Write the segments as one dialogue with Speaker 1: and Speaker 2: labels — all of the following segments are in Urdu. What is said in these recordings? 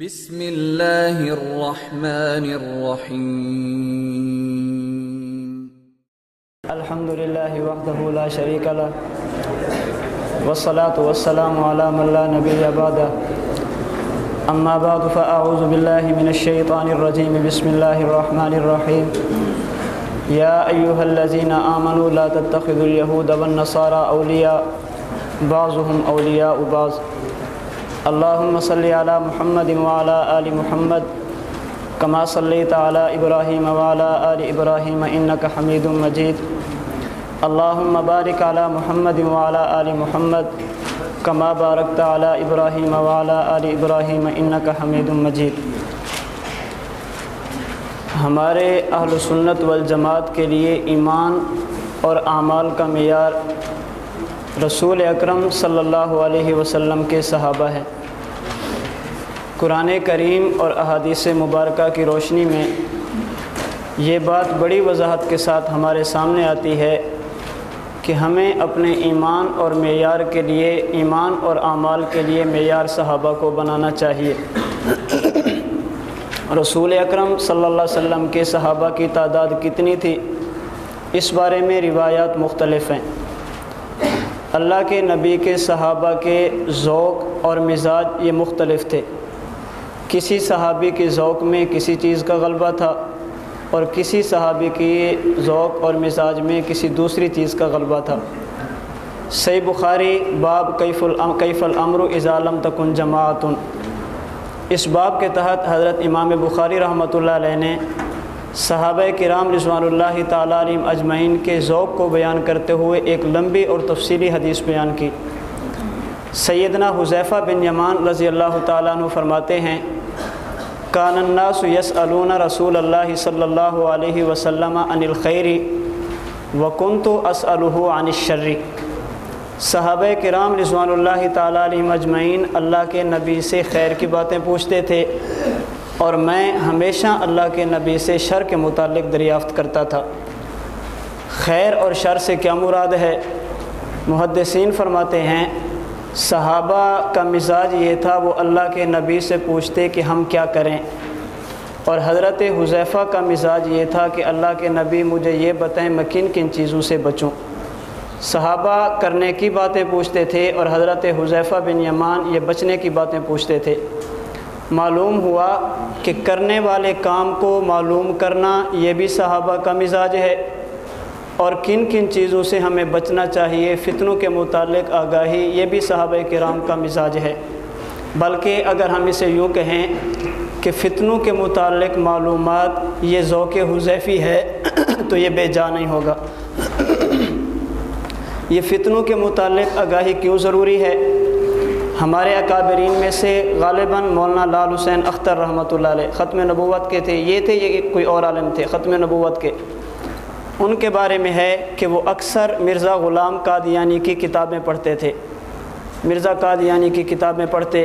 Speaker 1: بسم اللہ الرحمن الرحیم۔
Speaker 2: الحمد لله وحده لا شريك له والصلاة والسلام على من لا نبي بعده أما بعد فأعوذ بالله من الشيطان الرجيم بسم الله الرحمن الرحيم يا أيها الذين آمنوا لا تتخذوا اليهود والنصارى أولياء بعضهم أولياء بعض۔ اللهم صل على محمد وعلى آل محمد كما صليت على إبراهيم وعلى آل إبراهيم إنك حميد مجيد اللهم بارك على محمد وعلى آل محمد كما باركت على إبراهيم وعلى آل إبراهيم إنك حميد مجيد ہمارے اہل سنت والجماعت کے لیے ایمان اور اعمال کا معیار رسول اکرم صلی اللہ علیہ وسلم کے صحابہ ہے قرآن کریم اور احادیث مبارکہ کی روشنی میں یہ بات بڑی وضاحت کے ساتھ ہمارے سامنے آتی ہے کہ ہمیں اپنے ایمان اور معیار کے لیے، ایمان اور اعمال کے لیے معیار صحابہ کو بنانا چاہیے۔ رسول اکرم صلی اللہ علیہ وسلم کے صحابہ کی تعداد کتنی تھی؟ اس بارے میں روایات مختلف ہیں۔ اللہ کے نبی کے صحابہ کے ذوق اور مزاج یہ مختلف تھے۔ کسی صحابی کے ذوق میں کسی چیز کا غلبہ تھا اور کسی صحابی کی ذوق اور مزاج میں کسی دوسری چیز کا غلبہ تھا۔ صحیح بخاری باب کیف الام کیف الامر ازالم تکن جماعتن۔ اس باب کے تحت حضرت امام بخاری رحمۃ اللہ علیہ نے صحابہ کرام رضوان اللہ تعالیٰ علیم اجمعین کے ذوق کو بیان کرتے ہوئے ایک لمبی اور تفصیلی حدیث بیان کی۔ سیدنا حذیفہ بن یمان رضی اللہ تعالیٰ عنہ فرماتے ہیں، کان الناس یسألون رسول اللہ صلی اللہ علیہ وسلم عن الخیر وکنت اسألہ عن الشر. صحابہ کرام رضوان اللہ تعالیٰ علیہ مجمعین اللہ کے نبی سے خیر کی باتیں پوچھتے تھے۔ اور میں ہمیشہ اللہ کے نبی سے شر کے متعلق دریافت کرتا تھا۔ خیر اور شر سے کیا مراد ہے؟ محدثین فرماتے ہیں، صحابہ کا مزاج یہ تھا، وہ اللہ کے نبی سے پوچھتے کہ ہم کیا کریں۔ اور حضرت حذیفہ کا مزاج یہ تھا کہ اللہ کے نبی، مجھے یہ بتائیں میں کن کن چیزوں سے بچوں۔ صحابہ کرنے کی باتیں پوچھتے تھے اور حضرت حذیفہ بن یمان یہ بچنے کی باتیں پوچھتے تھے۔ معلوم ہوا کہ کرنے والے کام کو معلوم کرنا یہ بھی صحابہ کا مزاج ہے۔ اور کن کن چیزوں سے ہمیں بچنا چاہیے فتنوں کے متعلق آگاہی یہ بھی صحابہ کرام کا مزاج ہے۔ بلکہ اگر ہم اسے یوں کہیں کہ فتنوں کے متعلق معلومات یہ ذوق حذیفی ہے تو یہ بے جا نہیں ہوگا۔ یہ فتنوں کے متعلق آگاہی کیوں ضروری ہے؟ ہمارے اکابرین میں سے غالباً مولانا لال حسین اختر رحمۃ اللہ علیہ ختم نبوت کے تھے، یہ تھے یہ کوئی اور عالم تھے، ختم نبوت کے۔ ان کے بارے میں ہے کہ وہ اکثر مرزا غلام قادیانی کی کتابیں پڑھتے تھے۔ مرزا قادیانی کی کتابیں پڑھتے،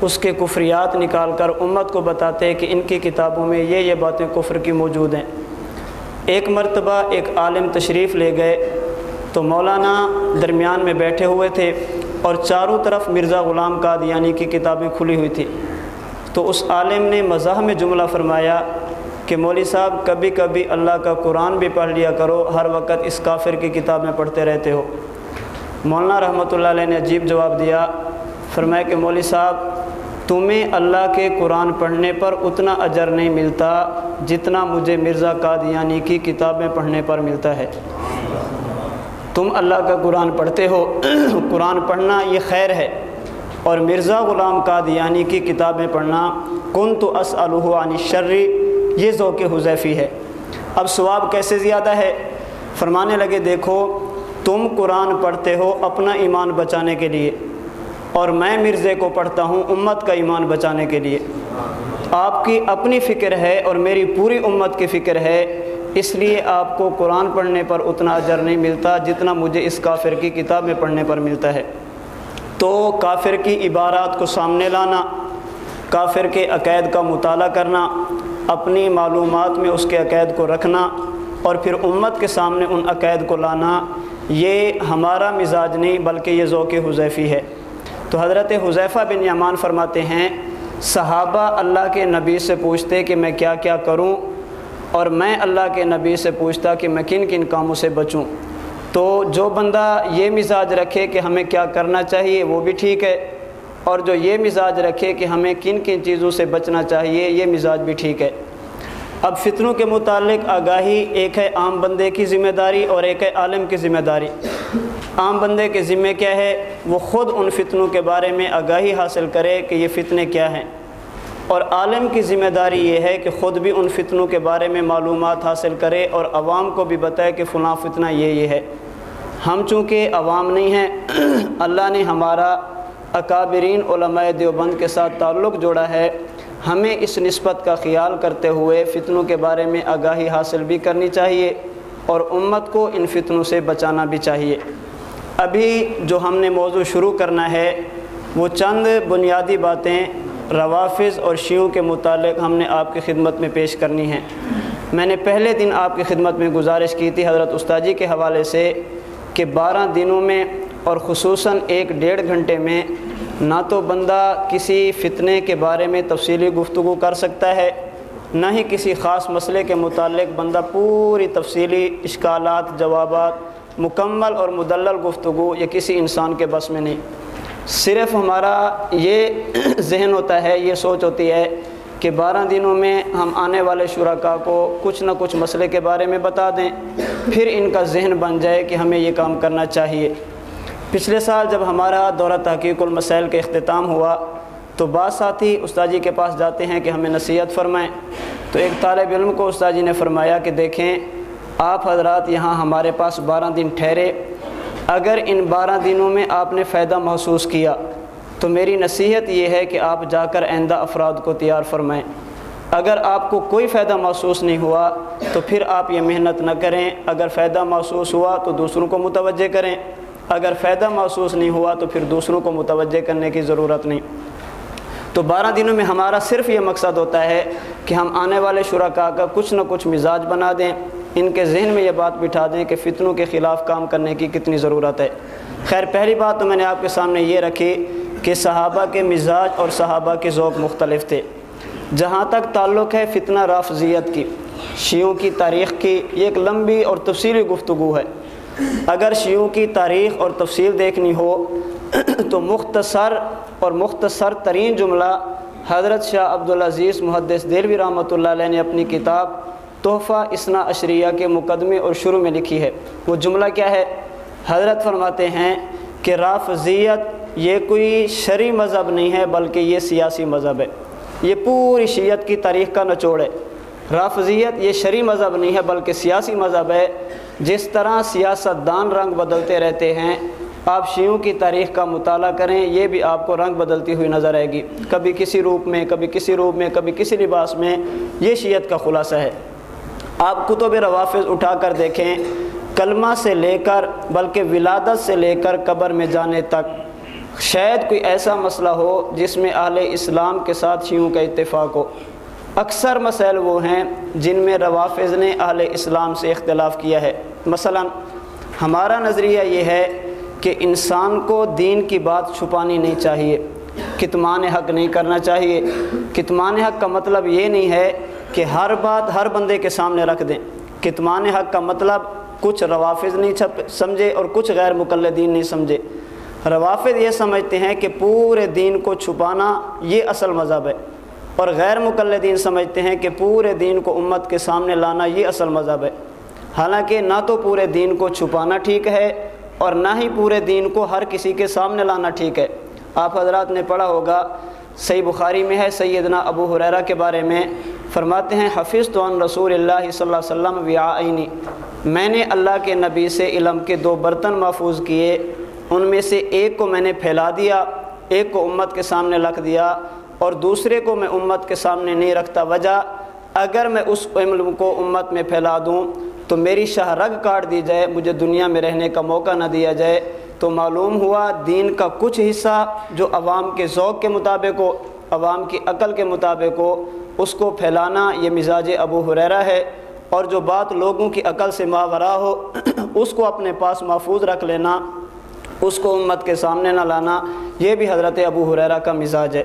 Speaker 2: اس کے کفریات نکال کر امت کو بتاتے کہ ان کی کتابوں میں یہ یہ باتیں کفر کی موجود ہیں۔ ایک مرتبہ ایک عالم تشریف لے گئے تو مولانا درمیان میں بیٹھے ہوئے تھے۔ اور چاروں طرف مرزا غلام قادیانی کی کتابیں کھلی ہوئی تھی تو اس عالم نے مزاح میں جملہ فرمایا کہ مولوی صاحب، کبھی کبھی اللہ کا قرآن بھی پڑھ لیا کرو، ہر وقت اس کافر کی کتابیں پڑھتے رہتے ہو۔ مولانا رحمۃ اللہ علیہ نے عجیب جواب دیا، فرمایا کہ مولوی صاحب، تمہیں اللہ کے قرآن پڑھنے پر اتنا اجر نہیں ملتا جتنا مجھے مرزا قادیانی کی کتابیں پڑھنے پر ملتا ہے۔ تم اللہ کا قرآن پڑھتے ہو۔ قرآن پڑھنا یہ خیر ہے۔ اور مرزا غلام قادیانی کی کتابیں پڑھنا کن تو اس عن شرری یہ ذوق حذیفی ہے۔ اب ثواب کیسے زیادہ ہے؟ فرمانے لگے، دیکھو، تم قرآن پڑھتے ہو اپنا ایمان بچانے کے لیے۔ اور میں مرزے کو پڑھتا ہوں امت کا ایمان بچانے کے لیے۔ آپ کی اپنی فکر ہے اور میری پوری امت کی فکر ہے۔ اس لیے آپ کو قرآن پڑھنے پر اتنا اجر نہیں ملتا جتنا مجھے اس کافر کی کتابیں پڑھنے پر ملتا ہے۔ تو کافر کی عبارات کو سامنے لانا، کافر کے عقائد کا مطالعہ کرنا، اپنی معلومات میں اس کے عقائد کو رکھنا اور پھر امت کے سامنے ان عقائد کو لانا، یہ ہمارا مزاج نہیں بلکہ یہ ذوق حذیفی ہے۔ تو حضرت حذیفہ بن یمان فرماتے ہیں، صحابہ اللہ کے نبی سے پوچھتے کہ میں کیا کیا کروں؟ اور میں اللہ کے نبی سے پوچھتا کہ میں کن کن کاموں سے بچوں؟ تو جو بندہ یہ مزاج رکھے کہ ہمیں کیا کرنا چاہیے، وہ بھی ٹھیک ہے۔ اور جو یہ مزاج رکھے کہ ہمیں کن کن چیزوں سے بچنا چاہیے، یہ مزاج بھی ٹھیک ہے۔ اب فتنوں کے متعلق آگاہی ایک ہے عام بندے کی ذمہ داری اور ایک ہے عالم کی ذمہ داری۔ عام بندے کے ذمہ کیا ہے؟ وہ خود ان فتنوں کے بارے میں آگاہی حاصل کرے کہ یہ فتنے کیا ہیں۔ اور عالم کی ذمہ داری یہ ہے کہ خود بھی ان فتنوں کے بارے میں معلومات حاصل کرے اور عوام کو بھی بتائے کہ فلاں فتنہ یہ یہ ہے۔ ہم چونکہ عوام نہیں ہیں، اللہ نے ہمارا اکابرین علماء دیوبند کے ساتھ تعلق جوڑا ہے۔ ہمیں اس نسبت کا خیال کرتے ہوئے فتنوں کے بارے میں آگاہی حاصل بھی کرنی چاہیے اور امت کو ان فتنوں سے بچانا بھی چاہیے۔ ابھی جو ہم نے موضوع شروع کرنا ہے، وہ چند بنیادی باتیں روافظ اور شیعوں کے متعلق ہم نے آپ کی خدمت میں پیش کرنی ہیں میں نے پہلے دن آپ کی خدمت میں گزارش کی تھی حضرت استاجی کے حوالے سے کہ بارہ دنوں میں اور خصوصاً ایک ڈیڑھ گھنٹے میں نہ تو بندہ کسی فتنے کے بارے میں تفصیلی گفتگو کر سکتا ہے، نہ ہی کسی خاص مسئلے کے متعلق بندہ پوری تفصیلی اشکالات، جوابات، مکمل اور مدلل گفتگو یہ کسی انسان کے بس میں نہیں۔ صرف ہمارا یہ ذہن ہوتا ہے، یہ سوچ ہوتی ہے کہ بارہ دنوں میں ہم آنے والے شرکا کو کچھ نہ کچھ مسئلے کے بارے میں بتا دیں، پھر ان کا ذہن بن جائے کہ ہمیں یہ کام کرنا چاہیے۔ پچھلے سال جب ہمارا دورہ تحقیق المسائل کا اختتام ہوا، تو بعض ساتھی استاجی کے پاس جاتے ہیں کہ ہمیں نصیحت فرمائیں۔ تو ایک طالب علم کو استاجی نے فرمایا کہ دیکھیں، آپ حضرات یہاں ہمارے پاس بارہ دن ٹھہرے اگر ان بارہ دنوں میں آپ نے فائدہ محسوس کیا، تو میری نصیحت یہ ہے کہ آپ جا کر آئندہ افراد کو تیار فرمائیں۔ اگر آپ کو کوئی فائدہ محسوس نہیں ہوا، تو پھر آپ یہ محنت نہ کریں۔ اگر فائدہ محسوس ہوا، تو دوسروں کو متوجہ کریں۔ اگر فائدہ محسوس نہیں ہوا، تو پھر دوسروں کو متوجہ کرنے کی ضرورت نہیں۔ تو بارہ دنوں میں ہمارا صرف یہ مقصد ہوتا ہے کہ ہم آنے والے شرکا کا کچھ نہ کچھ مزاج بنا دیں۔ ان کے ذہن میں یہ بات بٹھا دیں کہ فتنوں کے خلاف کام کرنے کی کتنی ضرورت ہے۔ خیر، پہلی بات تو میں نے آپ کے سامنے یہ رکھی کہ صحابہ کے مزاج اور صحابہ کے ذوق مختلف تھے۔ جہاں تک تعلق ہے فتنہ رافضیت کی، شیعوں کی تاریخ کی یہ ایک لمبی اور تفصیلی گفتگو ہے۔ اگر شیعوں کی تاریخ اور تفصیل دیکھنی ہو تو مختصر اور مختصر ترین جملہ حضرت شاہ عبدالعزیز محدث دیروی رحمۃ اللہ علیہ نے اپنی کتاب تحفہ اسنا اشریہ کے مقدمے اور شروع میں لکھی ہے۔ وہ جملہ کیا ہے؟ حضرت فرماتے ہیں کہ رافضیت یہ کوئی شرعی مذہب نہیں ہے بلکہ یہ سیاسی مذہب ہے۔ یہ پوری شیعت کی تاریخ کا نچوڑ ہے۔ رافضیت یہ شرعی مذہب نہیں ہے بلکہ سیاسی مذہب ہے۔ جس طرح سیاست دان رنگ بدلتے رہتے ہیں، آپ شیعوں کی تاریخ کا مطالعہ کریں، یہ بھی آپ کو رنگ بدلتی ہوئی نظر آئے گی۔ کبھی کسی روپ میں، کبھی کسی روپ میں، کبھی کسی لباس میں یہ شیعت کا خلاصہ ہے۔ آپ کتب روافظ اٹھا کر دیکھیں، کلمہ سے لے کر بلکہ ولادت سے لے کر قبر میں جانے تک، شاید کوئی ایسا مسئلہ ہو جس میں اہل اسلام کے ساتھ شیعوں کا اتفاق ہو۔ اکثر مسائل وہ ہیں جن میں روافظ نے اہل اسلام سے اختلاف کیا ہے۔ مثلا، ہمارا نظریہ یہ ہے کہ انسان کو دین کی بات چھپانی نہیں چاہیے کتمان حق نہیں کرنا چاہیے۔ کتمان حق کا مطلب یہ نہیں ہے کہ ہر بات ہر بندے کے سامنے رکھ دیں کتمان حق کا مطلب کچھ روافظ نہیں چھپ سمجھے اور کچھ غیر مقلدین نہیں سمجھے۔ روافظ یہ سمجھتے ہیں کہ پورے دین کو چھپانا یہ اصل مذہب ہے اور غیر مقلدین سمجھتے ہیں کہ پورے دین کو امت کے سامنے لانا یہ اصل مذہب ہے۔ حالانکہ نہ تو پورے دین کو چھپانا ٹھیک ہے اور نہ ہی پورے دین کو ہر کسی کے سامنے لانا ٹھیک ہے۔ آپ حضرات نے پڑھا ہوگا، صحیح بخاری میں ہے، سیدنا ابو حریرہ کے بارے میں۔ فرماتے ہیں حفظ تو ان رسول اللہ صلی اللہ علیہ وسلم وعینی میں نے اللہ کے نبی سے علم کے دو برتن محفوظ کیے، ان میں سے ایک کو میں نے پھیلا دیا، ایک کو امت کے سامنے رکھ دیا، اور دوسرے کو میں امت کے سامنے نہیں رکھتا وجہ، اگر میں اس علم کو امت میں پھیلا دوں، تو میری شاہ رگ کاٹ دی جائے، مجھے دنیا میں رہنے کا موقع نہ دیا جائے۔ تو معلوم ہوا، دین کا کچھ حصہ جو عوام کے ذوق کے مطابق ہو، عوام کی عقل کے مطابق ہو اس کو پھیلانا یہ مزاج ابو حریرہ ہے اور جو بات لوگوں کی عقل سے ماورا ہو، اس کو اپنے پاس محفوظ رکھ لینا، اس کو امت کے سامنے نہ لانا، یہ بھی حضرت ابو حریرہ کا مزاج ہے۔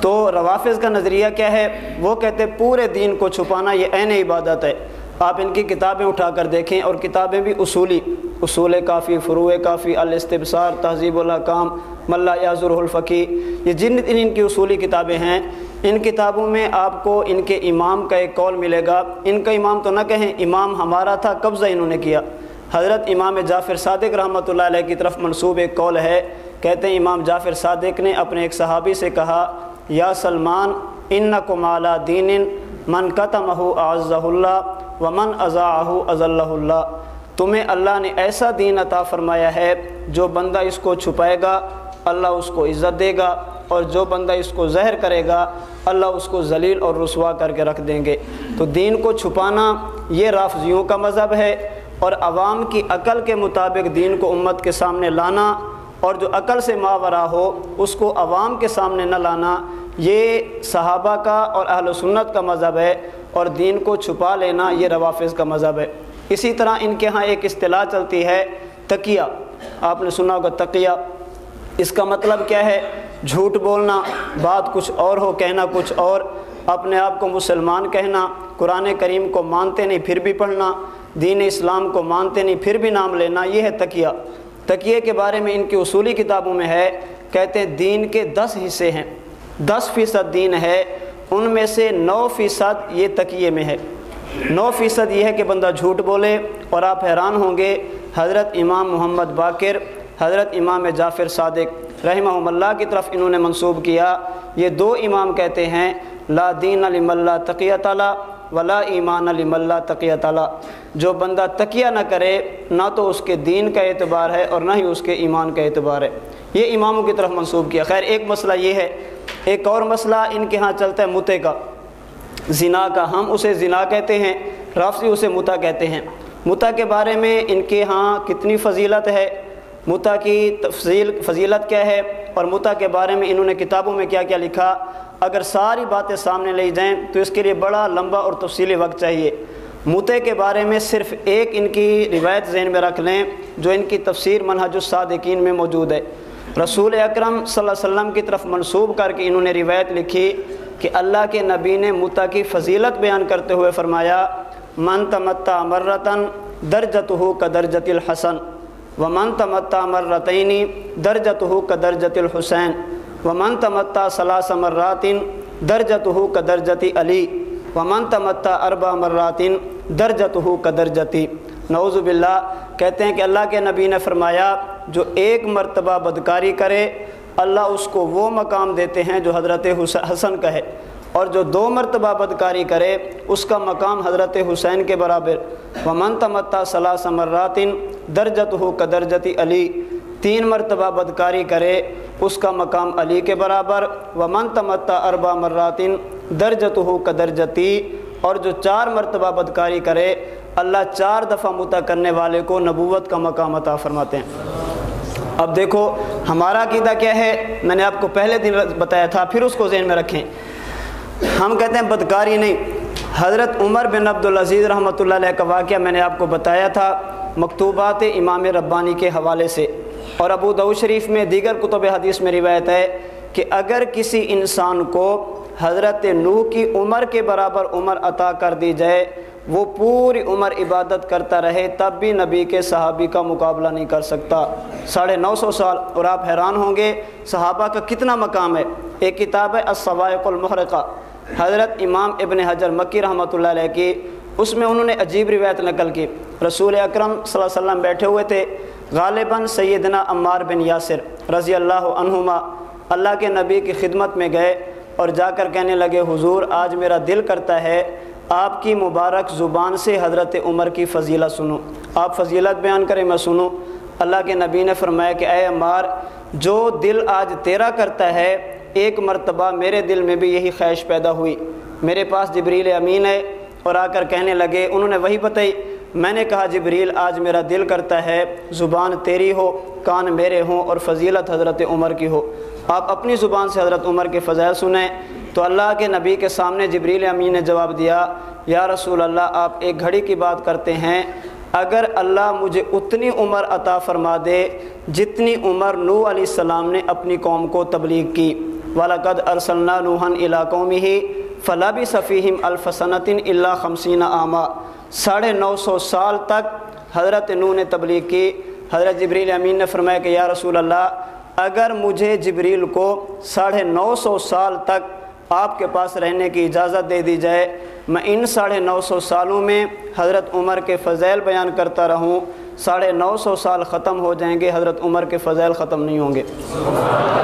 Speaker 2: تو روافظ کا نظریہ کیا ہے؟ وہ کہتے پورے دین کو چھپانا یہ عین عبادت ہے۔ آپ ان کی کتابیں اٹھا کر دیکھیں اور کتابیں بھی اصولی، اصول کافی، فروع کافی، الاستبصار، تہذیب الحکام ملا یازر الفقی یہ جن ان کی اصولی کتابیں ہیں، ان کتابوں میں آپ کو ان کے امام کا ایک قول ملے گا۔ ان کا امام تو نہ کہیں، امام ہمارا تھا، قبضہ انہوں نے کیا۔ حضرت امام جعفر صادق رحمۃ اللہ علیہ کی طرف منصوب ایک قول ہے۔ کہتے ہیں، امام جعفر صادق نے اپنے ایک صحابی سے کہا، یا سلمان ان کو مالا دین من قتم اعزہ اللہ و من ازاح از اللہ تمہیں اللہ نے ایسا دین عطا فرمایا ہے جو بندہ اس کو چھپائے گا، اللہ اس کو عزت دے گا اور جو بندہ اس کو زہر کرے گا، اللہ اس کو ذلیل اور رسوا کر کے رکھ دیں گے۔ تو دین کو چھپانا یہ رافضیوں کا مذہب ہے اور عوام کی عقل کے مطابق دین کو امت کے سامنے لانا اور جو عقل سے ماورا ہو، اس کو عوام کے سامنے نہ لانا، یہ صحابہ کا اور اہل و سنت کا مذہب ہے۔ اور دین کو چھپا لینا یہ روافظ کا مذہب ہے۔ اسی طرح ان کے ہاں ایک اصطلاح چلتی ہے، تقیہ۔ آپ نے سنا ہوگا تقیہ۔ اس کا مطلب کیا ہے؟ جھوٹ بولنا، بات کچھ اور ہو، کہنا کچھ اور۔ اپنے آپ کو مسلمان کہنا، قرآن کریم کو مانتے نہیں، پھر بھی پڑھنا۔ دین اسلام کو مانتے نہیں، پھر بھی نام لینا، یہ ہے تقیہ۔ تقیے کے بارے میں ان کی اصولی کتابوں میں ہے، کہتے ہیں دین کے دس حصے ہیں۔ دس فیصد دین ہے۔ ان میں سے نو فیصد یہ تقیے میں ہے۔ نو فیصد یہ ہے کہ بندہ جھوٹ بولے اور آپ حیران ہوں گے۔ حضرت امام محمد باقر، حضرت امام جعفر صادق رحمہ اللہ کی طرف انہوں نے منسوب کیا۔ یہ دو امام کہتے ہیں، لا دین علم اللہ تقیہ تعالیٰ ولا ایمان علم اللہ تقیہ تعالیٰ جو بندہ تقیہ نہ کرے، نہ تو اس کے دین کا اعتبار ہے اور نہ ہی اس کے ایمان کا اعتبار ہے۔ یہ اماموں کی طرف منسوب کیا۔ خیر، ایک مسئلہ یہ ہے ایک اور مسئلہ ان کے ہاں چلتا ہے متے کا۔ زنا کا ہم اسے زنا کہتے ہیں، رافضی اسے متا کہتے ہیں۔ متا کے بارے میں ان کے ہاں کتنی فضیلت ہے؟ متا کی تفصیل فضیلت کیا ہے؟ اور متا کے بارے میں انہوں نے کتابوں میں کیا کیا لکھا؟ اگر ساری باتیں سامنے لے جائیں تو اس کے لیے بڑا لمبا اور تفصیلی وقت چاہیے۔ متے کے بارے میں صرف ایک ان کی روایت ذہن میں رکھ لیں جو ان کی تفسیر منہج الصادقین میں موجود ہے۔ رسول اکرم صلی اللہ علیہ وسلم کی طرف منسوب کر کے انہوں نے روایت لکھی کہ اللہ کے نبی نے متا کی فضیلت بیان کرتے ہوئے فرمایا، من تمتا مرتن درجت ہو کا درجت الحسن و من تمتا مرتعینی درجت ہو کا درجت الحسین و من تمتا ثلاث مراتن درجت ہو کا درجتی علی و من تمتا اربع مراتن درجت ہو کا درجتی نعوذ باللہ، کہتے ہیں کہ اللہ کے نبی نے فرمایا، جو ایک مرتبہ بدکاری کرے، اللہ اس کو وہ مقام دیتے ہیں جو حضرت حسن کا ہے اور جو دو مرتبہ بدکاری کرے، اس کا مقام حضرت حسین کے برابر۔ و من تمتا صلاح ثمراتن درجت ہو کا درجتی علی۔ تین مرتبہ بدکاری کرے، اس کا مقام علی کے برابر۔ و من تمتا اربع مراتن درجت ہو کا درجتی اور جو چار مرتبہ بدکاری کرے اللہ چار دفعہ متا کرنے والے کو نبوت کا مقام عطا فرماتے ہیں۔ اب دیکھو، ہمارا عقیدہ کیا ہے؟ میں نے آپ کو پہلے دن بتایا تھا، پھر اس کو ذہن میں رکھیں۔ ہم کہتے ہیں بدکاری نہیں۔ حضرت عمر بن عبدالعزیز رحمۃ اللہ علیہ کا واقعہ میں نے آپ کو بتایا تھا مکتوبات امام ربانی کے حوالے سے۔ اور ابو دعو شریف میں دیگر کتب حدیث میں روایت ہے کہ اگر کسی انسان کو حضرت نوح کی عمر کے برابر عمر عطا کر دی جائے وہ پوری عمر عبادت کرتا رہے تب بھی نبی کے صحابی کا مقابلہ نہیں کر سکتا۔ ساڑھے نو سو سال اور آپ حیران ہوں گے صحابہ کا کتنا مقام ہے۔ ایک کتاب ہے الصوائق المحرقہ۔ حضرت امام ابن حجر مکی رحمۃ اللہ علیہ کی، اس میں انہوں نے عجیب روایت نقل کی۔ رسول اکرم صلی اللہ علیہ وسلم بیٹھے ہوئے تھے۔ غالباً سیدنا عمار بن یاسر رضی اللہ عنہما اللہ کے نبی کی خدمت میں گئے اور جا کر کہنے لگے، حضور، آج میرا دل کرتا ہے آپ کی مبارک زبان سے حضرت عمر کی فضیلت سنوں آپ فضیلت بیان کریں، میں سنوں۔ اللہ کے نبی نے فرمایا کہ اے عمار، جو دل آج تیرا کرتا ہے، ایک مرتبہ میرے دل میں بھی یہی خواہش پیدا ہوئی۔ میرے پاس جبریل امین ہے اور آ کر کہنے لگے، انہوں نے وہی بتائی، میں نے کہا، جبریل، آج میرا دل کرتا ہے، زبان تیری ہو، کان میرے ہوں اور فضیلت حضرت عمر کی ہو۔ آپ اپنی زبان سے حضرت عمر کے فضائل سنیں۔ تو اللہ کے نبی کے سامنے جبریل امین نے جواب دیا، یا رسول اللہ، آپ ایک گھڑی کی بات کرتے ہیں۔ اگر اللہ مجھے اتنی عمر عطا فرما دے جتنی عمر نو علیہ السلام نے اپنی قوم کو تبلیغ کی۔ ولاقد ارسلنا نوحن علاقوں میں ہی فلابی صفیم الفسنتن اللہ خمسین عامہ ساڑھے نو سو سال تک حضرت نو نے تبلیغ کی۔ حضرت جبریل امین نے فرمایا کہ یا رسول اللہ، اگر مجھے جبریل کو ساڑھے نو سو سال تک آپ کے پاس رہنے کی اجازت دے دی جائے۔ میں ان ساڑھے نو سو سالوں میں حضرت عمر کے فضیل بیان کرتا رہوں۔ ساڑھے نو سو سال ختم ہو جائیں گے، حضرت عمر کے فضیل ختم نہیں ہوں گے۔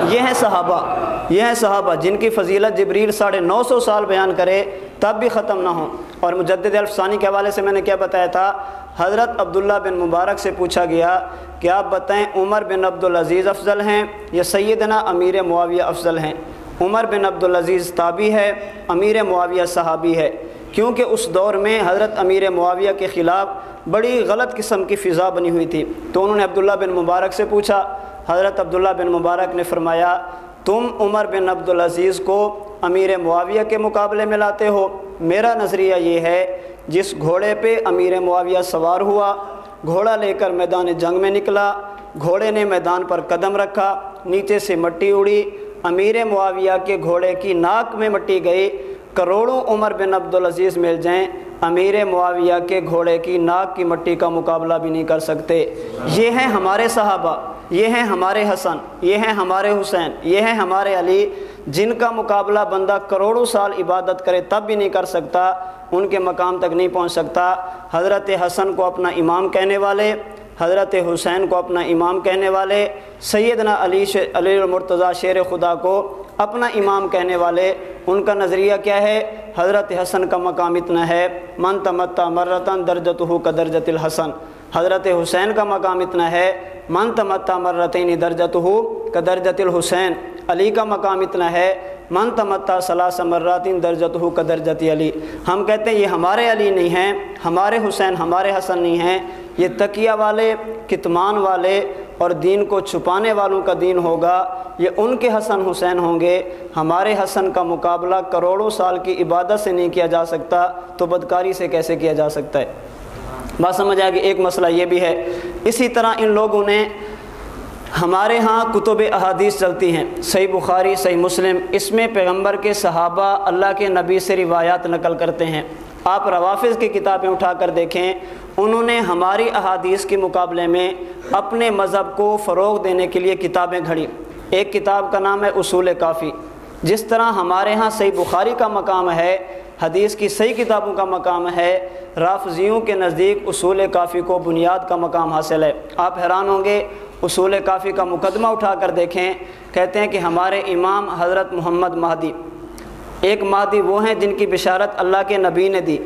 Speaker 2: یہ ہیں صحابہ، یہ ہیں صحابہ جن کی فضیلت جبریل ساڑھے نو سو سال بیان کرے، تب بھی ختم نہ ہوں۔ اور مجدد الفسانی کے حوالے سے میں نے کیا بتایا تھا، حضرت عبداللہ بن مبارک سے پوچھا گیا کہ آپ بتائیں عمر بن عبدالعزیز افضل ہیں یا سیدنا امیر معاویہ افضل ہیں؟ عمر بن عبدالعزیز تابی ہے، امیر معاویہ صحابی ہے۔ کیونکہ اس دور میں حضرت امیر معاویہ کے خلاف بڑی غلط قسم کی فضا بنی ہوئی تھی۔ تو انہوں نے عبداللہ بن مبارک سے پوچھا، حضرت عبداللہ بن مبارک نے فرمایا، تم عمر بن عبدالعزیز کو امیر معاویہ کے مقابلے میں لاتے ہو؟ میرا نظریہ یہ ہے، جس گھوڑے پہ امیر معاویہ سوار ہوا، گھوڑا لے کر میدان جنگ میں نکلا، گھوڑے نے میدان پر قدم رکھا، نیچے سے مٹی اڑی امیر معاویہ کے گھوڑے کی ناک میں مٹی گئی، کروڑوں عمر بن عبدالعزیز مل جائیں، امیر معاویہ کے گھوڑے کی ناک کی مٹی کا مقابلہ بھی نہیں کر سکتے۔ یہ ہیں ہمارے صحابہ، یہ ہیں ہمارے حسن، یہ ہیں ہمارے حسین، یہ ہیں ہمارے علی، جن کا مقابلہ بندہ کروڑوں سال عبادت کرے تب بھی نہیں کر سکتا، ان کے مقام تک نہیں پہنچ سکتا۔ حضرت حسن کو اپنا امام کہنے والے حضرت حسین کو اپنا امام کہنے والے، سیدنا علی علی المرتضیٰ شیر خدا کو اپنا امام کہنے والے، ان کا نظریہ کیا ہے؟ حضرت حسن کا مقام اتنا ہے، من تمتا مرتن درجت ہو کا درجت الحسن۔ حضرت حسین کا مقام اتنا ہے، من تمتا مرتین درجت ہو کا درجت الحسین۔ علی کا مقام اتنا ہے، من تمتا صلاح مراتین درجت ہو کا درجت علی۔ ہم کہتے ہیں یہ ہمارے علی نہیں ہیں، ہمارے حسین، ہمارے حسن نہیں ہیں۔ یہ تقیہ والے، کتمان والے اور دین کو چھپانے والوں کا دین ہوگا۔ یہ ان کے حسن حسین ہوں گے۔ ہمارے حسن کا مقابلہ کروڑوں سال کی عبادت سے نہیں کیا جا سکتا، تو بدکاری سے کیسے کیا جا سکتا ہے؟ بات سمجھ آئے کہ ایک مسئلہ یہ بھی ہے۔ اسی طرح ان لوگوں نے ہمارے ہاں کتب احادیث چلتی ہیں۔ صحیح بخاری، صحیح مسلم، اس میں پیغمبر کے صحابہ اللہ کے نبی سے روایات نقل کرتے ہیں۔ آپ روافظ کی کتابیں اٹھا کر دیکھیں، انہوں نے ہماری احادیث کے مقابلے میں اپنے مذہب کو فروغ دینے کے لیے کتابیں گھڑی۔ ایک کتاب کا نام ہے اصول کافی۔ جس طرح ہمارے ہاں صحیح بخاری کا مقام ہے حدیث کی صحیح کتابوں کا مقام ہے۔ رافضیوں کے نزدیک اصول کافی کو بنیاد کا مقام حاصل ہے۔ آپ حیران ہوں گے، اصول کافی کا مقدمہ اٹھا کر دیکھیں۔ کہتے ہیں کہ ہمارے امام حضرت محمد مہدی، ایک مادی وہ ہیں جن کی بشارت اللہ کے نبی نے دی۔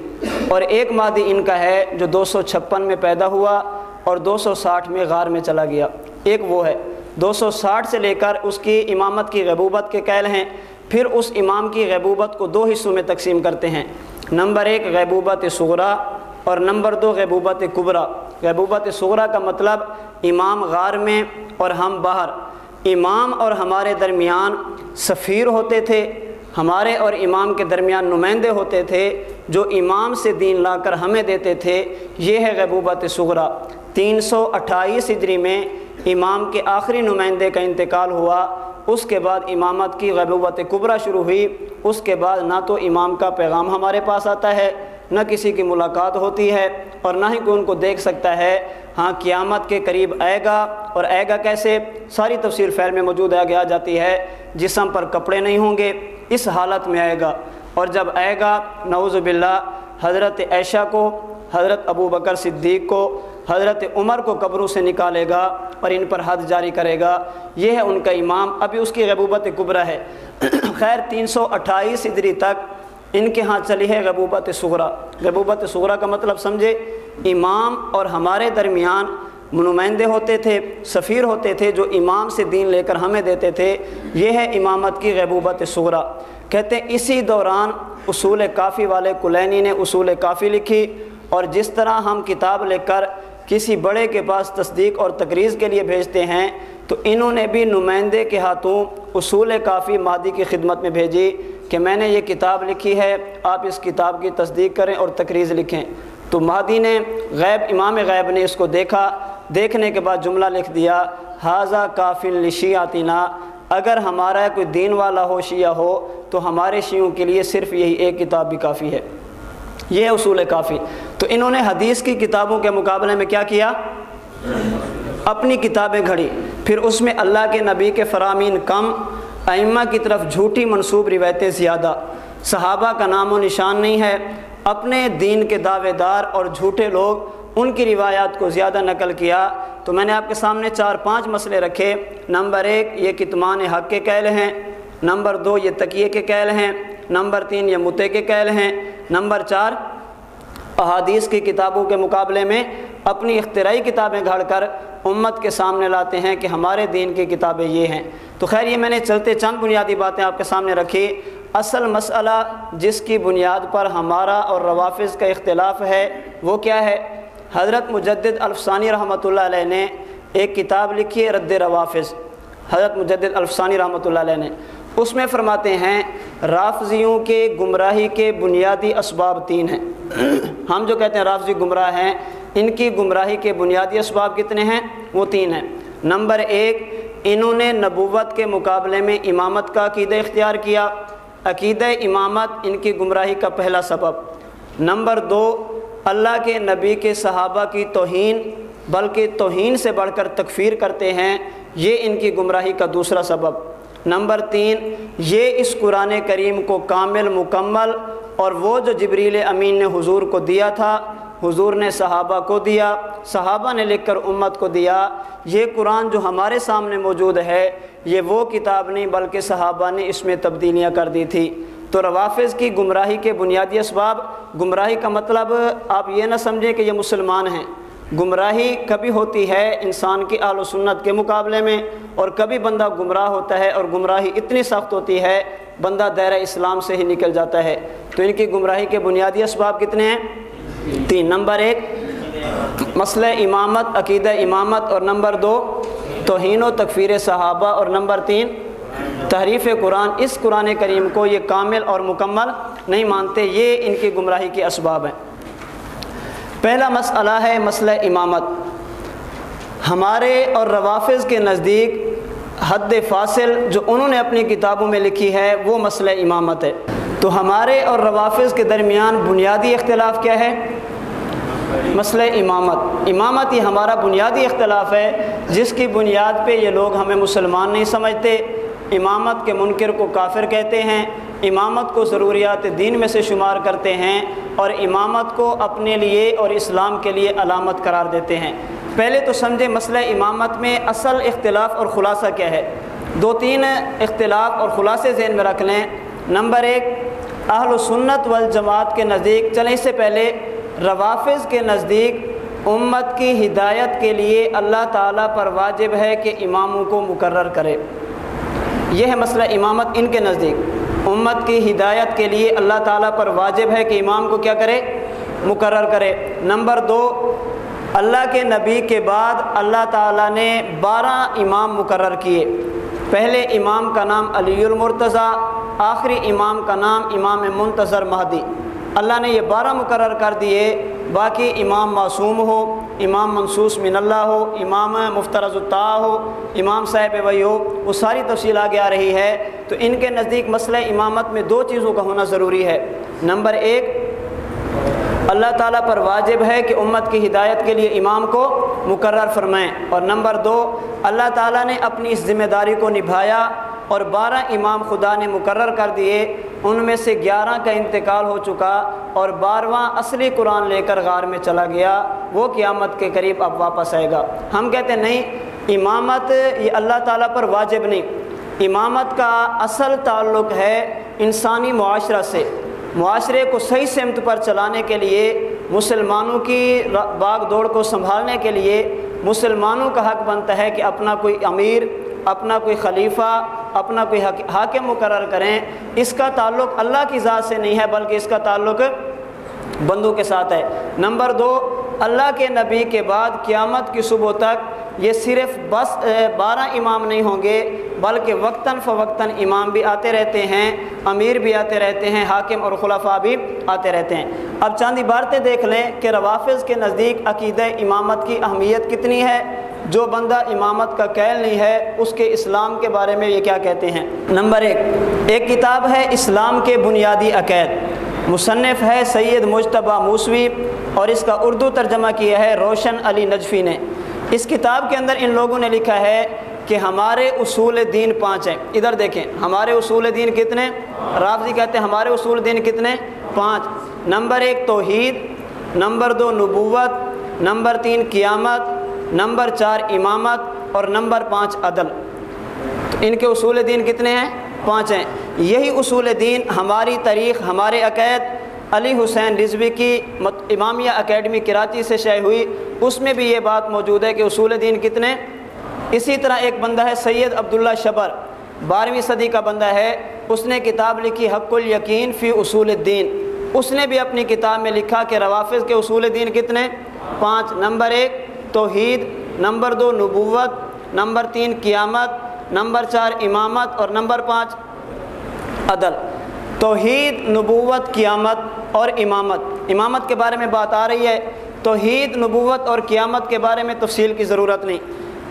Speaker 2: اور ایک مادی ان کا ہے جو دو سو چھپن میں پیدا ہوا اور دو سو ساٹھ میں غار میں چلا گیا۔ ایک وہ ہے۔ دو سو ساٹھ سے لے کر اس کی امامت کی غیبوبت کے قیل ہیں۔ پھر اس امام کی غیبوبت کو دو حصوں میں تقسیم کرتے ہیں۔ نمبر ایک، غیبوبت صغرا اور نمبر دو، غیبوبت کبرا غیبوبت صغرا کا مطلب امام غار میں اور ہم باہر۔ امام اور ہمارے درمیان سفیر ہوتے تھے، ہمارے اور امام کے درمیان نمائندے ہوتے تھے، جو امام سے دین لا کر ہمیں دیتے تھے۔ یہ ہے غیبوبت صغرا تین سو اٹھائیس ہجری میں امام کے آخری نمائندے کا انتقال ہوا۔ اس کے بعد امامت کی غیبوبت کبرا شروع ہوئی۔ اس کے بعد نہ تو امام کا پیغام ہمارے پاس آتا ہے، نہ کسی کی ملاقات ہوتی ہے اور نہ ہی کوئی ان کو دیکھ سکتا ہے۔ ہاں قیامت کے قریب آئے گا اور آئے گا کیسے؟ ساری تفصیل فعل میں موجود آگے آ جاتی ہے۔ جسم پر کپڑے نہیں ہوں گے، اس حالت میں آئے گا۔ اور جب آئے گا، نعوذ باللہ، حضرت عائشہ کو، حضرت ابو بکر صدیق کو حضرت عمر کو قبروں سے نکالے گا اور ان پر حد جاری کرے گا۔ یہ ہے ان کا امام۔ ابھی اس کی غبوبت قبرہ ہے۔ خیر، تین سو اٹھائیس ادری تک ان کے ہاں چلی ہے غبوبت سغرا غبوبت سغرا کا مطلب سمجھے، امام اور ہمارے درمیان نمائندے ہوتے تھے، سفیر ہوتے تھے جو امام سے دین لے کر ہمیں دیتے تھے۔ یہ ہے امامت کی غیبوبت سغرا کہتے ہیں، اسی دوران اصول کافی والے کلینی نے اصول کافی لکھی اور جس طرح ہم کتاب لے کر کسی بڑے کے پاس تصدیق اور تقریض کے لیے بھیجتے ہیں، تو انہوں نے بھی نمائندے کے ہاتھوں اصول کافی مادی کی خدمت میں بھیجی کہ میں نے یہ کتاب لکھی ہے، آپ اس کتاب کی تصدیق کریں اور تقریض لکھیں۔ تو مہدی نے غیب، امام غیب نے اس کو دیکھا۔ دیکھنے کے بعد جملہ لکھ دیا حاضہ کافل لشی آتینہ اگر ہمارا کوئی دین والا ہو، شیعہ ہو، تو ہمارے شیعوں کے لیے صرف یہی ایک کتاب بھی کافی ہے۔ یہ اصول کافی۔ تو انہوں نے حدیث کی کتابوں کے مقابلے میں کیا کیا؟ اپنی کتابیں گھڑی۔ پھر اس میں اللہ کے نبی کے فرامین کم، ائمہ کی طرف جھوٹی منصوب روایتیں زیادہ۔ صحابہ کا نام و نشان نہیں ہے۔ اپنے دین کے دعوے دار اور جھوٹے لوگ ان کی روایات کو زیادہ نقل کیا۔ تو میں نے آپ کے سامنے چار پانچ مسئلے رکھے۔ نمبر ایک، یہ کتمان حق کے قیل ہیں۔ نمبر دو، یہ تقیے کے قیل ہیں۔ نمبر تین، یہ متے کے قیل ہیں۔ نمبر چار احادیث کی کتابوں کے مقابلے میں اپنی اختراعی کتابیں گھڑ کر امت کے سامنے لاتے ہیں کہ ہمارے دین کی کتابیں یہ ہیں۔ تو خیر، یہ میں نے چلتے چند بنیادی باتیں آپ کے سامنے رکھی۔ اصل مسئلہ جس کی بنیاد پر ہمارا اور روافظ کا اختلاف ہے وہ کیا ہے؟ حضرت مجدد الفسانی رحمۃ اللہ علیہ نے ایک کتاب لکھی ہے رد روافظ۔ حضرت مجدد الفسانی رحمۃ اللہ علیہ نے۔ اس میں فرماتے ہیں، رافضیوں کے گمراہی کے بنیادی اسباب تین ہیں۔ ہم جو کہتے ہیں رافضی گمراہ ہیں، ان کی گمراہی کے بنیادی اسباب کتنے ہیں؟ وہ تین ہیں۔ نمبر ایک، انہوں نے نبوت کے مقابلے میں امامت کا عقیدہ اختیار کیا۔ عقیدہ امامت ان کی گمراہی کا پہلا سبب۔ نمبر دو، اللہ کے نبی کے صحابہ کی توہین، بلکہ توہین سے بڑھ کر تکفیر کرتے ہیں، یہ ان کی گمراہی کا دوسرا سبب۔ نمبر تین، یہ اس قرآن کریم کو کامل، مکمل اور وہ جو جبریل امین نے حضور کو دیا تھا، حضور نے صحابہ کو دیا، صحابہ نے لکھ کر امت کو دیا، یہ قرآن جو ہمارے سامنے موجود ہے، یہ وہ کتاب نہیں بلکہ صحابہ نے اس میں تبدیلیاں کر دی تھی۔ تو روافظ کی گمراہی کے بنیادی اسباب، گمراہی کا مطلب آپ یہ نہ سمجھیں کہ یہ مسلمان ہیں۔ گمراہی کبھی ہوتی ہے انسان کی آل و سنت کے مقابلے میں، اور کبھی بندہ گمراہ ہوتا ہے اور گمراہی اتنی سخت ہوتی ہے، بندہ دائرہ اسلام سے ہی نکل جاتا ہے۔ تو ان کی گمراہی کے بنیادی اسباب کتنے ہیں؟ تین۔ نمبر ایک، مسئلہ امامت، عقیدہ امامت، اور نمبر دو، توہین و تکفیر صحابہ۔ اور نمبر تین، تحریف قرآن، اس قرآن کریم کو یہ کامل اور مکمل نہیں مانتے، یہ ان کی گمراہی کے اسباب ہیں۔ پہلا مسئلہ ہے مسئلہ امامت۔ ہمارے اور روافظ کے نزدیک حد فاصل جو انہوں نے اپنی کتابوں میں لکھی ہے، وہ مسئلہ امامت ہے۔ تو ہمارے اور روافظ کے درمیان بنیادی اختلاف کیا ہے؟ مسئلہ امامت۔ امامت یہ ہمارا بنیادی اختلاف ہے، جس کی بنیاد پہ یہ لوگ ہمیں مسلمان نہیں سمجھتے۔ امامت کے منکر کو کافر کہتے ہیں۔ امامت کو ضروریات دین میں سے شمار کرتے ہیں اور امامت کو اپنے لیے اور اسلام کے لیے علامت قرار دیتے ہیں۔ پہلے تو سمجھے مسئلہ امامت میں اصل اختلاف اور خلاصہ کیا ہے۔ دو تین اختلاف اور خلاصے ذہن میں رکھ لیں۔ نمبر ایک، اہل و سنت والجماعت کے نزدیک چلیں۔ اس سے پہلے روافظ کے نزدیک امت کی ہدایت کے لیے اللہ تعالیٰ پر واجب ہے کہ اماموں کو مقرر کرے۔ یہ ہے مسئلہ امامت ان کے نزدیک۔ امت کی ہدایت کے لیے اللہ تعالیٰ پر واجب ہے کہ امام کو کیا کرے؟ مقرر کرے۔ نمبر دو، اللہ کے نبی کے بعد اللہ تعالیٰ نے بارہ امام مقرر کیے۔ پہلے امام کا نام علی المرتضیٰ، آخری امام کا نام امام منتظر مہدی۔ اللہ نے یہ بارہ مقرر کر دیے۔ باقی امام معصوم ہو، امام منصوص من اللہ ہو، امام مفترض الطاع ہو، امام صاحب وی ہو، وہ ساری تفصیل آگے آ رہی ہے۔ تو ان کے نزدیک مسئلہ امامت میں دو چیزوں کا ہونا ضروری ہے۔ نمبر ایک، اللہ تعالیٰ پر واجب ہے کہ امت کی ہدایت کے لیے امام کو مقرر فرمائیں۔ اور نمبر دو، اللہ تعالیٰ نے اپنی اس ذمہ داری کو نبھایا۔ اور بارہ امام خدا نے مقرر کر دیے، ان میں سے گیارہ کا انتقال ہو چکا اور بارہواں اصلی قرآن لے کر غار میں چلا گیا۔ وہ قیامت کے قریب اب واپس آئے گا۔ ہم کہتے ہیں، نہیں، امامت یہ اللہ تعالیٰ پر واجب نہیں۔ امامت کا اصل تعلق ہے انسانی معاشرہ سے۔ معاشرے کو صحیح سمت پر چلانے کے لیے، مسلمانوں کی باغ دوڑ کو سنبھالنے کے لیے مسلمانوں کا حق بنتا ہے کہ اپنا کوئی امیر اپنا کوئی خلیفہ، اپنا کوئی حاکم مقرر کریں، اس کا تعلق اللہ کی ذات سے نہیں ہے، بلکہ اس کا تعلق بندوں کے ساتھ ہے۔ نمبر دو، اللہ کے نبی کے بعد قیامت کی صبح تک یہ صرف بس بارہ امام نہیں ہوں گے، بلکہ وقتاً فوقتاً امام بھی آتے رہتے ہیں، امیر بھی آتے رہتے ہیں، حاکم اور خلافہ بھی آتے رہتے ہیں۔ اب چاند عبارتیں دیکھ لیں کہ روافظ کے نزدیک عقیدہ امامت کی اہمیت کتنی ہے۔ جو بندہ امامت کا قیل نہیں ہے، اس کے اسلام کے بارے میں یہ کیا کہتے ہیں؟ نمبر ایک ایک کتاب ہے اسلام کے بنیادی عقید مصنف ہے سید مجتبہ موسوی اور اس کا اردو ترجمہ کیا ہے روشن علی نجفی نے۔ اس کتاب کے اندر ان لوگوں نے لکھا ہے کہ ہمارے اصول دین پانچ ہیں۔ ادھر دیکھیں، ہمارے اصول دین کتنے؟ رافضی کہتے ہیں ہمارے اصول دین کتنے؟ پانچ۔ نمبر ایک توحید، نمبر دو نبوت، نمبر تین قیامت نمبر چار امامت اور نمبر پانچ عدل۔ تو ان کے اصول دین کتنے ہیں؟ پانچ ہیں۔ یہی اصول دین ہماری تاریخ، ہمارے عقید علی حسین رضوی کی امامیہ اکیڈمی کراچی سے شائع ہوئی۔ اس میں بھی یہ بات موجود ہے کہ اصول دین کتنے۔ اسی طرح ایک بندہ ہے سید عبداللہ شبر۔ بارہویں صدی کا بندہ ہے۔ اس نے کتاب لکھی، حق الیقین فی اصول الدین اس نے بھی اپنی کتاب میں لکھا کہ روافظ کے اصول دین کتنے؟ پانچ۔ نمبر ایک توحید، نمبر دو نبوت، نمبر تین قیامت، نمبر چار امامت اور نمبر پانچ عدل۔ توحید، نبوت، قیامت اور امامت۔ امامت کے بارے میں بات آ رہی ہے۔ توحید، نبوت اور قیامت کے بارے میں تفصیل کی ضرورت نہیں۔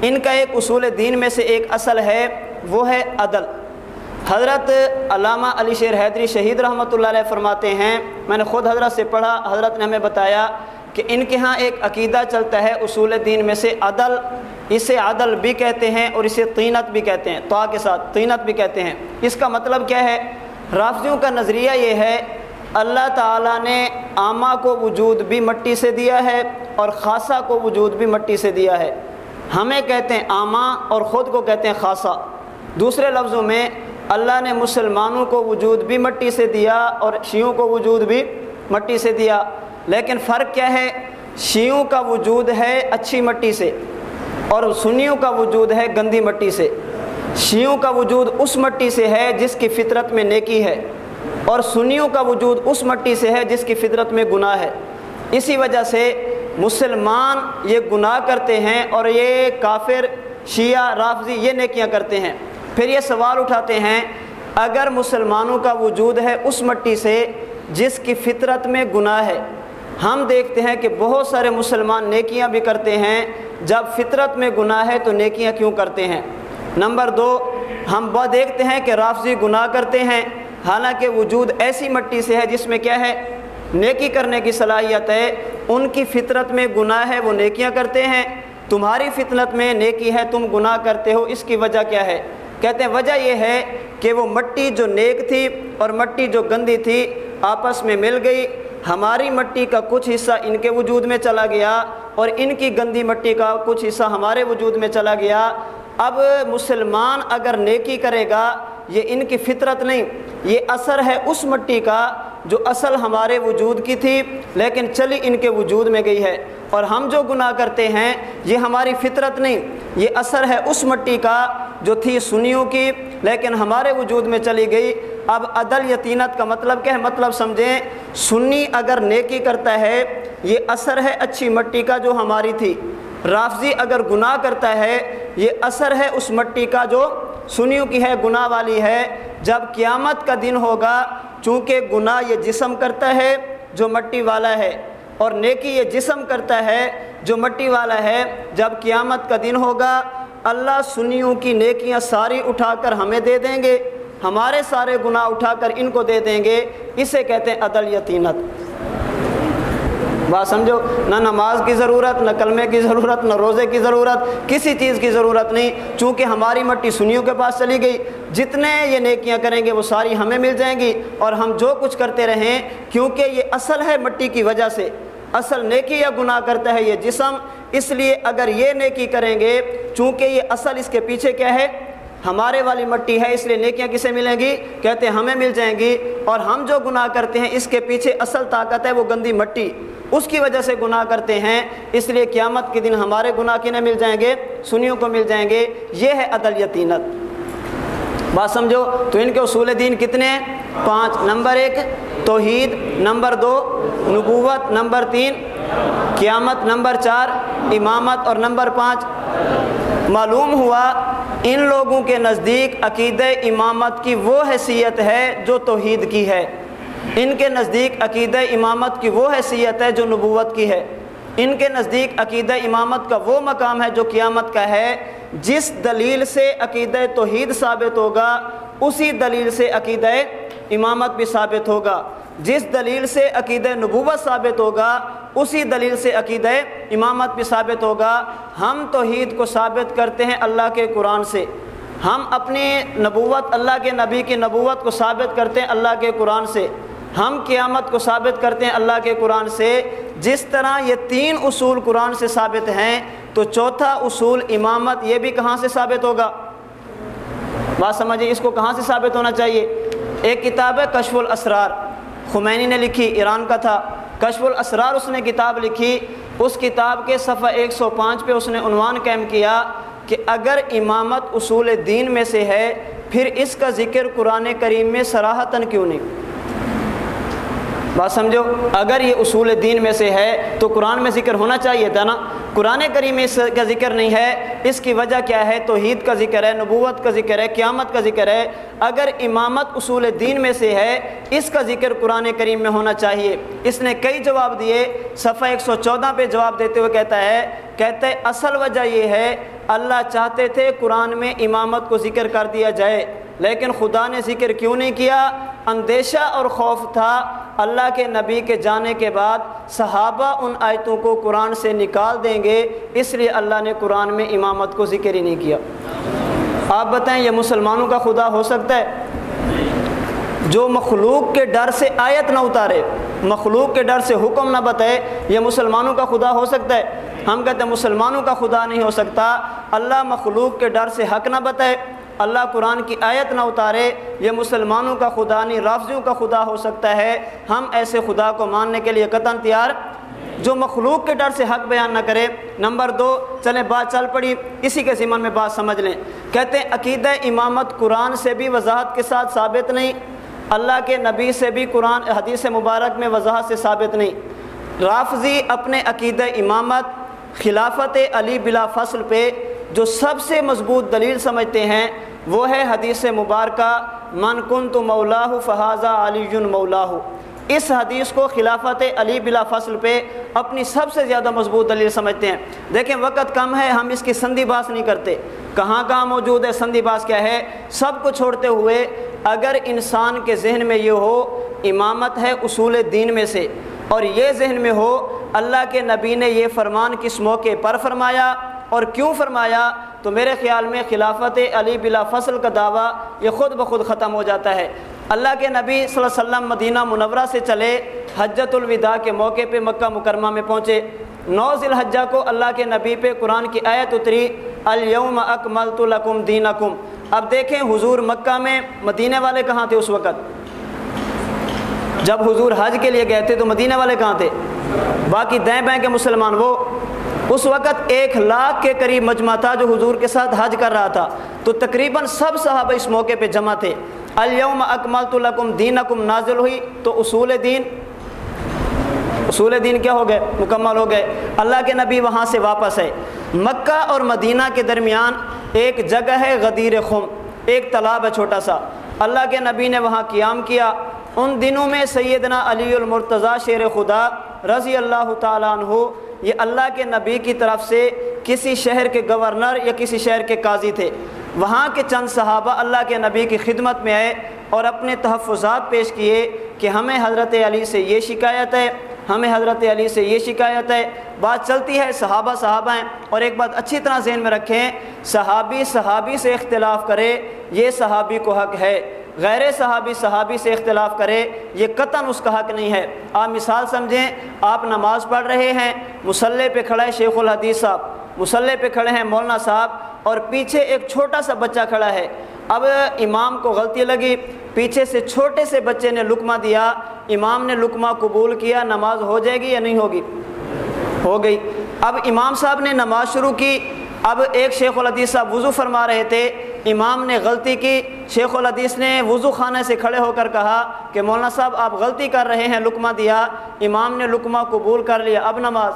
Speaker 2: ان کا ایک اصول دین میں سے ایک اصل ہے، وہ ہے عدل۔ حضرت علامہ علی شیر حیدری شہید رحمۃ اللہ علیہ فرماتے ہیں، میں نے خود حضرت سے پڑھا، حضرت نے ہمیں بتایا کہ ان کے ہاں ایک عقیدہ چلتا ہے، اصول دین میں سے عدل، اسے عدل بھی کہتے ہیں اور اسے طینت بھی کہتے ہیں تو کے ساتھ طینت بھی کہتے ہیں۔ اس کا مطلب کیا ہے؟ رافضیوں کا نظریہ یہ ہے، اللہ تعالیٰ نے عامہ کو وجود بھی مٹی سے دیا ہے اور خاصہ کو وجود بھی مٹی سے دیا ہے۔ ہمیں کہتے ہیں آما اور خود کو کہتے ہیں خاصہ۔ دوسرے لفظوں میں، اللہ نے مسلمانوں کو وجود بھی مٹی سے دیا اور شیعوں کو وجود بھی مٹی سے دیا۔ لیکن فرق کیا ہے؟ شیعوں کا وجود ہے اچھی مٹی سے اور سنیوں کا وجود ہے گندی مٹی سے۔ شیعوں کا وجود اس مٹی سے ہے جس کی فطرت میں نیکی ہے اور سنیوں کا وجود اس مٹی سے ہے جس کی فطرت میں گناہ ہے۔ اسی وجہ سے مسلمان یہ گناہ کرتے ہیں اور یہ کافر، شیعہ، رافضی یہ نیکیاں کرتے ہیں۔ پھر یہ سوال اٹھاتے ہیں، اگر مسلمانوں کا وجود ہے اس مٹی سے جس کی فطرت میں گناہ ہے ہم دیکھتے ہیں کہ بہت سارے مسلمان نیکیاں بھی کرتے ہیں، جب فطرت میں گناہ ہے تو نیکیاں کیوں کرتے ہیں؟ نمبر دو، ہم بہت دیکھتے ہیں کہ رافضی گناہ کرتے ہیں، حالانکہ وجود ایسی مٹی سے ہے جس میں کیا ہے؟ نیکی کرنے کی صلاحیت ہے، ان کی فطرت میں گناہ ہے، وہ نیکیاں کرتے ہیں۔ تمہاری فطرت میں نیکی ہے، تم گناہ کرتے ہو، اس کی وجہ کیا ہے؟ کہتے ہیں، وجہ یہ ہے کہ وہ مٹی جو نیک تھی اور مٹی جو گندی تھی، آپس میں مل گئی۔ ہماری مٹی کا کچھ حصہ ان کے وجود میں چلا گیا اور ان کی گندی مٹی کا کچھ حصہ ہمارے وجود میں چلا گیا۔ اب مسلمان اگر نیکی کرے گا، یہ ان کی فطرت نہیں، یہ اثر ہے اس مٹی کا جو اصل ہمارے وجود کی تھی، لیکن چلی ان کے وجود میں گئی ہے۔ اور ہم جو گناہ کرتے ہیں، یہ ہماری فطرت نہیں، یہ اثر ہے اس مٹی کا جو تھی سنیوں کی، لیکن ہمارے وجود میں چلی گئی۔ اب عدل یتینت کا مطلب کیا ہے؟ مطلب سمجھیں، سنی اگر نیکی کرتا ہے، یہ اثر ہے اچھی مٹی کا جو ہماری تھی۔ رافضی اگر گناہ کرتا ہے، یہ اثر ہے اس مٹی کا جو سنیوں کی ہے، گناہ والی ہے۔ جب قیامت کا دن ہوگا، چونکہ گناہ یہ جسم کرتا ہے، جو مٹی والا ہے۔ اور نیکی یہ جسم کرتا ہے جو مٹی والا ہے، جب قیامت کا دن ہوگا، اللہ سنیوں کی نیکیاں ساری اٹھا کر ہمیں دے دیں گے۔ ہمارے سارے گناہ اٹھا کر ان کو دے دیں گے۔ اسے کہتے ہیں عدل یتینت بات سمجھو؟ نہ نماز کی ضرورت، نہ کلمے کی ضرورت، نہ روزے کی ضرورت، کسی چیز کی ضرورت نہیں۔ چونکہ ہماری مٹی سنیوں کے پاس چلی گئی۔ جتنے یہ نیکیاں کریں گے، وہ ساری ہمیں مل جائیں گی۔ اور ہم جو کچھ کرتے رہیں، کیونکہ یہ اصل ہے مٹی کی وجہ سے۔ اصل نیکی یا گناہ کرتا ہے یہ جسم، اس لیے اگر یہ نیکی کریں گے، چونکہ یہ اصل اس کے پیچھے کیا ہے؟ ہمارے والی مٹی ہے، اس لیے نیکیاں کسے ملیں گی؟ کہتے ہیں ہمیں مل جائیں گی۔ اور ہم جو گناہ کرتے ہیں، اس کے پیچھے اصل طاقت ہے وہ گندی مٹی۔ اس کی وجہ سے گناہ کرتے ہیں، اس لیے قیامت کے دن ہمارے گناہ کنہیں مل جائیں گے، سنیوں کو مل جائیں گے۔ یہ ہے عدل یتینت بات سمجھو، تو ان کے اصول دین کتنے ہیں؟ پانچ۔ نمبر ایک توحید نمبر دو، نبوت نمبر تین، قیامت نمبر چار، امامت اور نمبر پانچ۔ معلوم ہوا ان لوگوں کے نزدیک عقید امامت کی وہ حیثیت ہے جو توحید کی ہے۔ ان کے نزدیک عقید امامت کی وہ حیثیت ہے جو نبوت کی ہے۔ ان کے نزدیک عقیدہ امامت کا وہ مقام ہے جو قیامت کا ہے۔ جس دلیل سے عقیدہ توحید ثابت ہوگا، اسی دلیل سے عقیدہ امامت بھی ثابت ہوگا۔ جس دلیل سے عقیدہ نبوت ثابت ہوگا، اسی دلیل سے عقیدہ امامت بھی ثابت ہوگا۔ ہم توحید کو ثابت کرتے ہیں اللہ کے قرآن سے۔ ہم اپنی نبوت، اللہ کے نبی کی نبوت کو ثابت کرتے ہیں اللہ کے قرآن سے۔ ہم قیامت کو ثابت کرتے ہیں اللہ کے قرآن سے۔ جس طرح یہ تین اصول قرآن سے ثابت ہیں، تو چوتھا اصول امامت یہ بھی کہاں سے ثابت ہوگا؟ بات سمجھیں اس کو کہاں سے ثابت ہونا چاہیے؟ ایک کتاب ہے کشف الاسرار۔ خمینی نے لکھی، ایران کا تھا۔ کشف الاسرار اس نے کتاب لکھی۔ اس کتاب کے صفحہ ایک سو پانچ پہ اس نے عنوان قائم کیا کہ اگر امامت اصول دین میں سے ہے، پھر اس کا ذکر قرآن کریم میں سراہتاً کیوں نہیں؟ بات سمجھو؟ اگر یہ اصول دین میں سے ہے تو قرآن میں ذکر ہونا چاہیے تھا نا؟ قرآن کریم میں اس کا ذکر نہیں ہے، اس کی وجہ کیا ہے؟ توحید کا ذکر ہے، نبوت کا ذکر ہے، قیامت کا ذکر ہے۔ اگر امامت اصول دین میں سے ہے، اس کا ذکر قرآن کریم میں ہونا چاہیے۔ اس نے کئی جواب دیے۔ صفحہ ایک سو چودہ پہ جواب دیتے ہوئے کہتا ہے، کہتے ہے اصل وجہ یہ ہے اللہ چاہتے تھے قرآن میں امامت کو ذکر کر دیا جائے، لیکن خدا نے ذکر کیوں نہیں کیا؟ اندیشہ اور خوف تھا۔ اللہ کے نبی کے جانے کے بعد صحابہ ان آیتوں کو قرآن سے نکال دیں گے، اس لیے اللہ نے قرآن میں امامت کو ذکر ہی نہیں کیا۔ آپ بتائیں، یہ مسلمانوں کا خدا ہو سکتا ہے؟ جو مخلوق کے ڈر سے آیت نہ اتارے، مخلوق کے ڈر سے حکم نہ بتائے، یہ مسلمانوں کا خدا ہو سکتا ہے؟ ہم کہتے ہیں مسلمانوں کا خدا نہیں ہو سکتا۔ اللہ مخلوق کے ڈر سے حق نہ بتائے، اللہ قرآن کی آیت نہ اتارے۔ یہ مسلمانوں کا خدا نہیں رافضیوں کا خدا ہو سکتا ہے۔ ہم ایسے خدا کو ماننے کے لیے قطن تیار۔ جو مخلوق کے ڈر سے حق بیان نہ کرے۔ نمبر دو، چلیں بات چل پڑی۔ اسی کے ذمن میں بات سمجھ لیں۔ کہتے ہیں عقیدہ امامت قرآن سے بھی وضاحت کے ساتھ ثابت نہیں۔ اللہ کے نبی سے بھی قرآن، حدیث مبارک میں وضاحت سے ثابت نہیں۔ رافضی اپنے عقیدہ امامت خلافت علی بلا فصل پہ جو سب سے مضبوط دلیل سمجھتے ہیں، وہ ہے حدیث مبارکہ، من کن تو مولاح فہذا علی مولاح اس حدیث کو خلافت علی بلا فصل پہ اپنی سب سے زیادہ مضبوط دلیل سمجھتے ہیں۔ دیکھیں، وقت کم ہے، ہم اس کی سندھی باس نہیں کرتے۔ کہاں کہاں موجود ہے، سندھی باس کیا ہے؟ سب کو چھوڑتے ہوئے اگر انسان کے ذہن میں یہ ہو، امامت ہے اصول دین میں سے۔ اور یہ ذہن میں ہو، اللہ کے نبی نے یہ فرمان کس موقع پر فرمایا اور کیوں فرمایا؟ تو میرے خیال میں خلافت علی بلا فصل کا دعویٰ یہ خود بخود ختم ہو جاتا ہے۔ اللہ کے نبی صلی اللہ علیہ وسلم مدینہ منورہ سے چلے حجت الوداع کے موقع پہ مکہ مکرمہ میں پہنچے۔ نو ذی الحجہ کو اللہ کے نبی پہ قرآن کی آیت اتری، الیوم اکملت لکم دینکم اب دیکھیں حضور مکہ میں مدینہ والے کہاں تھے اس وقت؟ جب حضور حج کے لیے گئے تھے تو مدینہ والے کہاں تھے؟ باقی دائیں بائیں کے مسلمان وہ، اس وقت ایک لاکھ کے قریب مجمع تھا جو حضور کے ساتھ حج کر رہا تھا۔ تو تقریباً سب صحابہ اس موقع پہ جمع تھے۔ الیوم اکملت لکم دینکم نازل ہوئی۔ تو اصول دین اصول دین کیا ہو گئے؟ مکمل ہو گئے۔ اللہ کے نبی وہاں سے واپس ہے مکہ اور مدینہ کے درمیان ایک جگہ ہے غدیر خم۔ ایک تالاب ہے چھوٹا سا۔ اللہ کے نبی نے وہاں قیام کیا۔ ان دنوں میں سیدنا علی المرتضیٰ شیر خدا رضی اللہ تعالیٰ عنہ، یہ اللہ کے نبی کی طرف سے کسی شہر کے گورنر یا کسی شہر کے قاضی تھے۔ وہاں کے چند صحابہ اللہ کے نبی کی خدمت میں آئے اور اپنے تحفظات پیش کیے کہ ہمیں حضرت علی سے یہ شکایت ہے، ہمیں حضرت علی سے یہ شکایت ہے۔ بات چلتی ہے، صحابہ صحابہ ہیں اور ایک بات اچھی طرح ذہن میں رکھیں، صحابی صحابی سے اختلاف کرے، یہ صحابی کو حق ہے۔ غیر صحابی صحابی سے اختلاف کرے، یہ قطن اس کا حق نہیں ہے۔ آپ مثال سمجھیں، آپ نماز پڑھ رہے ہیں مسلح پہ کھڑا ہے شیخ الحدیث صاحب۔ مسلح پہ کھڑے ہیں مولانا صاحب اور پیچھے ایک چھوٹا سا بچہ کھڑا ہے۔ اب امام کو غلطی لگی۔ پیچھے سے چھوٹے سے بچے نے لکمہ دیا۔ امام نے لکمہ قبول کیا، نماز ہو جائے گی یا نہیں ہوگی؟ ہو گئی۔ اب امام صاحب نے نماز شروع کی۔ اب ایک شیخ الحدیث صاحب وضو فرما رہے تھے، امام نے غلطی کی۔ شیخ الحدیث نے وضو خانے سے کھڑے ہو کر کہا کہ مولانا صاحب، آپ غلطی کر رہے ہیں لکمہ دیا۔ امام نے لکمہ قبول کر لیا۔ اب نماز۔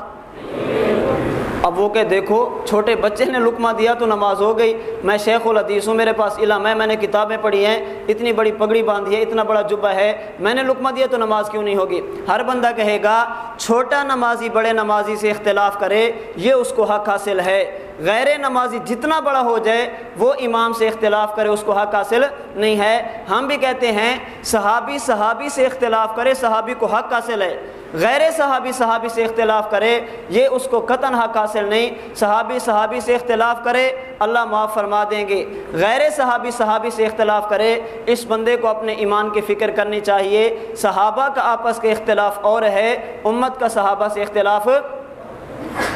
Speaker 2: اب وہ کہ دیکھو، چھوٹے بچے نے لکمہ دیا تو نماز ہو گئی۔ میں شیخ الحدیث ہوں، میرے پاس علم ہے، میں نے کتابیں پڑھی ہیں۔ اتنی بڑی پگڑی باندھی ہے، اتنا بڑا جبہ ہے۔ میں نے لکمہ دیا تو نماز کیوں نہیں ہوگی؟ ہر بندہ کہے گا، چھوٹا نمازی بڑے نمازی سے اختلاف کرے، یہ اس کو حق حاصل ہے۔ غیر نمازی جتنا بڑا ہو جائے، وہ امام سے اختلاف کرے، اس کو حق حاصل نہیں ہے۔ ہم بھی کہتے ہیں، صحابی صحابی سے اختلاف کرے، صحابی کو حق حاصل ہے۔ غیر صحابی صحابی سے اختلاف کرے، یہ اس کو قطن حق حاصل نہیں۔ صحابی صحابی سے اختلاف کرے، اللہ معاف فرما دیں گے۔ غیر صحابی صحابی سے اختلاف کرے، اس بندے کو اپنے ایمان کی فکر کرنی چاہیے۔ صحابہ کا آپس کے اختلاف اور ہے، امت کا صحابہ سے اختلاف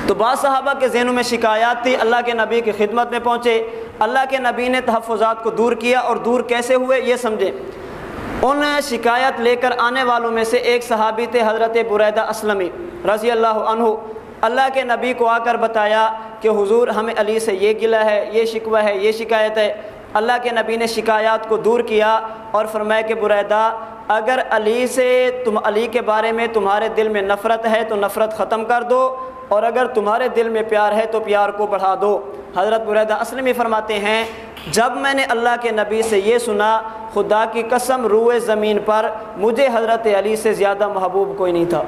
Speaker 2: تو بعض صحابہ کے ذہنوں میں شکایات تھی، اللہ کے نبی کی خدمت میں پہنچے، اللہ کے نبی نے تحفظات کو دور کیا اور دور کیسے ہوئے یہ سمجھیں ان شکایت لے کر آنے والوں میں سے ایک صحابی تھے، حضرت بریدہ اسلمی رضی اللہ عنہ۔ اللہ کے نبی کو آ کر بتایا کہ حضور ہمیں علی سے یہ گلہ ہے، یہ شکوہ ہے، یہ شکایت ہے۔ اللہ کے نبی نے شکایات کو دور کیا اور فرمایا کہ بریدہ اگر علی سے تم علی کے بارے میں تمہارے دل میں نفرت ہے تو نفرت ختم کر دو، اور اگر تمہارے دل میں پیار ہے تو پیار کو بڑھا دو۔ حضرت بریدہ اسلمی فرماتے ہیں، جب میں نے اللہ کے نبی سے یہ سنا، خدا کی قسم روئے زمین پر مجھے حضرت علی سے زیادہ محبوب کوئی نہیں تھا۔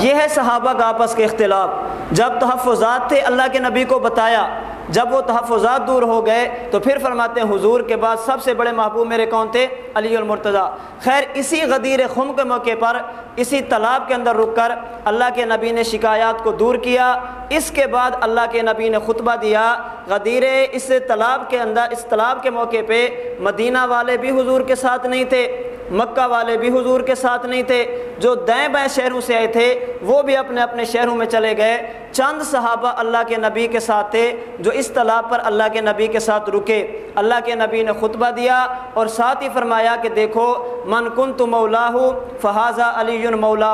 Speaker 2: یہ ہے صحابہ کا آپس کے اختلاف۔ جب تحفظات تھے، اللہ کے نبی کو بتایا جب وہ تحفظات دور ہو گئے تو پھر فرماتے ہیں حضور کے بعد سب سے بڑے محبوب میرے کون تھے؟ علی المرتضیٰ۔ خیر، اسی غدیر خم کے موقع پر، اسی تالاب کے اندر رک کر اللہ کے نبی نے شکایات کو دور کیا۔ اس کے بعد اللہ کے نبی نے خطبہ دیا۔ غدیر اس تالاب کے اندر، اس تالاب کے موقع پہ مدینہ والے بھی حضور کے ساتھ نہیں تھے۔ مکہ والے بھی حضور کے ساتھ نہیں تھے، جو دائیں بائیں شہروں سے آئے تھے، وہ بھی اپنے اپنے شہروں میں چلے گئے۔ چند صحابہ اللہ کے نبی کے ساتھ تھے، جو اس تالاب پر اللہ کے نبی کے ساتھ رکے۔ اللہ کے نبی نے خطبہ دیا اور ساتھ ہی فرمایا کہ دیکھو، من کن تو مولا فہذا علی مولا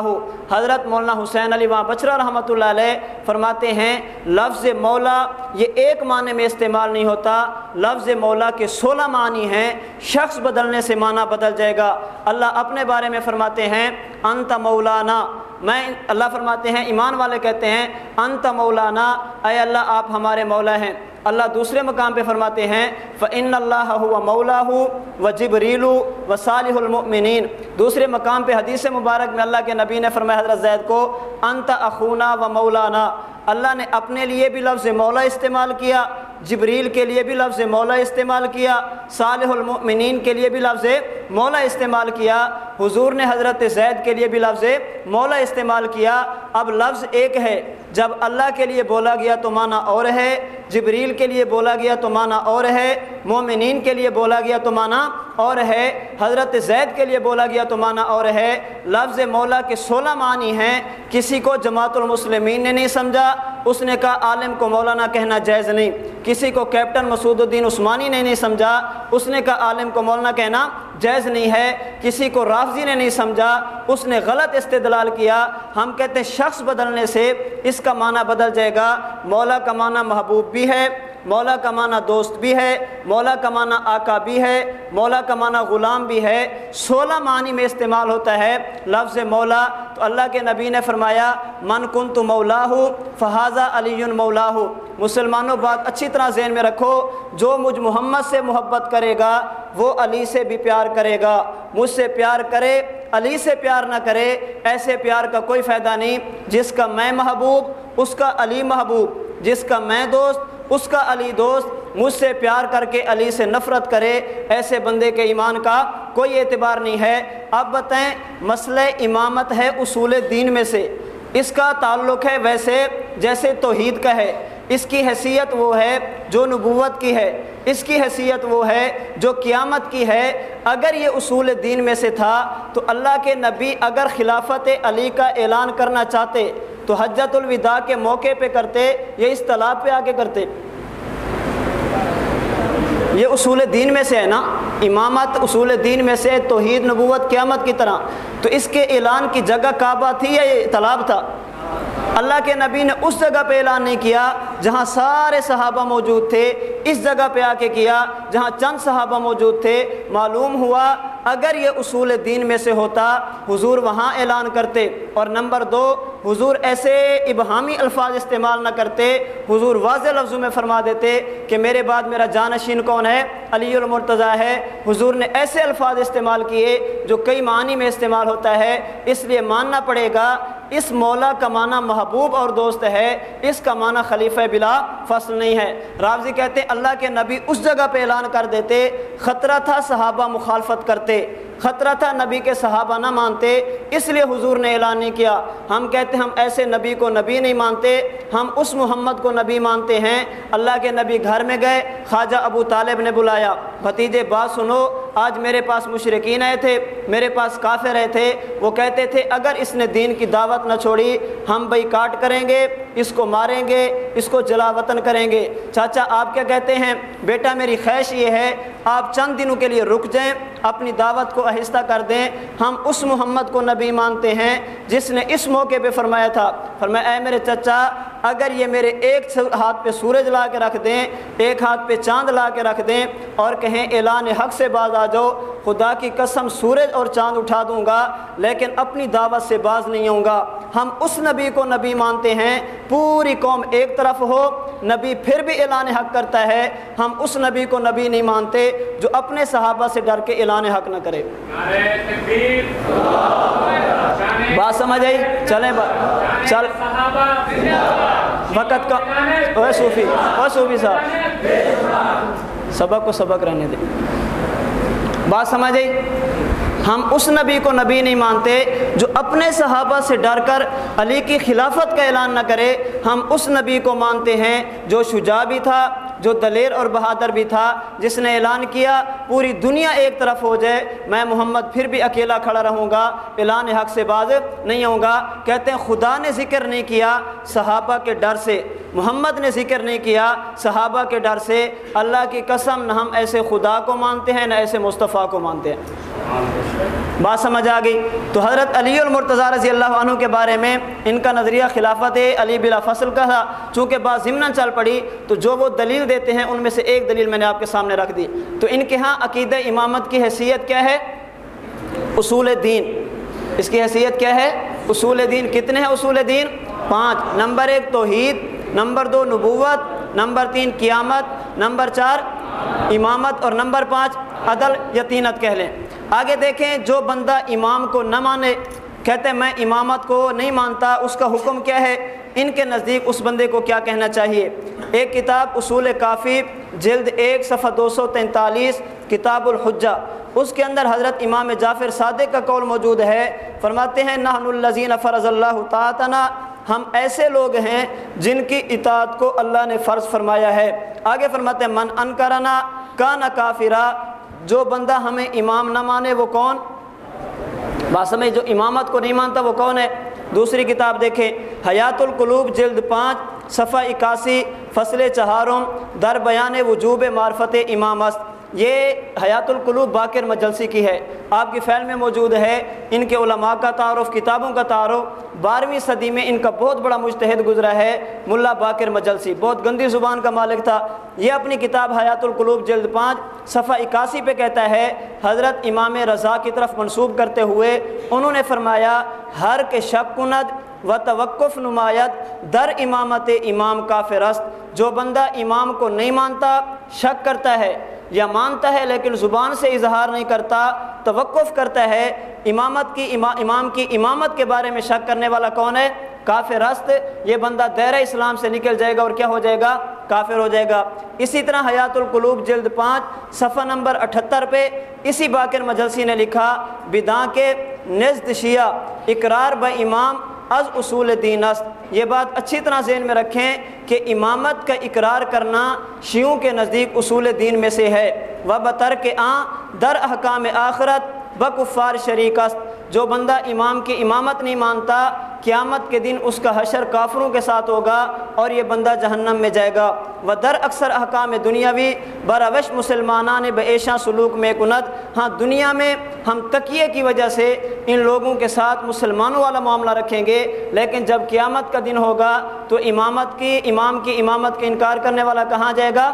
Speaker 2: حضرت مولانا حسین علی وہاں بچرا رحمۃ اللہ علیہ فرماتے ہیں، لفظ مولا یہ ایک معنی میں استعمال نہیں ہوتا، لفظ مولا کے سولہ معنی ہیں، شخص بدلنے سے معنی بدل جائے گا۔ اللہ اپنے بارے میں فرماتے ہیں، انت مولانا۔ میں اللہ فرماتے ہیں، ایمان والے کہتے ہیں، انت مولانا۔ اے اللہ، آپ ہمارے مولا ہیں۔ اللہ دوسرے مقام پہ فرماتے ہیں فعن اللہ ہو مولا ہو و جبریلو و صالح المؤمنین دوسرے مقام پہ حدیث مبارک میں اللہ کے نبی نے فرمایا، حضرت زید کو، انت اخونا و مولانا۔ اللہ نے اپنے لیے بھی لفظ مولا استعمال کیا۔ جبریل کے لیے بھی لفظ مولا استعمال کیا، صالح المؤمنین کے لیے بھی لفظ مولا استعمال کیا، حضور نے حضرت زید کے لیے بھی لفظ مولا استعمال کیا۔ اب لفظ ایک ہے، جب اللہ کے لیے بولا گیا تو معنی اور ہے، جبریل کے لیے بولا گیا تو معنی اور ہے، مومنین کے لیے بولا گیا تو معنی اور ہے، حضرت زید کے لیے بولا گیا تو معنی اور ہے۔ لفظ مولا کے سولہ معنی ہیں، کسی کو جماعت المسلمین نے نہیں سمجھا، اس نے کہا عالم کو مولانا کہنا جائز نہیں۔ کسی کو کیپٹن مسعود الدین عثمانی نے نہیں سمجھا، اس نے کہا، عالم کو مولانا کہنا جائز نہیں ہے، کسی کو رافضی نے نہیں سمجھا، اس نے غلط استدلال کیا۔ ہم کہتے ہیں شخص بدلنے سے اس کا معنی بدل جائے گا۔ مولا کا معنی محبوب بھی ہے، مولا کا معنی دوست بھی ہے، مولا کا معنی آقا بھی ہے، مولا کا معنی غلام بھی ہے۔ سولہ معنی میں استعمال ہوتا ہے لفظ مولا۔ تو اللہ کے نبی نے فرمایا، من کن تو مولا ہو فہذا علی مولا ہو مسلمانوں، بات اچھی طرح ذہن میں رکھو، جو مجھ محمد سے محبت کرے گا وہ علی سے بھی پیار کرے گا، مجھ سے پیار کرے، علی سے پیار نہ کرے، ایسے پیار کا کوئی فائدہ نہیں۔ جس کا میں محبوب، اس کا علی محبوب۔ جس کا میں دوست، اس کا علی دوست۔ مجھ سے پیار کر کے علی سے نفرت کرے۔ ایسے بندے کے ایمان کا کوئی اعتبار نہیں ہے۔ اب بتائیں، مسئلہ امامت ہے اصول دین میں سے۔ اس کا تعلق ہے ویسے جیسے توحید کا ہے۔ اس کی حیثیت وہ ہے جو نبوت کی ہے، اس کی حیثیت وہ ہے جو قیامت کی ہے۔ اگر یہ اصول دین میں سے تھا، تو اللہ کے نبی اگر خلافت علی کا اعلان کرنا چاہتے، تو حجت الوداع کے موقع پہ کرتے، یا اس تالاب پہ آ کے کرتے۔ یہ اصول دین میں سے ہے نا؟ امامت اصول دین میں سے، توحید نبوت قیامت کی طرح۔ تو اس کے اعلان کی جگہ کعبہ تھی یا یہ تالاب تھا؟ اللہ کے نبی نے اس جگہ پہ اعلان نہیں کیا جہاں سارے صحابہ موجود تھے، اس جگہ پہ آ کے کیا جہاں چند صحابہ موجود تھے۔ معلوم ہوا اگر یہ اصول دین میں سے ہوتا، حضور وہاں اعلان کرتے۔ اور نمبر دو، حضور ایسے ابہامی الفاظ استعمال نہ کرتے۔ حضور واضح لفظوں میں فرما دیتے کہ میرے بعد میرا جانشین کون ہے؟ علی المرتضیٰ ہے۔ حضور نے ایسے الفاظ استعمال کیے جو کئی معنی میں استعمال ہوتا ہے، اس لیے ماننا پڑے گا اس مولا کا معنی محبوب اور دوست ہے، اس کا معنی خلیفہ بلا فصل نہیں ہے۔ راوزی کہتے اللہ کے نبی اس جگہ پہ اعلان کر دیتے، خطرہ تھا صحابہ مخالفت کرتے۔ خطرہ تھا نبی کے صحابہ نہ مانتے، اس لیے حضور نے اعلان نہیں کیا۔ ہم کہتے ہم ایسے نبی کو نبی نہیں مانتے، ہم اس محمد کو نبی مانتے ہیں۔ اللہ کے نبی گھر میں گئے، خواجہ ابو طالب نے بلایا، بھتیجے بات سنو، آج میرے پاس مشرقین آئے تھے، میرے پاس کافر رہے تھے۔ وہ کہتے تھے، اگر اس نے دین کی دعوت نہ چھوڑی، ہم بھائی کاٹ کریں گے، اس کو ماریں گے، اس کو جلا وطن کریں گے۔ چاچا، آپ کیا کہتے ہیں؟ بیٹا، میری خواہش یہ ہے، آپ چند دنوں کے لیے رک جائیں۔ اپنی دعوت کو آہستہ کر دیں۔ ہم اس محمد کو نبی مانتے ہیں جس نے اس موقع پہ فرمایا تھا۔ فرمایا، اے میرے چچا اگر یہ میرے ایک ہاتھ پہ سورج لا کے رکھ دیں ایک ہاتھ پہ چاند لا کے رکھ دیں اور کہیں اعلان حق سے باز آ جاؤ خدا کی قسم سورج اور چاند اٹھا دوں گا لیکن اپنی دعوت سے باز نہیں ہوں گا۔ ہم اس نبی کو نبی مانتے ہیں پوری قوم ایک طرف ہو نبی پھر بھی اعلان حق کرتا ہے۔ ہم اس نبی کو نبی نہیں مانتے جو اپنے صحابہ سے ڈر کے اعلان حق نہ کرے۔ بات سمجھ آئی؟ چلیں چل وقت کا اوے صوفی اوے صوفی صاحب، سبق کو سبق رہنے دیں بات سمجھ آئی؟ ہم اس نبی کو نبی نہیں مانتے جو اپنے صحابہ سے ڈر کر علی کی خلافت کا اعلان نہ کرے۔ ہم اس نبی کو مانتے ہیں جو شجاع بھی تھا جو دلیر اور بہادر بھی تھا، جس نے اعلان کیا، پوری دنیا ایک طرف ہو جائے، میں محمد پھر بھی اکیلا کھڑا رہوں گا، اعلان حق سے باز نہیں ہوں گا۔ کہتے ہیں، خدا نے ذکر نہیں کیا صحابہ کے ڈر سے۔ محمد نے ذکر نہیں کیا صحابہ کے ڈر سے۔ اللہ کی قسم، نہ ہم ایسے خدا کو مانتے ہیں، نہ ایسے مصطفیٰ کو مانتے ہیں۔ بات سمجھ آ گئی۔ تو حضرت علی المرتضیٰ رضی اللہ عنہ کے بارے میں ان کا نظریہ خلافت علی بلا فصل کا تھا۔ چونکہ بات ضمن چل پڑی، تو جو وہ دلیل دیتے ہیں، ان میں سے ایک دلیل میں نے آپ کے سامنے رکھ دی۔ تو ان کے ہاں عقیدہ امامت کی حیثیت کیا ہے؟ اصول دین۔ اس کی حیثیت کیا ہے؟ اصول دین۔ کتنے ہیں اصول دین؟ پانچ۔ نمبر ایک، توحید۔ نمبر دو، نبوت۔ نمبر تین، قیامت۔ نمبر چار، امامت۔ اور نمبر پانچ، عدل یتینت کہہ لیں۔ آگے دیکھیں جو بندہ امام کو نہ مانے، کہتے ہیں، میں امامت کو نہیں مانتا، اس کا حکم کیا ہے؟ ان کے نزدیک اس بندے کو کیا کہنا چاہیے؟ ایک کتاب اصول کافی، جلد ایک، صفحہ دو سو تینتالیس، کتاب الحجہ۔ اس کے اندر حضرت امام جعفر صادق کا قول موجود ہے۔ فرماتے ہیں، نحن الزین فرض اللہ تعالیٰ ہم ایسے لوگ ہیں جن کی اطاعت کو اللہ نے فرض فرمایا ہے۔ آگے فرماتے ہیں، من ان کرنا کا نہ کافرا جو بندہ ہمیں امام نہ مانے وہ کون؟ بات سمجھ جو امامت کو نہیں مانتا وہ کون ہے؟ دوسری کتاب دیکھیں، حیات القلوب جلد پانچ، صفحہ اکاسی، فصل چہارم، در بیان وجوب معرفت امام است یہ حیات القلوب باقر مجلسی کی ہے۔ آپ کی فیل میں موجود ہے، ان کے علماء کا تعارف، کتابوں کا تعارف۔ بارہویں صدی میں ان کا بہت بڑا مجتہد گزرا ہے، ملا باقر مجلسی۔ بہت گندی زبان کا مالک تھا۔ یہ اپنی کتاب حیات القلوب جلد پانچ، صفحہ اکاسی پہ کہتا ہے، حضرت امام رضا کی طرف منسوب کرتے ہوئے انہوں نے فرمایا، ہر کے شک کند و توقف نمایت، در امامت امام کا فرست۔ جو بندہ امام کو نہیں مانتا، شک کرتا ہے۔ یا مانتا ہے لیکن زبان سے اظہار نہیں کرتا، توقف کرتا ہے، امامت کی امام کی امامت کے بارے میں شک کرنے والا کون ہے؟ کافر رست یہ بندہ دیر اسلام سے نکل جائے گا اور کیا ہو جائے گا؟ کافر ہو جائے گا۔ اسی طرح حیات القلوب جلد پانچ، صفحہ نمبر اٹھتر پہ اسی باقر مجلسی نے لکھا بداں کے نزد شیعہ اقرار ب امام از اصول دین است۔ یہ بات اچھی طرح ذہن میں رکھیں کہ امامت کا اقرار کرنا شیعوں کے نزدیک اصول دین میں سے ہے۔ و بطر کے آ در احکام آخرت بکفار شریک است۔ جو بندہ امام کی امامت نہیں مانتا، قیامت کے دن اس کا حشر کافروں کے ساتھ ہوگا اور یہ بندہ جہنم میں جائے گا۔ و در اکثر احکام دنیاوی بروش مسلمانان بعیشہ سلوک میں کنت۔ ہاں دنیا میں ہم تکیے کی وجہ سے ان لوگوں کے ساتھ مسلمانوں والا معاملہ رکھیں گے، لیکن جب قیامت کا دن ہوگا تو امامت کی، امام کی امامت کا انکار کرنے والا کہاں جائے گا؟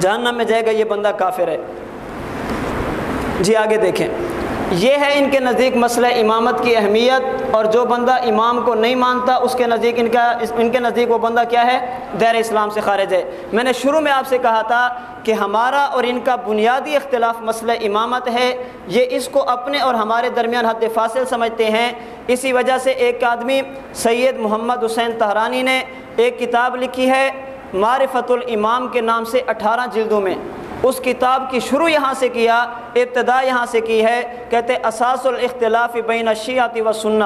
Speaker 2: جہنم میں جائے گا، یہ بندہ کافر ہے۔ جی آگے دیکھیں۔ یہ ہے ان کے نزدیک مسئلہ امامت کی اہمیت اور جو بندہ امام کو نہیں مانتا، اس کے نزدیک ان کا، ان کے نزدیک وہ بندہ کیا ہے؟ دیر اسلام سے خارج ہے۔ میں نے شروع میں آپ سے کہا تھا کہ ہمارا اور ان کا بنیادی اختلاف مسئلہ امامت ہے۔ یہ اس کو اپنے اور ہمارے درمیان حد فاصل سمجھتے ہیں۔ اسی وجہ سے ایک آدمی، سید محمد حسین تہرانی نے ایک کتاب لکھی ہے، معرفت الامام کے نام سے اٹھارہ جلدوں میں۔ اس کتاب کی شروع یہاں سے کیا، ابتدا یہاں سے کی ہے، کہتے اساس الاختلاف بین الشیعت و سنہ۔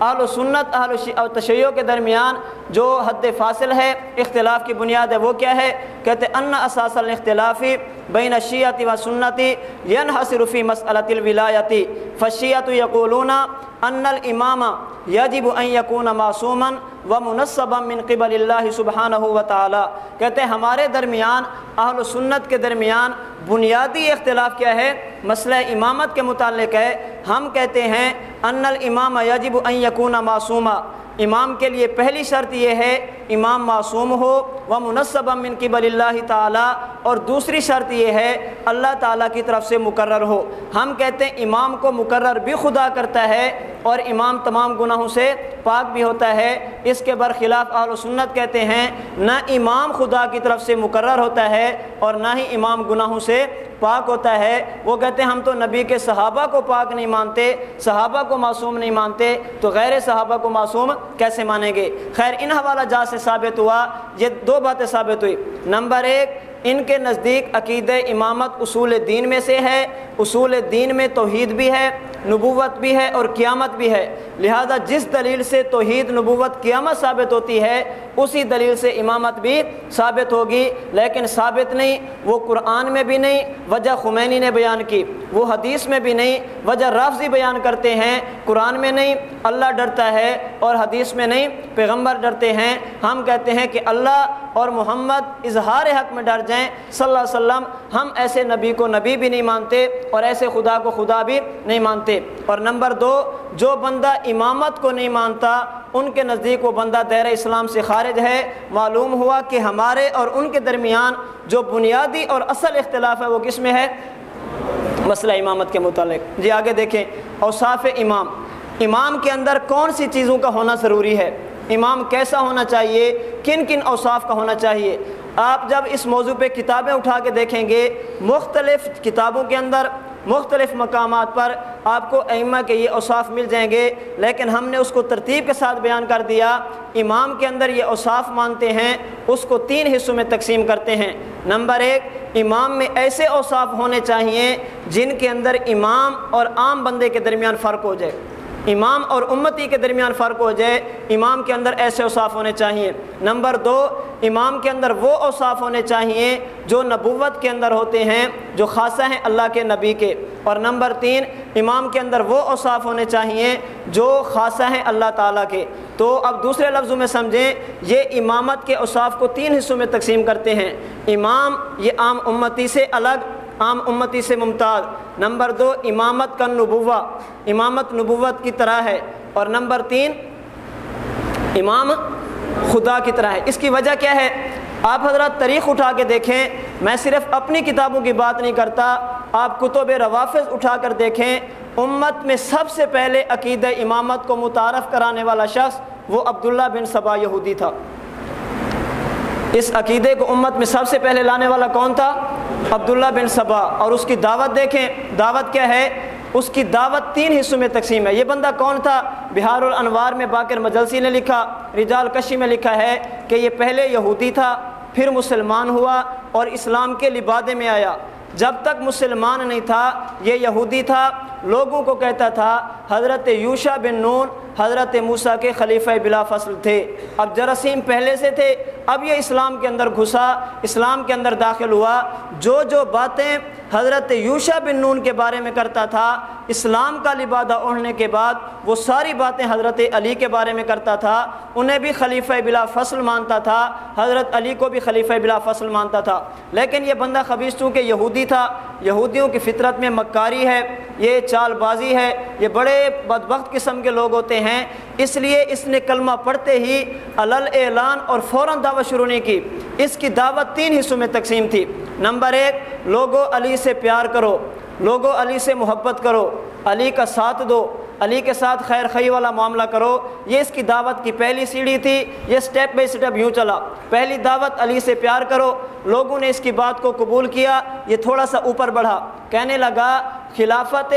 Speaker 2: اہل و سنت، اہل و تشیعوں کے درمیان جو حد فاصل ہے، اختلاف کی بنیاد ہے، وہ کیا ہے؟ کہتے ان اساس الاختلافی بین الشیعت و سنتی ینحصر فی مسئلۃ الولایتی فشیعت یقولون ان الامام یجب ان یکون معصوما و منصبا من قبل اللہ سبحانہ و تعالی کہتے ہیں ہمارے درمیان اہل سنت کے درمیان بنیادی اختلاف کیا ہے مسئلہ امامت کے متعلق ہے ہم کہتے ہیں ان الامام یجب ان یکون معصوما امام کے لیے پہلی شرط یہ ہے، امام معصوم ہو و منصب من قبل اللہ تعالیٰ، اور دوسری شرط یہ ہے، اللہ تعالیٰ کی طرف سے مقرر ہو۔ ہم کہتے ہیں امام کو مقرر بھی خدا کرتا ہے، اور امام تمام گناہوں سے پاک بھی ہوتا ہے۔ اس کے برخلاف اہل و سنت کہتے ہیں، نہ امام خدا کی طرف سے مقرر ہوتا ہے، اور نہ ہی امام گناہوں سے پاک ہوتا ہے۔ وہ کہتے ہیں، ہم تو نبی کے صحابہ کو پاک نہیں مانتے، صحابہ کو معصوم نہیں مانتے، تو غیر صحابہ کو معصوم کیسے مانیں گے؟ خیر، ان حوالہ جات سے ثابت ہوا، یہ دو باتیں ثابت ہوئی۔ نمبر ایک ان کے نزدیک عقید امامت اصول دین میں سے ہے، اصول دین میں توحید بھی ہے، نبوت بھی ہے اور قیامت بھی ہے۔ لہذا جس دلیل سے توحید، نبوت، قیامت ثابت ہوتی ہے، اسی دلیل سے امامت بھی ثابت ہوگی۔ لیکن ثابت نہیں، وہ قرآن میں بھی نہیں، وجہ خمینی نے بیان کی۔ وہ حدیث میں بھی نہیں، وجہ رافضی بیان کرتے ہیں۔ قرآن میں نہیں، اللہ ڈرتا ہے اور حدیث میں نہیں، پیغمبر ڈرتے ہیں۔ ہم کہتے ہیں کہ اللہ اور محمد اظہار حق میں ڈر جائیں۔ صلی اللہ علیہ وسلم ہم ایسے نبی کو نبی بھی نہیں مانتے اور ایسے خدا کو خدا بھی نہیں مانتے۔ اور نمبر دو، جو بندہ امامت کو نہیں مانتا، ان کے نزدیک وہ بندہ دیر اسلام سے خارج ہے۔ معلوم ہوا کہ ہمارے اور ان کے درمیان جو بنیادی اور اصل اختلاف ہے، وہ کس میں ہے؟ مسئلہ امامت کے متعلق۔ جی آگے دیکھیں۔ اوصاف امام۔ امام کے اندر کون سی چیزوں کا ہونا ضروری ہے؟ امام کیسا ہونا چاہیے؟ کن کن اوصاف کا ہونا چاہیے؟ آپ جب اس موضوع پہ کتابیں اٹھا کے دیکھیں گے، مختلف کتابوں کے اندر، مختلف مقامات پر آپ کو ائمہ کے یہ اوصاف مل جائیں گے، لیکن ہم نے اس کو ترتیب کے ساتھ بیان کر دیا۔ امام کے اندر یہ اوصاف مانتے ہیں، اس کو تین حصوں میں تقسیم کرتے ہیں۔ نمبر ایک، امام میں ایسے اوصاف ہونے چاہیے جن کے اندر امام اور عام بندے کے درمیان فرق ہو جائے۔ امام اور امتی کے درمیان فرق ہو جائے، امام کے اندر ایسے اوصاف ہونے چاہیے نمبر دو، امام کے اندر وہ اوصاف ہونے چاہیے جو نبوت کے اندر ہوتے ہیں، جو خاصہ ہیں اللہ کے نبی کے۔ اور نمبر تین، امام کے اندر وہ اوصاف ہونے چاہیے جو خاصہ ہیں اللہ تعالیٰ کے۔ تو اب دوسرے لفظوں میں سمجھیں، یہ امامت کے اوصاف کو تین حصوں میں تقسیم کرتے ہیں۔ امام یہ عام امتی سے الگ عام امتی سے ممتاز۔ نمبر دو، امامت کا نبوہ۔ امامت نبوت کی طرح ہے۔ اور نمبر تین، امام خدا کی طرح ہے۔ اس کی وجہ کیا ہے؟ آپ حضرات تاریخ اٹھا کے دیکھیں۔ میں صرف اپنی کتابوں کی بات نہیں کرتا، آپ کتب روافظ اٹھا کر دیکھیں۔ امت میں سب سے پہلے عقید امامت کو متعارف کرانے والا شخص وہ عبداللہ بن صبا یہودی تھا۔ اس عقیدے کو امت میں سب سے پہلے لانے والا کون تھا؟ عبداللہ بن صبا اور اس کی دعوت دیکھیں، دعوت کیا ہے؟ اس کی دعوت تین حصوں میں تقسیم ہے۔ یہ بندہ کون تھا؟ بہار الانوار میں باقر مجلسی نے لکھا، رجال کشی میں لکھا ہے کہ یہ پہلے یہودی تھا، پھر مسلمان ہوا اور اسلام کے لبادے میں آیا۔ جب تک مسلمان نہیں تھا، یہ یہودی تھا لوگوں کو کہتا تھا، حضرت یوشا بن نون حضرت موسیٰ کے خلیفہ بلا فصل تھے۔ اب جراثیم پہلے سے تھے، اب یہ اسلام کے اندر گھسا، اسلام کے اندر داخل ہوا۔ جو جو باتیں حضرت یوشا بن نون کے بارے میں کرتا تھا، اسلام کا لبادہ اوڑھنے کے بعد وہ ساری باتیں حضرت علی کے بارے میں کرتا تھا۔ انہیں بھی خلیفہ بلا فصل مانتا تھا، حضرت علی کو بھی خلیفہ بلا فصل مانتا تھا۔ لیکن یہ بندہ خبیص چونکہ یہودی تھا، یہودیوں کی فطرت میں مکاری ہے، یہ چال بازی ہے، یہ بڑے بدبخت قسم کے لوگ ہوتے ہیں۔ اس لیے اس نے کلمہ پڑھتے ہی علل اعلان اور فوراً دعوت شروع نہیں کی۔ اس کی دعوت تین حصوں میں تقسیم تھی۔ نمبر ایک، لوگو علی سے پیار کرو، لوگو علی سے محبت کرو، علی کا ساتھ دو۔ علی کے ساتھ خیر خی والا معاملہ کرو۔ یہ اس کی دعوت کی پہلی سیڑھی تھی، یہ سٹیپ بائی سٹیپ یوں چلا۔ پہلی دعوت علی سے پیار کرو۔ لوگوں نے اس کی بات کو قبول کیا، یہ تھوڑا سا اوپر بڑھا۔ کہنے لگا، خلافت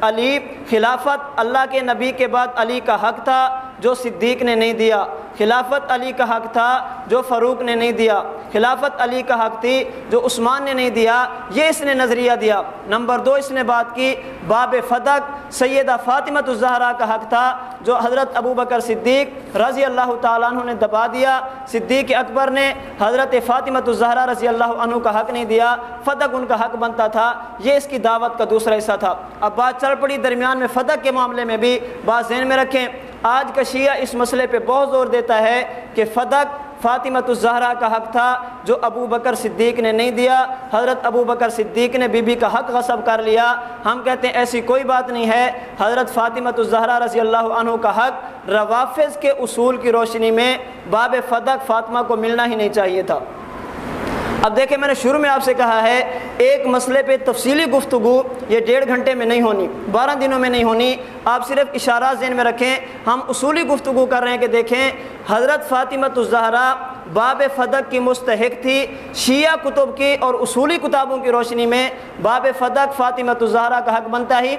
Speaker 2: علی، خلافت اللہ کے نبی کے بعد علی کا حق تھا، جو صدیق نے نہیں دیا۔ خلافت علی کا حق تھا جو فاروق نے نہیں دیا، خلافت علی کا حق تھی جو عثمان نے نہیں دیا، یہ اس نے نظریہ دیا۔ نمبر دو اس نے بات کی، باب فتق سیدہ فاطمۃ الزہرا کا حق تھا جو حضرت ابو بکر صدیق رضی اللہ تعالیٰ عنہ نے دبا دیا۔ صدیق اکبر نے حضرت فاطمۃ الزہرا رضی اللہ عنہ کا حق نہیں دیا۔ فتق ان کا حق بنتا تھا، یہ اس کی دعوت کا دوسرا حصہ تھا۔ اب بات چل پڑی درمیان میں فتق کے معاملے میں بھی۔ بات ذہن میں رکھیں آج کا شیعہ اس مسئلے پہ بہت زور دیتا ہے کہ فدق فاطمۃ الزہرا کا حق تھا جو ابو بکر صدیق نے نہیں دیا، حضرت ابو بکر صدیق نے بی بی کا حق غصب کر لیا۔ ہم کہتے ہیں ایسی کوئی بات نہیں ہے۔ حضرت فاطمۃ الزہرا رضی اللہ عنہ کا حق روافظ کے اصول کی روشنی میں باب فدق فاطمہ کو ملنا ہی نہیں چاہیے تھا۔ اب دیکھیں میں نے شروع میں آپ سے کہا ہے، ایک مسئلے پہ تفصیلی گفتگو یہ ڈیڑھ گھنٹے میں نہیں ہونی، بارہ دنوں میں نہیں ہونی۔ آپ صرف اشارات ذہن میں رکھیں، ہم اصولی گفتگو کر رہے ہیں کہ دیکھیں، حضرت فاطمۃ الزہرا باب فدق کی مستحق تھی، شیعہ کتب کی اور اصولی کتابوں کی روشنی میں باب فدق فاطمۃ الزہرا کا حق بنتا ہی۔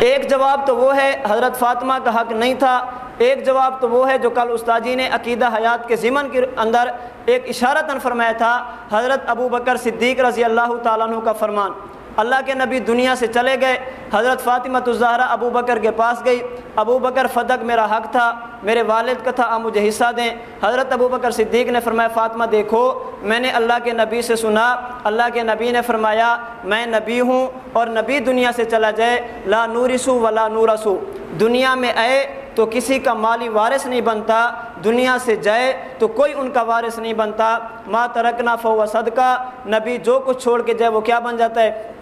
Speaker 2: ایک جواب تو وہ ہے، حضرت فاطمہ کا حق نہیں تھا۔ ایک جواب تو وہ ہے جو کل استاجی نے عقیدہ حیات کے ضمن کے اندر ایک اشارتاً فرمایا تھا، حضرت ابو بکر صدیق رضی اللہ تعالیٰ عنہ کا فرمان۔ اللہ کے نبی دنیا سے چلے گئے، حضرت فاطمہ الزہرا ابو بکر کے پاس گئی۔ ابو بکر فدق میرا حق تھا، میرے والد کا تھا، آپ مجھے حصہ دیں۔ حضرت ابو بکر صدیق نے فرمایا، فاطمہ دیکھو، میں نے اللہ کے نبی سے سنا، اللہ کے نبی نے فرمایا، میں نبی ہوں اور نبی دنیا سے چلا جائے، لا نورسو ولا نورسو دنیا میں آئے تو کسی کا مالی وارث نہیں بنتا، دنیا سے جائے تو کوئی ان کا وارث نہیں بنتا۔ ما ترکنا فو صدقہ۔ نبی جو کچھ چھوڑ کے جائے وہ کیا بن جاتا ہے؟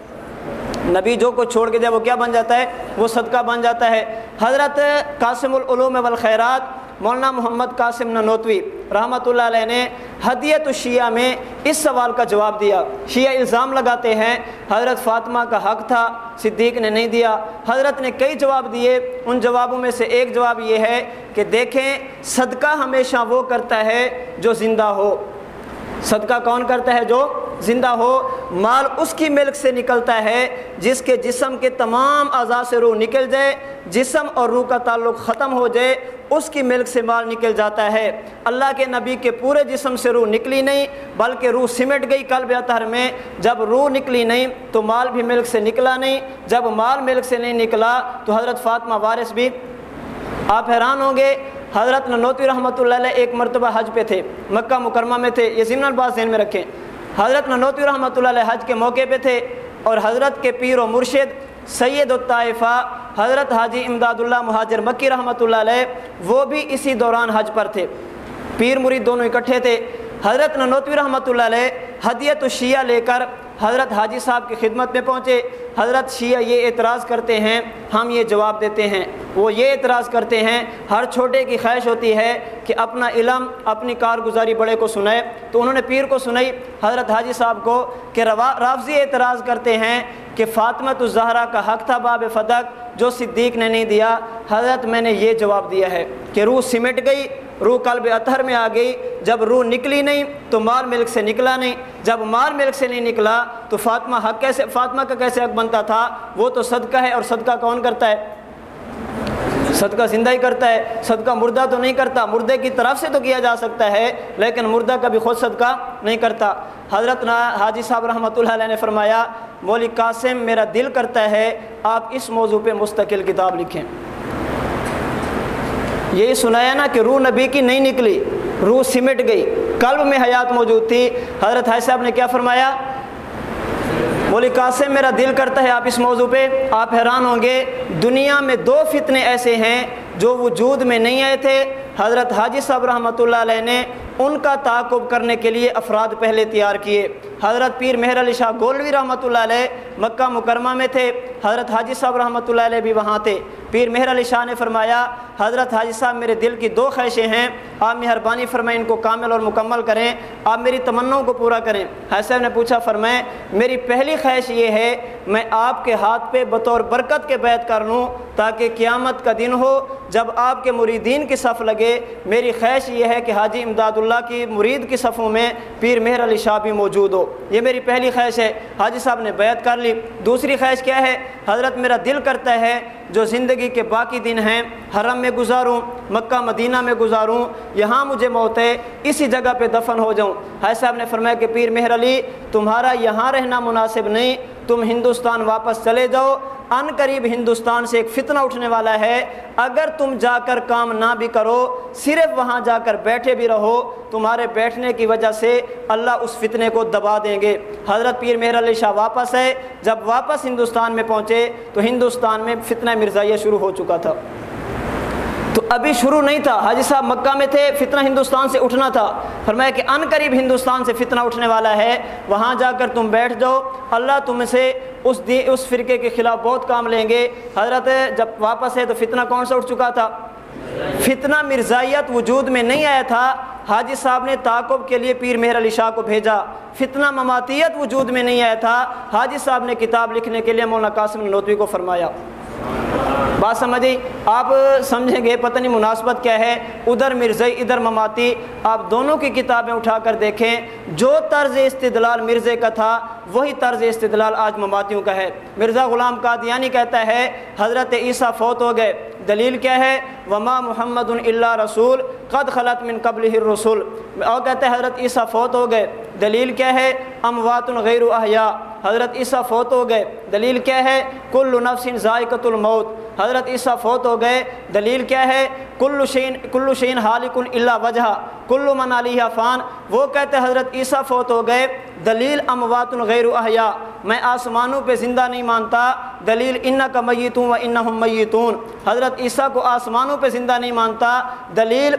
Speaker 2: نبی جو کو چھوڑ کے جائے وہ کیا بن جاتا ہے؟ وہ صدقہ بن جاتا ہے۔ حضرت قاسم العلوم والخیرات مولانا محمد قاسم ننوتوی رحمۃ اللہ علیہ نے حدیت الشیعہ میں اس سوال کا جواب دیا۔ شیعہ الزام لگاتے ہیں، حضرت فاطمہ کا حق تھا، صدیق نے نہیں دیا۔ حضرت نے کئی جواب دیے، ان جوابوں میں سے ایک جواب یہ ہے کہ دیکھیں، صدقہ ہمیشہ وہ کرتا ہے جو زندہ ہو۔ صدقہ کون کرتا ہے جو زندہ ہو؟ مال اس کی ملک سے نکلتا ہے جس کے جسم کے تمام اعضاء سے روح نکل جائے، جسم اور روح کا تعلق ختم ہو جائے۔ اس کی ملک سے مال نکل جاتا ہے۔ اللہ کے نبی کے پورے جسم سے روح نکلی نہیں، بلکہ روح سمٹ گئی کل بیاتر میں۔ جب روح نکلی نہیں تو مال بھی ملک سے نکلا نہیں، جب مال ملک سے نہیں نکلا تو حضرت فاطمہ وارث بھی۔ آپ حیران ہوں گے، حضرت ننوتی رحمۃ اللہ علیہ ایک مرتبہ حج پہ تھے، مکہ مکرمہ میں تھے۔ یہ ضمن الباس ذہن میں رکھیں۔ حضرت ننوتی رحمۃ اللہ علیہ حج کے موقع پہ تھے اور حضرت کے پیر و مرشد سید الطائفہ حضرت حاجی امداد اللہ مہاجر مکی رحمۃ اللہ علیہ، وہ بھی اسی دوران حج پر تھے۔ پیر مرید دونوں اکٹھے تھے۔ حضرت ننوتوی رحمۃ اللہ علیہ حدیت الشیعہ لے کر حضرت حاجی صاحب کی خدمت میں پہنچے۔ حضرت شیعہ یہ اعتراض کرتے ہیں، ہم یہ جواب دیتے ہیں۔ وہ یہ اعتراض کرتے ہیں، ہر چھوٹے کی خواہش ہوتی ہے کہ اپنا علم، اپنی کارگزاری بڑے کو سنائے۔ تو انہوں نے پیر کو سنائی، حضرت حاجی صاحب کو کہ رافضی اعتراض کرتے ہیں کہ فاطمۃ الزہرا کا حق تھا باب فدق، جو صدیق نے نہیں دیا۔ حضرت میں نے یہ جواب دیا ہے کہ روح سمٹ گئی، روح قلب اطہر میں آ گئی۔ جب روح نکلی نہیں تو مال ملک سے نکلا نہیں۔ جب مال ملک سے نہیں نکلا تو فاطمہ حق کیسے، فاطمہ کا کیسے حق بنتا تھا؟ وہ تو صدقہ ہے اور صدقہ کون کرتا ہے؟ صدقہ زندہ ہی کرتا ہے، صدقہ مردہ تو نہیں کرتا، مردے کی طرف سے تو کیا جا سکتا ہے، لیکن مردہ کبھی خود صدقہ نہیں کرتا۔ حضرت نا حاجی صاحب رحمۃ اللہ علیہ نے فرمایا، مولی قاسم میرا دل کرتا ہے، آپ اس موضوع پہ مستقل کتاب لکھیں۔ یہی سنایا نا کہ روح نبی کی نہیں نکلی، روح سمٹ گئی، قلب میں حیات موجود تھی۔ حضرت حاج صاحب نے کیا فرمایا؟ بولی، قاسم، میرا دل کرتا ہے آپ اس موضوع پہ۔ آپ حیران ہوں گے۔ دنیا میں دو فتنے ایسے ہیں جو وجود میں نہیں آئے تھے۔ حضرت حاجی صاحب رحمۃ اللہ علیہ نے ان کا تعاقب کرنے کے لیے افراد پہلے تیار کیے۔ حضرت پیر مہر علی شاہ گولوی رحمۃ اللہ علیہ مکہ مکرمہ میں تھے، حضرت حاجی صاحب رحمۃ اللہ علیہ بھی وہاں تھے۔ پیر مہر علی شاہ نے فرمایا، حضرت حاجی صاحب میرے دل کی دو خواہشیں ہیں، آپ مہربانی فرمائیں ان کو کامل اور مکمل کریں، آپ میری تمناؤں کو پورا کریں۔ حاجی صاحب نے پوچھا فرمائیں میری پہلی خواہش یہ ہے، میں آپ کے ہاتھ پہ بطور برکت کے بیت کر لوں تاکہ قیامت کا دن ہو جب آپ کے مریدین کی صف لگے میری خواہش یہ ہے کہ حاجی امداد اللہ کی مرید کی صفوں میں پیر مہر علی شاہ بھی موجود ہو۔ یہ میری پہلی خواہش ہے۔ حاجی صاحب نے بیعت کر لی۔ دوسری خواہش کیا ہے؟ حضرت میرا دل کرتا ہے جو زندگی کے باقی دن ہیں، حرم میں گزاروں، مکہ، مدینہ میں گزاروں، یہاں مجھے موت ہے، اسی جگہ پہ دفن ہو جاؤں۔ حاجی صاحب نے فرمایا کہ پیر مہر علی، تمہارا یہاں رہنا مناسب نہیں۔ تم ہندوستان واپس چلے جاؤ۔ ان قریب ہندوستان سے ایک فتنہ اٹھنے والا ہے۔ اگر تم جا کر کام نہ بھی کرو، صرف وہاں جا کر بیٹھے بھی رہو، تمہارے بیٹھنے کی وجہ سے اللہ اس فتنے کو دبا دیں گے۔ حضرت پیر مہر علی شاہ واپس ہے۔ جب واپس ہندوستان میں پہنچے تو ہندوستان میں فتنہ مرزائیہ شروع ہو چکا تھا۔ تو ابھی شروع نہیں تھا۔ حاجی صاحب، مکہ میں تھے، فتنہ ہندوستان سے اٹھنا تھا۔ فرمایا کہ ان قریب ہندوستان سے فتنہ اٹھنے والا ہے۔ وہاں جا کر تم بیٹھ جاؤ۔ اللہ تم سے اس دی، اس فرقے کے خلاف بہت کام لیں گے۔ حضرت جب واپس ہے تو فتنہ کون سا اٹھ چکا تھا؟ فتنہ مرزائیت وجود میں نہیں آیا تھا۔ حاجی صاحب نے تعاقب کے لیے پیر مہر علی شاہ کو بھیجا۔ فتنہ مماتیت وجود میں نہیں آیا تھا۔ حاجی صاحب نے کتاب لکھنے کے لیے مولانا قاسم نوتوی کو فرمایا۔ بات سمجھی آپ سمجھیں گے، پتہ نہیں مناسبت کیا ہے۔ ادھر مرزئی ادھر مماتی، آپ دونوں کی کتابیں اٹھا کر دیکھیں۔ جو طرز استدلال مرزے کا تھا، وہی طرز استدلال آج مماتیوں کا ہے۔ مرزا غلام قادیانی کہتا ہے، حضرت عیسیٰ فوت ہو گئے۔ دلیل کیا ہے؟ وما محمد اللہ رسول، قد خلط من قبل رسول اور کہتے ہیں، حضرت عیسیٰ فوت ہو گئے۔ دلیل کیا ہے؟ اموات غیر احیاء۔ حضرت عیسیٰ فوت ہو گئے۔ دلیل کیا ہے؟ کل نفس ذائقۃ الموت۔ حضرت عیسیٰ فوت ہو گئے۔ دلیل کیا ہے؟ کل شین کل شین حالق اللہ وجہ کل من علیہ فان۔ وہ کہتے حضرت عیسیٰ فوت ہو گئے۔ دلیل اموات غیر احیاء۔ میں آسمانوں پہ زندہ نہیں مانتا۔ دلیل ان کا میتوں و ان میتون۔ حضرت عیسیٰ کو آسمانوں پہ زندہ نہیں مانتا۔ دلیل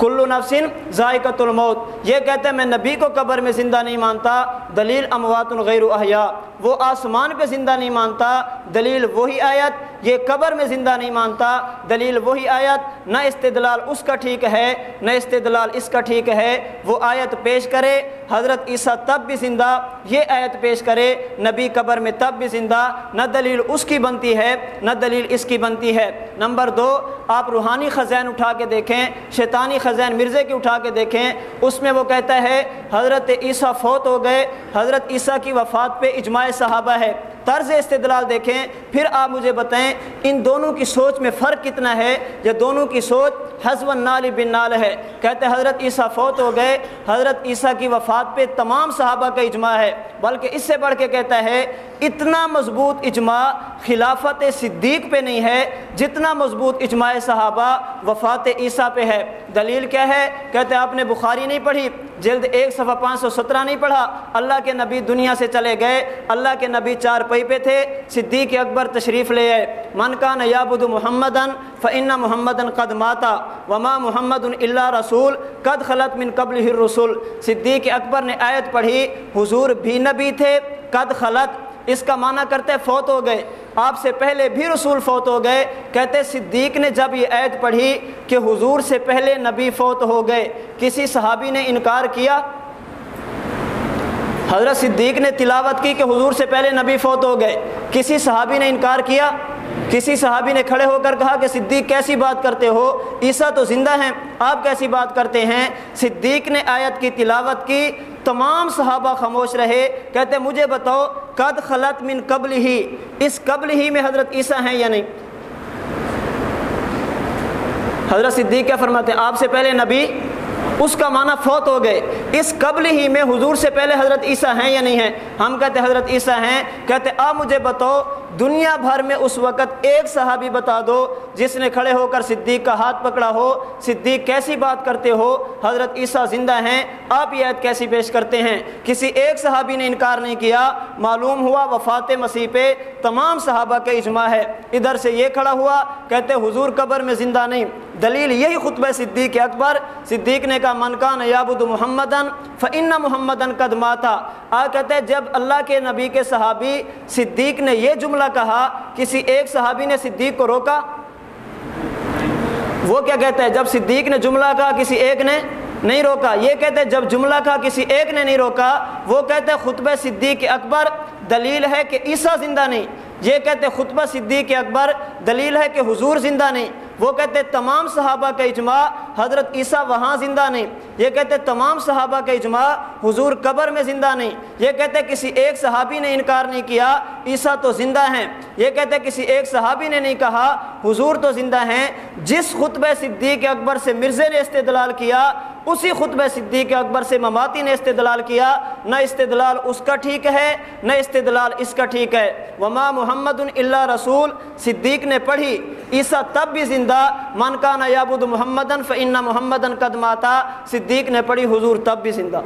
Speaker 2: کلو نفسن ذائقۃ الموت یہ کہتے ہیں، میں نبی کو قبر میں زندہ نہیں مانتا، دلیل اموات غیر احیاء۔ وہ آسمان پہ زندہ نہیں مانتا، دلیل وہی آیت۔ یہ قبر میں زندہ نہیں مانتا، دلیل وہی آیت۔ نہ استدلال اس کا ٹھیک ہے، نہ استدلال اس کا ٹھیک ہے۔ وہ آیت پیش کرے، حضرت عیسیٰ تب بھی زندہ، یہ آیت پیش کرے، نبی قبر میں تب بھی زندہ۔ نہ دلیل اس کی بنتی ہے، نہ دلیل اس کی بنتی ہے۔ نمبر دو، آپ روحانی خزین اٹھا کے دیکھیں، شیطانی خزین مرزے کی اٹھا کے دیکھیں، اس میں وہ کہتا ہے، حضرت عیسیٰ فوت ہو گئے، حضرت عیسیٰ کی وفات پہ اجماع صحابہ ہے۔ طرز استدلال دیکھیں، پھر آپ مجھے بتائیں ان دونوں کی سوچ میں فرق کتنا ہے؟ یہ دونوں کی سوچ حزب نال بن نال ہے۔ کہتے حضرت عیسیٰ فوت ہو گئے، حضرت عیسیٰ کی وفات پہ تمام صحابہ کا اجماع ہے، بلکہ اس سے بڑھ کے کہتا ہے، اتنا مضبوط اجماع خلافت صدیق پہ نہیں ہے، جتنا مضبوط اجماع صحابہ وفات عیسیٰ پہ ہے۔ دلیل کیا ہے؟ کہتے آپ نے بخاری نہیں پڑھی، جلد ایک صفحہ پانچ سو سترہ نہیں پڑھا۔ اللہ کے نبی دنیا سے چلے گئے، اللہ کے نبی چار پئی پہ تھے، صدیق اکبر تشریف لے آئے۔ من کا نیابد محمدن فعن محمد قد ماتا وما محمد اللہ رسول قد خلط من قبل رسول صدیق اکبر نے آیت پڑھی، حضور بھی نبی تھے، قد خلط اس کا معنی کرتے فوت ہو گئے۔ آپ سے پہلے بھی رسول فوت ہو گئے۔ کہتے صدیق نے جب یہ عید پڑھی کہ حضور سے پہلے نبی فوت ہو گئے، کسی صحابی نے انکار کیا؟ حضرت صدیق نے تلاوت کی کہ حضور سے پہلے نبی فوت ہو گئے۔ کسی صحابی نے انکار کیا؟ کسی صحابی نے کھڑے ہو کر کہا کہ صدیق کیسی بات کرتے ہو؟ عیسیٰ تو زندہ ہیں، آپ کیسی بات کرتے ہیں؟ صدیق نے آیت کی تلاوت کی، تمام صحابہ خاموش رہے۔ کہتے، مجھے بتاؤ، قد خلط من قبل ہی۔ اس قبل ہی میں حضرت عیسیٰ ہیں یا نہیں؟ حضرت صدیق کیا فرماتے ہیں؟ آپ سے پہلے نبی اس کا معنی فوت ہو گئے۔ اس قبل ہی میں حضور سے پہلے حضرت عیسیٰ ہیں یا نہیں ہیں؟ ہم کہتے حضرت عیسیٰ ہیں، کہتے آپ مجھے بتاؤ دنیا بھر میں اس وقت ایک صحابی بتا دو جس نے کھڑے ہو کر صدیق کا ہاتھ پکڑا ہو۔ صدیق کیسی بات کرتے ہو؟ حضرت عیسیٰ زندہ ہیں، آپ یہ عید کیسی پیش کرتے ہیں؟ کسی ایک صحابی نے انکار نہیں کیا۔ معلوم ہوا وفات مسیح پہ تمام صحابہ کے اجماع ہے۔ ادھر سے یہ کھڑا ہوا کہتے حضور قبر میں زندہ نہیں۔ دلیل یہی خطبہ صدیق اکبر۔ صدیق نے کہا منکان یابد محمدن فن محمدن قدما تھا آ کہتے جب اللہ کے نبی کے صحابی صدیق نے یہ جملہ کہا، کسی ایک صحابی نے صدیق کو روکا؟ وہ کیا کہتا ہے؟ جب صدیق نے جملہ کہا، کسی ایک نے نہیں روکا۔ یہ کہتے جب جملہ کہا، کسی ایک نے نہیں روکا، وہ کہتے خطبہ صدیق اکبر دلیل ہے کہ عیسیٰ زندہ نہیں۔ یہ کہتے خطبہ صدیق اکبر دلیل ہے کہ حضور زندہ نہیں۔ وہ کہتے ہیں تمام صحابہ کا اجماع، حضرت عیسیٰ وہاں زندہ نہیں۔ یہ کہتے ہیں تمام صحابہ کا اجماع، حضور قبر میں زندہ نہیں۔ یہ کہتے ہیں کسی ایک صحابی نے انکار نہیں کیا، عیسیٰ تو زندہ ہیں۔ یہ کہتے ہیں کسی ایک صحابی نے نہیں کہا، حضور تو زندہ ہیں۔ جس خطبہ صدیق اکبر سے مرزے نے استدلال کیا اسی خطبہ صدیق اکبر سے مماتی نے استدلال کیا، نہ استدلال اس کا ٹھیک ہے، نہ استدلال اس کا ٹھیک ہے۔ وما محمد اللہ رسول، صدیق نے پڑھی، عیسیٰ تب بھی زندہ، من کا نہ یابود محمدن فن محمدن قدماتا صدیق نے پڑھی، حضور تب بھی زندہ۔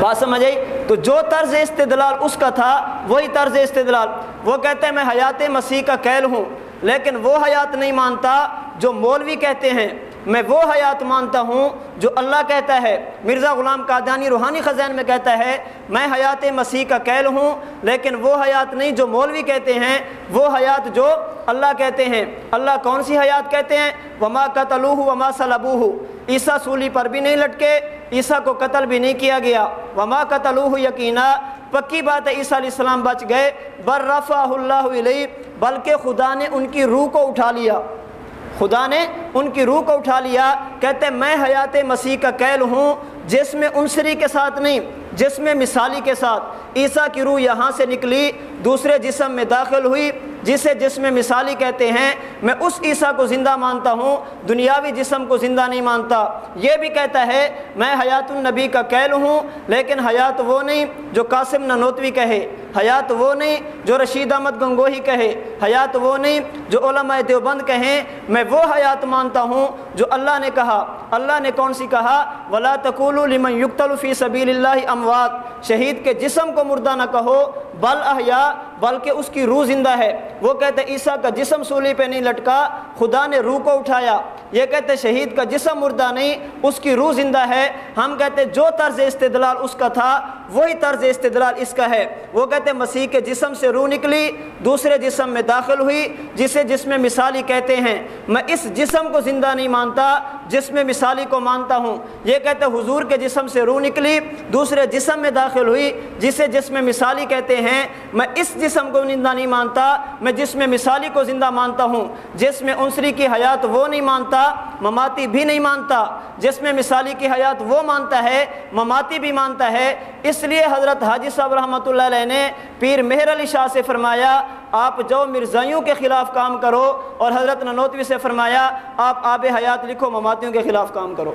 Speaker 2: بات سمجھ آئی؟ تو جو طرز استدلال اس کا تھا، وہی طرز استدلال۔ وہ کہتے ہیں، میں حیات مسیح کا کیل ہوں، لیکن وہ حیات نہیں مانتا جو مولوی کہتے ہیں۔ میں وہ حیات مانتا ہوں جو اللہ کہتا ہے، مرزا غلام قادانی روحانی خزین میں کہتا ہے، میں حیات مسیح کا کیل ہوں، لیکن وہ حیات نہیں جو مولوی کہتے ہیں، وہ حیات جو اللہ کہتے ہیں۔ اللہ کون سی حیات کہتے ہیں؟ وما قتلوہ وما صلبوہ عیسیٰ سولی پر بھی نہیں لٹکے، عیسیٰ کو قتل بھی نہیں کیا گیا۔ وما قتلوہ یقینا، پکی بات ہے عیسیٰ علیہ السلام بچ گئے۔ بر رفع اللہ علیہ بلکہ خدا نے ان کی روح کو اٹھا لیا۔ خدا نے ان کی روح کو اٹھا لیا، کہتے میں حیات مسیح کا کیل ہوں، جس میں عنصری کے ساتھ نہیں، جس میں مثالی کے ساتھ، عیسیٰ کی روح یہاں سے نکلی، دوسرے جسم میں داخل ہوئی جسے جسم مثالی کہتے ہیں، میں اس عیسیٰ کو زندہ مانتا ہوں، دنیاوی جسم کو زندہ نہیں مانتا۔ یہ بھی کہتا ہے، میں حیات النبی کا کیل ہوں، لیکن حیات وہ نہیں جو قاسم ننوتوی کہے۔ حیات وہ نہیں جو رشید احمد گنگوہی کہے۔ حیات وہ نہیں جو علماء دیوبند کہیں، میں وہ حیات مانتا ہوں جو اللہ نے کہا۔ اللہ نے کون سی کہا؟ ولا تقول لمن یقتل فی سبیل اللہ اموات شہید کے جسم کو مردہ نہ کہو، بل احیا بلکہ اس کی روح زندہ ہے۔ وہ کہتے عیسیٰ کا جسم سولی پہ نہیں لٹکا، خدا نے روح کو اٹھایا۔ یہ کہتے شہید کا جسم مردہ نہیں، اس کی روح زندہ ہے۔ ہم کہتے جو طرز استدلال اس کا تھا، وہی طرز استدلال اس کا ہے۔ وہ کہتے مسیح کے جسم سے روح نکلی، دوسرے جسم میں داخل ہوئی، جسے جس میں مثالی کہتے ہیں۔ میں اس جسم کو زندہ نہیں مانتا جس میں مثالی کو مانتا ہوں۔ یہ کہتے حضور کے جسم سے روح نکلی، دوسرے جسم میں داخل ہوئی، جسے جس میں مثالی کہتے ہیں۔ میں اس جسم کو زندہ نہیں مانتا، میں جس میں مثالی کو زندہ مانتا ہوں۔ جس میں عنصری کی حیات وہ نہیں مانتا، مماتی بھی نہیں مانتا۔ جس میں مثالی کی حیات وہ مانتا ہے، مماتی بھی مانتا ہے۔ اس لیے حضرت حاجی صاحب رحمۃ اللہ علیہ نے پیر مہر علی شاہ سے فرمایا آپ جو مرزائیوں کے خلاف کام کرو اور حضرت ننوتوی سے فرمایا، آپ آب حیات لکھو، مماتیوں کے خلاف کام کرو۔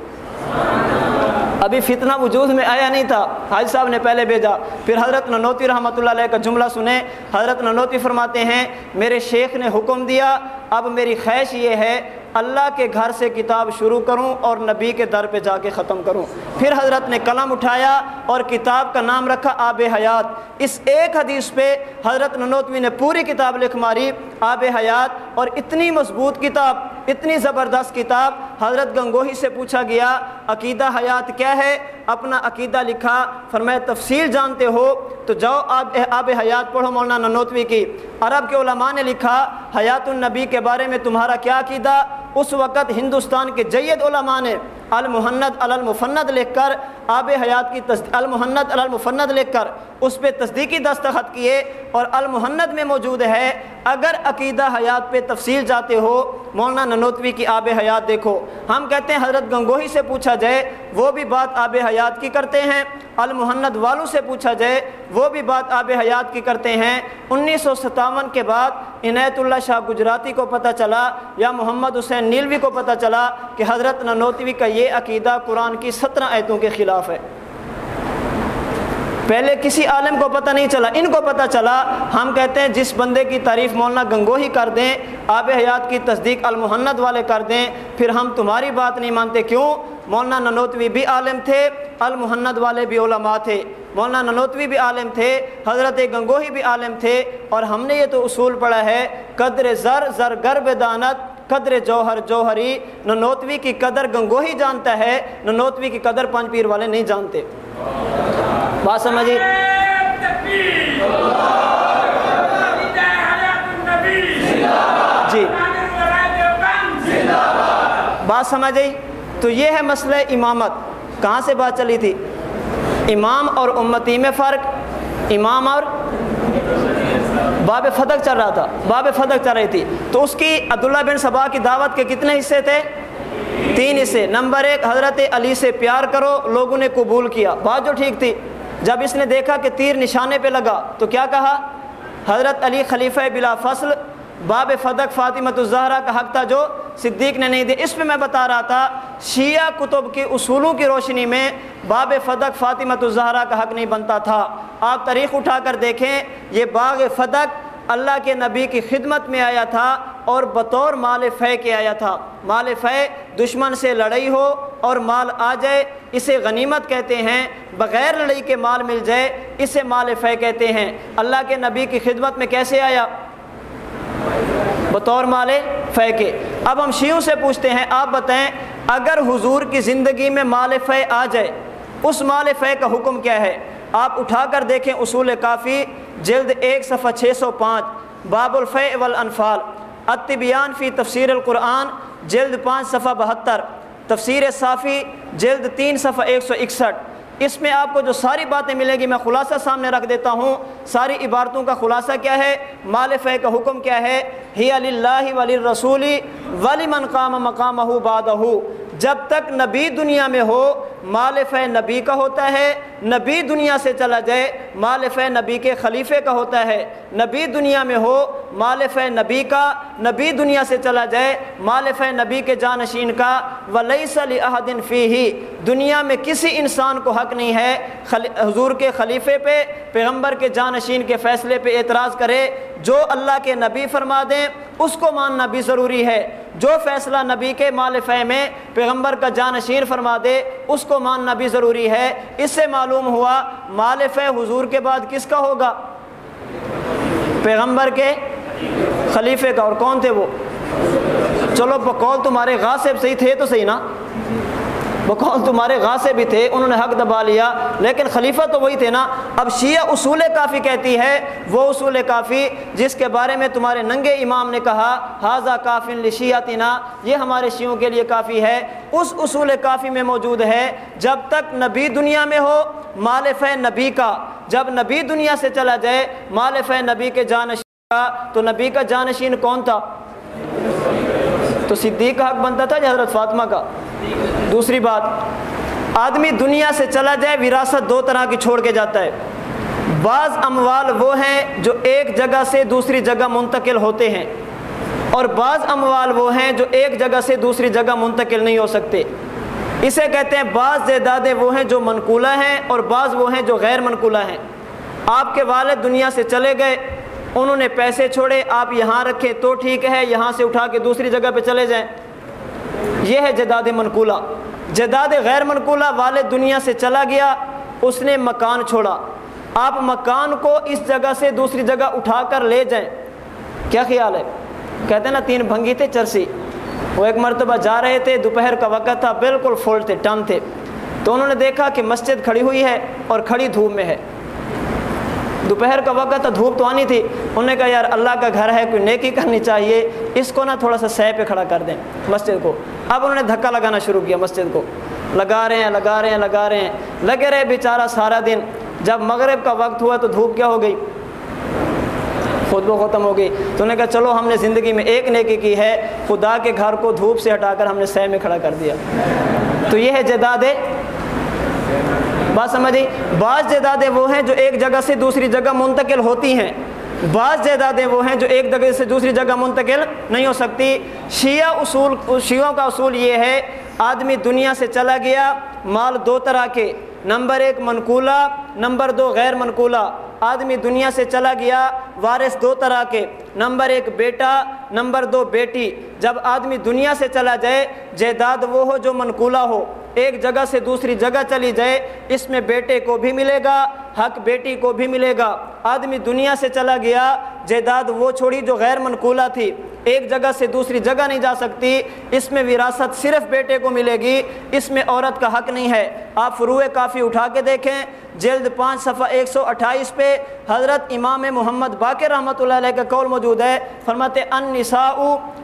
Speaker 2: ابھی فتنہ وجود میں آیا نہیں تھا۔ حاج صاحب نے پہلے بھیجا۔ پھر حضرت ننوتی رحمۃ اللہ علیہ کا جملہ سنیں۔ حضرت ننوتی فرماتے ہیں، میرے شیخ نے حکم دیا، اب میری خواہش یہ ہے اللہ کے گھر سے کتاب شروع کروں اور نبی کے در پہ جا کے ختم کروں۔ پھر حضرت نے قلم اٹھایا اور کتاب کا نام رکھا آب حیات۔ اس ایک حدیث پہ حضرت ننوتوی نے پوری کتاب لکھ ماری، آب حیات، اور اتنی مضبوط کتاب، اتنی زبردست کتاب۔ حضرت گنگوہی سے پوچھا گیا، عقیدہ حیات کیا ہے؟ اپنا عقیدہ لکھا، فرمایا، تفصیل جانتے ہو، تو جاؤ آب آب حیات پڑھو مولانا ننوتوی کی۔ عرب کے علماء نے لکھا، حیات النبی کے بارے میں تمہارا کیا عقیدہ؟ اس وقت ہندوستان کے جید علماء نے المحنت المفند لکھ کر آب حیات کی تصد المحنت المفند لکھ کر اس پہ تصدیقی دستخط کیے اور المحنت میں موجود ہے، اگر عقیدہ حیات پہ تفصیل جاتے ہو مولانا ننوتوی کی آب حیات دیکھو۔ ہم کہتے ہیں حضرت گنگوہی سے پوچھا جائے، وہ بھی بات آب حیات کی کرتے ہیں۔ المحند والوں سے پوچھا جائے، وہ بھی بات آب حیات کی کرتے ہیں۔ انیس سو ستاون کے بعد عنایت اللہ شاہ گجراتی کو پتہ چلا یا محمد حسین نیلوی کو پتہ چلا کہ حضرت ننوتوی کا یہ عقیدہ قرآن کی سترہ ایتوں کے خلاف ہے۔ پہلے کسی عالم کو پتہ نہیں چلا، ان کو پتہ چلا، ہم کہتے ہیں جس بندے کی تعریف مولانا گنگوہی کر دیں، آب حیات کی تصدیق المحند والے کر دیں، پھر ہم تمہاری بات نہیں مانتے، کیوں؟ مولانا ننوتوی بھی عالم تھے المحند والے بھی علماء تھے۔ مولانا ننوتوی بھی عالم تھے، حضرت گنگوہی بھی عالم تھے، اور ہم نے یہ تو اصول پڑھا ہے، قدر زر زر گرب دانت، قدر جوہر جوہری، ننوتوی کی قدر گنگوہی جانتا ہے، ننوتوی کی قدر پانچ پیر والے نہیں جانتے۔ بات سمجھے جی۔ بات سمجھ آئی تو یہ ہے مسئلہ امامت۔ کہاں سے بات چلی تھی؟ امام اور امتی میں فرق۔ امام اور باب فتق چل رہا تھا۔ باب فتق چل رہی تھی۔ تو اس کی عبداللہ بن صبا کی دعوت کے کتنے حصے تھے؟ تین حصے۔ نمبر ایک، حضرت علی سے پیار کرو، لوگوں نے قبول کیا۔ بات جو ٹھیک تھی، جب اس نے دیکھا کہ تیر نشانے پہ لگا، تو کیا کہا؟ حضرت علی خلیفہ بلا فصل، باب فدق فاطمۃ الزہرا کا حق تھا جو صدیق نے نہیں دیا۔ اس پہ میں بتا رہا تھا، شیعہ کتب کے اصولوں کی روشنی میں باب فدق فاطمۃ الزہرا کا حق نہیں بنتا تھا۔ آپ تاریخ اٹھا کر دیکھیں، یہ باغ فدق اللہ کے نبی کی خدمت میں آیا تھا اور بطور مال فے کے آیا تھا۔ مال فے دشمن سے لڑائی ہو اور مال آ جائے، اسے غنیمت کہتے ہیں، بغیر لڑائی کے مال مل جائے، اسے مال فے کہتے ہیں۔ اللہ کے نبی کی خدمت میں کیسے آیا؟ بطور مال فے کے۔ اب ہم شیعوں سے پوچھتے ہیں، آپ بتائیں، اگر حضور کی زندگی میں مال فے آ جائے، اس مال فے کا حکم کیا ہے؟ آپ اٹھا کر دیکھیں اصول کافی، جلد ایک صفحہ چھ سو پانچ، باب الفے والانفال اتبیان فی تفسیر القرآن، جلد پانچ صفحہ بہتر، تفسیر صافی، جلد تین صفحہ ایک سو اکسٹھ۔ اس میں آپ کو جو ساری باتیں ملیں گی میں خلاصہ سامنے رکھ دیتا ہوں۔ ساری عبارتوں کا خلاصہ کیا ہے؟ مال فے کا حکم کیا ہے؟ ہی علی اللہ ولی رسولی ولی من قام مقام بادہ جب تک نبی دنیا میں ہو، مال فے نبی کا ہوتا ہے۔ نبی دنیا سے چلا جائے، مال فے نبی کے خلیفے کا ہوتا ہے۔ نبی دنیا میں ہو، مال فے نبی کا، نبی دنیا سے چلا جائے، مال فے نبی کے جانشین کا۔ ولی صلی احدن فی ہی دنیا میں کسی انسان کو حق نہیں ہے۔ حضور کے خلیفے پہ، پیغمبر کے جانشین کے فیصلے پہ اعتراض کرے۔ جو اللہ کے نبی فرما دیں، اس کو ماننا بھی ضروری ہے۔ جو فیصلہ نبی کے مال فہ میں پیغمبر کا جانشین فرما دے، اس کو ماننا بھی ضروری ہے۔ اس سے معلوم ہوا مال فہ حضور کے بعد کس کا ہوگا؟ پیغمبر کے خلیفے کا۔ اور کون تھے وہ؟ چلو، بقول تمہارے غاصب صحیح تھے تو صحیح نا؟ بقول تمہارے غاصے بھی تھے، انہوں نے حق دبا لیا۔ لیکن خلیفہ تو وہی تھے نا۔ اب شیعہ اصول کافی کہتی ہے، وہ اصول کافی جس کے بارے میں تمہارے ننگے امام نے کہا حاضہ کافی لشیاتنا یہ ہمارے شیعوں کے لیے کافی ہے۔ اس اصول کافی میں موجود ہے، جب تک نبی دنیا میں ہو مالف نبی کا۔ جب نبی دنیا سے چلا جائے مالف نبی کے جانشین کا۔ تو نبی کا جانشین کون تھا؟ تو صدیق کا حق بنتا تھا یا حضرت فاطمہ کا؟ دوسری بات، آدمی دنیا سے چلا جائے، وراثت دو طرح کی چھوڑ کے جاتا ہے۔ بعض اموال وہ ہیں جو ایک جگہ سے دوسری جگہ منتقل ہوتے ہیں، اور بعض اموال وہ ہیں جو ایک جگہ سے دوسری جگہ منتقل نہیں ہو سکتے۔ اسے کہتے ہیں بعض جائیدادیں وہ ہیں جو منقولہ ہیں، اور بعض وہ ہیں جو غیر منقولہ ہیں۔ آپ کے والد دنیا سے چلے گئے، انہوں نے پیسے چھوڑے، آپ یہاں رکھیں تو ٹھیک ہے، یہاں سے اٹھا کے دوسری جگہ پہ چلے جائیں۔ یہ ہے جداد منقولہ۔ جداد غیر منقولہ والد دنیا سے چلا گیا، اس نے مکان چھوڑا۔ آپ مکان کو اس جگہ سے دوسری جگہ اٹھا کر لے جائیں۔ کیا خیال ہے؟ کہتے ہیں نا، تین بھنگی تھے چرسی۔ وہ ایک مرتبہ جا رہے تھے، دوپہر کا وقت تھا، بالکل فل تھے، ٹن تھے۔ تو انہوں نے دیکھا کہ مسجد کھڑی ہوئی ہے اور کھڑی دھوپ میں ہے۔ دوپہر کا وقت تھا دھوپ تو آنی تھی۔ انہوں نے کہا، یار اللہ کا گھر ہے، کوئی نیکی کرنی چاہیے۔ اس کو نا تھوڑا سا سہ پہ کھڑا کر دیں مسجد کو۔ اب انہوں نے دھکا لگانا شروع کیا مسجد کو۔ لگا رہے ہیں، لگا رہے ہیں، لگا رہے ہیں۔ لگے رہے بیچارہ سارا دن۔ جب مغرب کا وقت ہوا تو دھوپ کیا ہو گئی؟ خود وہ ختم ہو گئی۔ تو انہوں نے کہا، چلو ہم نے زندگی میں ایک نیکی کی ہے، خدا کے گھر کو دھوپ سے ہٹا کر ہم نے سہ میں کھڑا کر دیا۔ تو یہ ہے جداد بات سمجھی بعض جائیدادیں وہ ہیں جو ایک جگہ سے دوسری جگہ منتقل ہوتی ہیں۔ بعض جائیدادیں وہ ہیں جو ایک جگہ سے دوسری جگہ منتقل نہیں ہو سکتی۔ شیعہ اصول، شیعوں کا اصول یہ ہے، آدمی دنیا سے چلا گیا، مال دو طرح کے۔ نمبر ایک منقولہ، نمبر دو غیر منقولہ۔ آدمی دنیا سے چلا گیا، وارث دو طرح کے۔ نمبر ایک بیٹا، نمبر دو بیٹی۔ جب آدمی دنیا سے چلا جائے، جائیداد وہ ہو جو منقولہ ہو۔ ایک جگہ سے دوسری جگہ چلی جائے، اس میں بیٹے کو بھی ملے گا، حق بیٹی کو بھی ملے گا۔ آدمی دنیا سے چلا گیا جائیداد وہ چھوڑی جو غیر منقولہ تھی۔ ایک جگہ سے دوسری جگہ نہیں جا سکتی۔ اس میں وراثت صرف بیٹے کو ملے گی۔ اس میں عورت کا حق نہیں ہے۔ آپ فروع کافی اٹھا کے دیکھیں۔ جلد پانچ صفحہ ایک سو اٹھائیس پہ حضرت امام محمد باقر رحمۃ اللہ علیہ کا قول موجود ہے۔ فرماتے ان نساء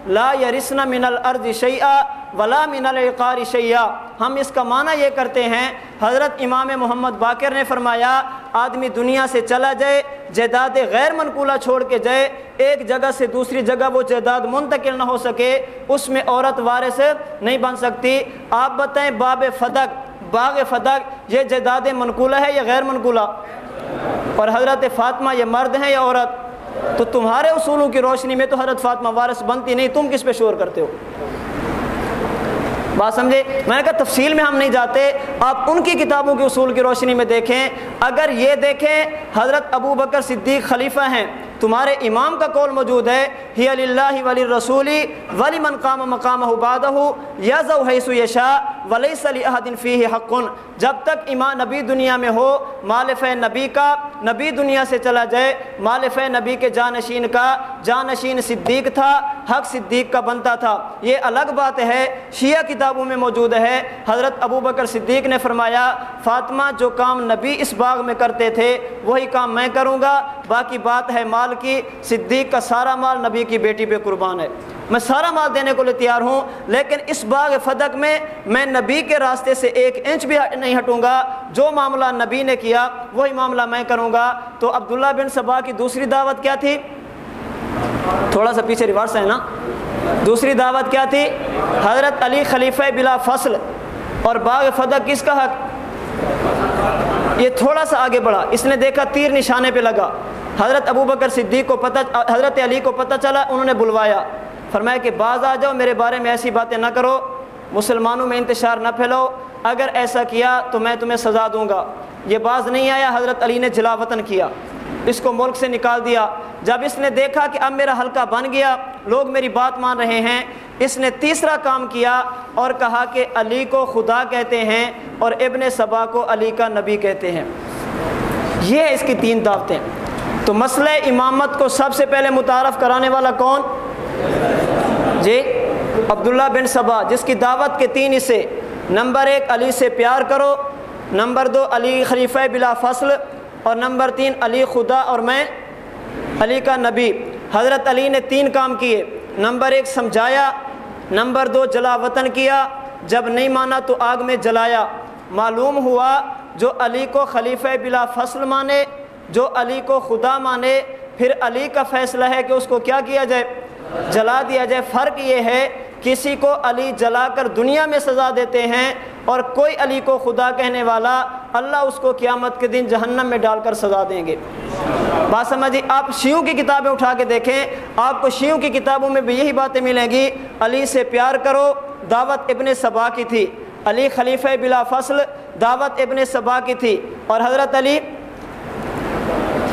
Speaker 2: لا یرسن من الارض شیعہ ولا من العقار شیعہ ہم اس کا معنی یہ کرتے ہیں، حضرت امام محمد باقر نے فرمایا، آدمی دنیا سے چلا جائے جائیداد غیر منقولہ چھوڑ کے جائے، ایک جگہ سے دوسری جگہ وہ جائیداد منتقل نہ ہو سکے، اس میں عورت وارث نہیں بن سکتی۔ آپ بتائیں باب فدق، باغ فدق، یہ جائیداد منقولہ ہے یا غیر منقولہ؟ اور حضرت فاطمہ یہ مرد ہیں یا عورت؟ تو تمہارے اصولوں کی روشنی میں تو حضرت فاطمہ وارث بنتی نہیں، تم کس پہ شور کرتے ہو؟ بات سمجھے؟ میں نے کہا تفصیل میں ہم نہیں جاتے، آپ ان کی کتابوں کے اصول کی روشنی میں دیکھیں۔ اگر یہ دیکھیں، حضرت ابو بکر صدیق خلیفہ ہیں۔ تمہارے امام کا قول موجود ہے، ہی علی اللہ ولی رسولی ولی من قام مقام بادہ یز حیث یشا ولی صلی احدن فی حقن جب تک امام نبی دنیا میں ہو، مالف نبی کا نبی دنیا سے چلا جائے، مالف نبی کے جانشین کا جانشین صدیق تھا، حق صدیق کا بنتا تھا۔ یہ الگ بات ہے، شیعہ کتابوں میں موجود ہے۔ حضرت ابو بکر صدیق نے فرمایا، فاطمہ جو کام نبی اس باغ میں کرتے تھے، وہی کام میں کروں گا، باقی بات ہے مال مال کی، صدیق کا سارا مال نبی کی بیٹی پہ قربان ہے۔ میں سارا مال دینے کو لیے تیار ہوں، لیکن اس باغ فدق میں میں نبی کے راستے سے ایک انچ بھی نہیں ہٹوں گا۔ جو معاملہ نبی نے کیا، وہی معاملہ میں کروں گا۔ تو عبداللہ بن صبا کی دوسری دعوت کیا تھی؟ تھوڑا سا پیچھے ریورس ہے نا۔ دوسری دعوت کیا تھی؟ حضرت علی خلیفہ بلا فصل۔ اور باغ فدق کس کا حق؟ یہ تھوڑا سا آگے بڑھا۔ اس نے دیکھا تیر نشانے پہ لگا۔ حضرت ابو بکر صدیق کو پتہ حضرت علی کو پتہ چلا، انہوں نے بلوایا۔ فرمایا کہ بعض آ جاؤ، میرے بارے میں ایسی باتیں نہ کرو، مسلمانوں میں انتشار نہ پھیلو اگر ایسا کیا تو میں تمہیں سزا دوں گا۔ یہ باز نہیں آیا، حضرت علی نے جلا وطن کیا۔ اس کو ملک سے نکال دیا۔ جب اس نے دیکھا کہ اب میرا حلقہ بن گیا، لوگ میری بات مان رہے ہیں۔ اس نے تیسرا کام کیا اور کہا کہ علی کو خدا کہتے ہیں اور ابن صبا کو علی کا نبی کہتے ہیں۔ یہ اس کی تین دعوتیں۔ تو مسئلہ امامت کو سب سے پہلے متعارف کرانے والا کون؟ جی عبداللہ بن صبا جس کی دعوت کے تین حصے، نمبر ایک علی سے پیار کرو، نمبر دو علی خلیفہ بلا فصل، اور نمبر تین علی خدا اور میں، علی کا نبی۔ حضرت علی نے تین کام کیے، نمبر ایک سمجھایا، نمبر دو جلا وطن کیا، جب نہیں مانا تو آگ میں جلایا۔ معلوم ہوا جو علی کو خلیفہ بلا فصل مانے جو علی کو خدا مانے، پھر علی کا فیصلہ ہے کہ اس کو کیا کیا جائے؟ جلا دیا جائے۔ فرق یہ ہے، کسی کو علی جلا کر دنیا میں سزا دیتے ہیں اور کوئی علی کو خدا کہنے والا اللہ اس کو قیامت کے دن جہنم میں ڈال کر سزا دیں گے۔ بات سمجھی آپ شیعوں کی کتابیں اٹھا کے دیکھیں، آپ کو شیعوں کی کتابوں میں بھی یہی باتیں ملیں گی۔ علی سے پیار کرو، دعوت ابن صبا کی تھی۔ علی خلیفہ بلا فصل، دعوت ابن صبا کی تھی۔ اور حضرت علی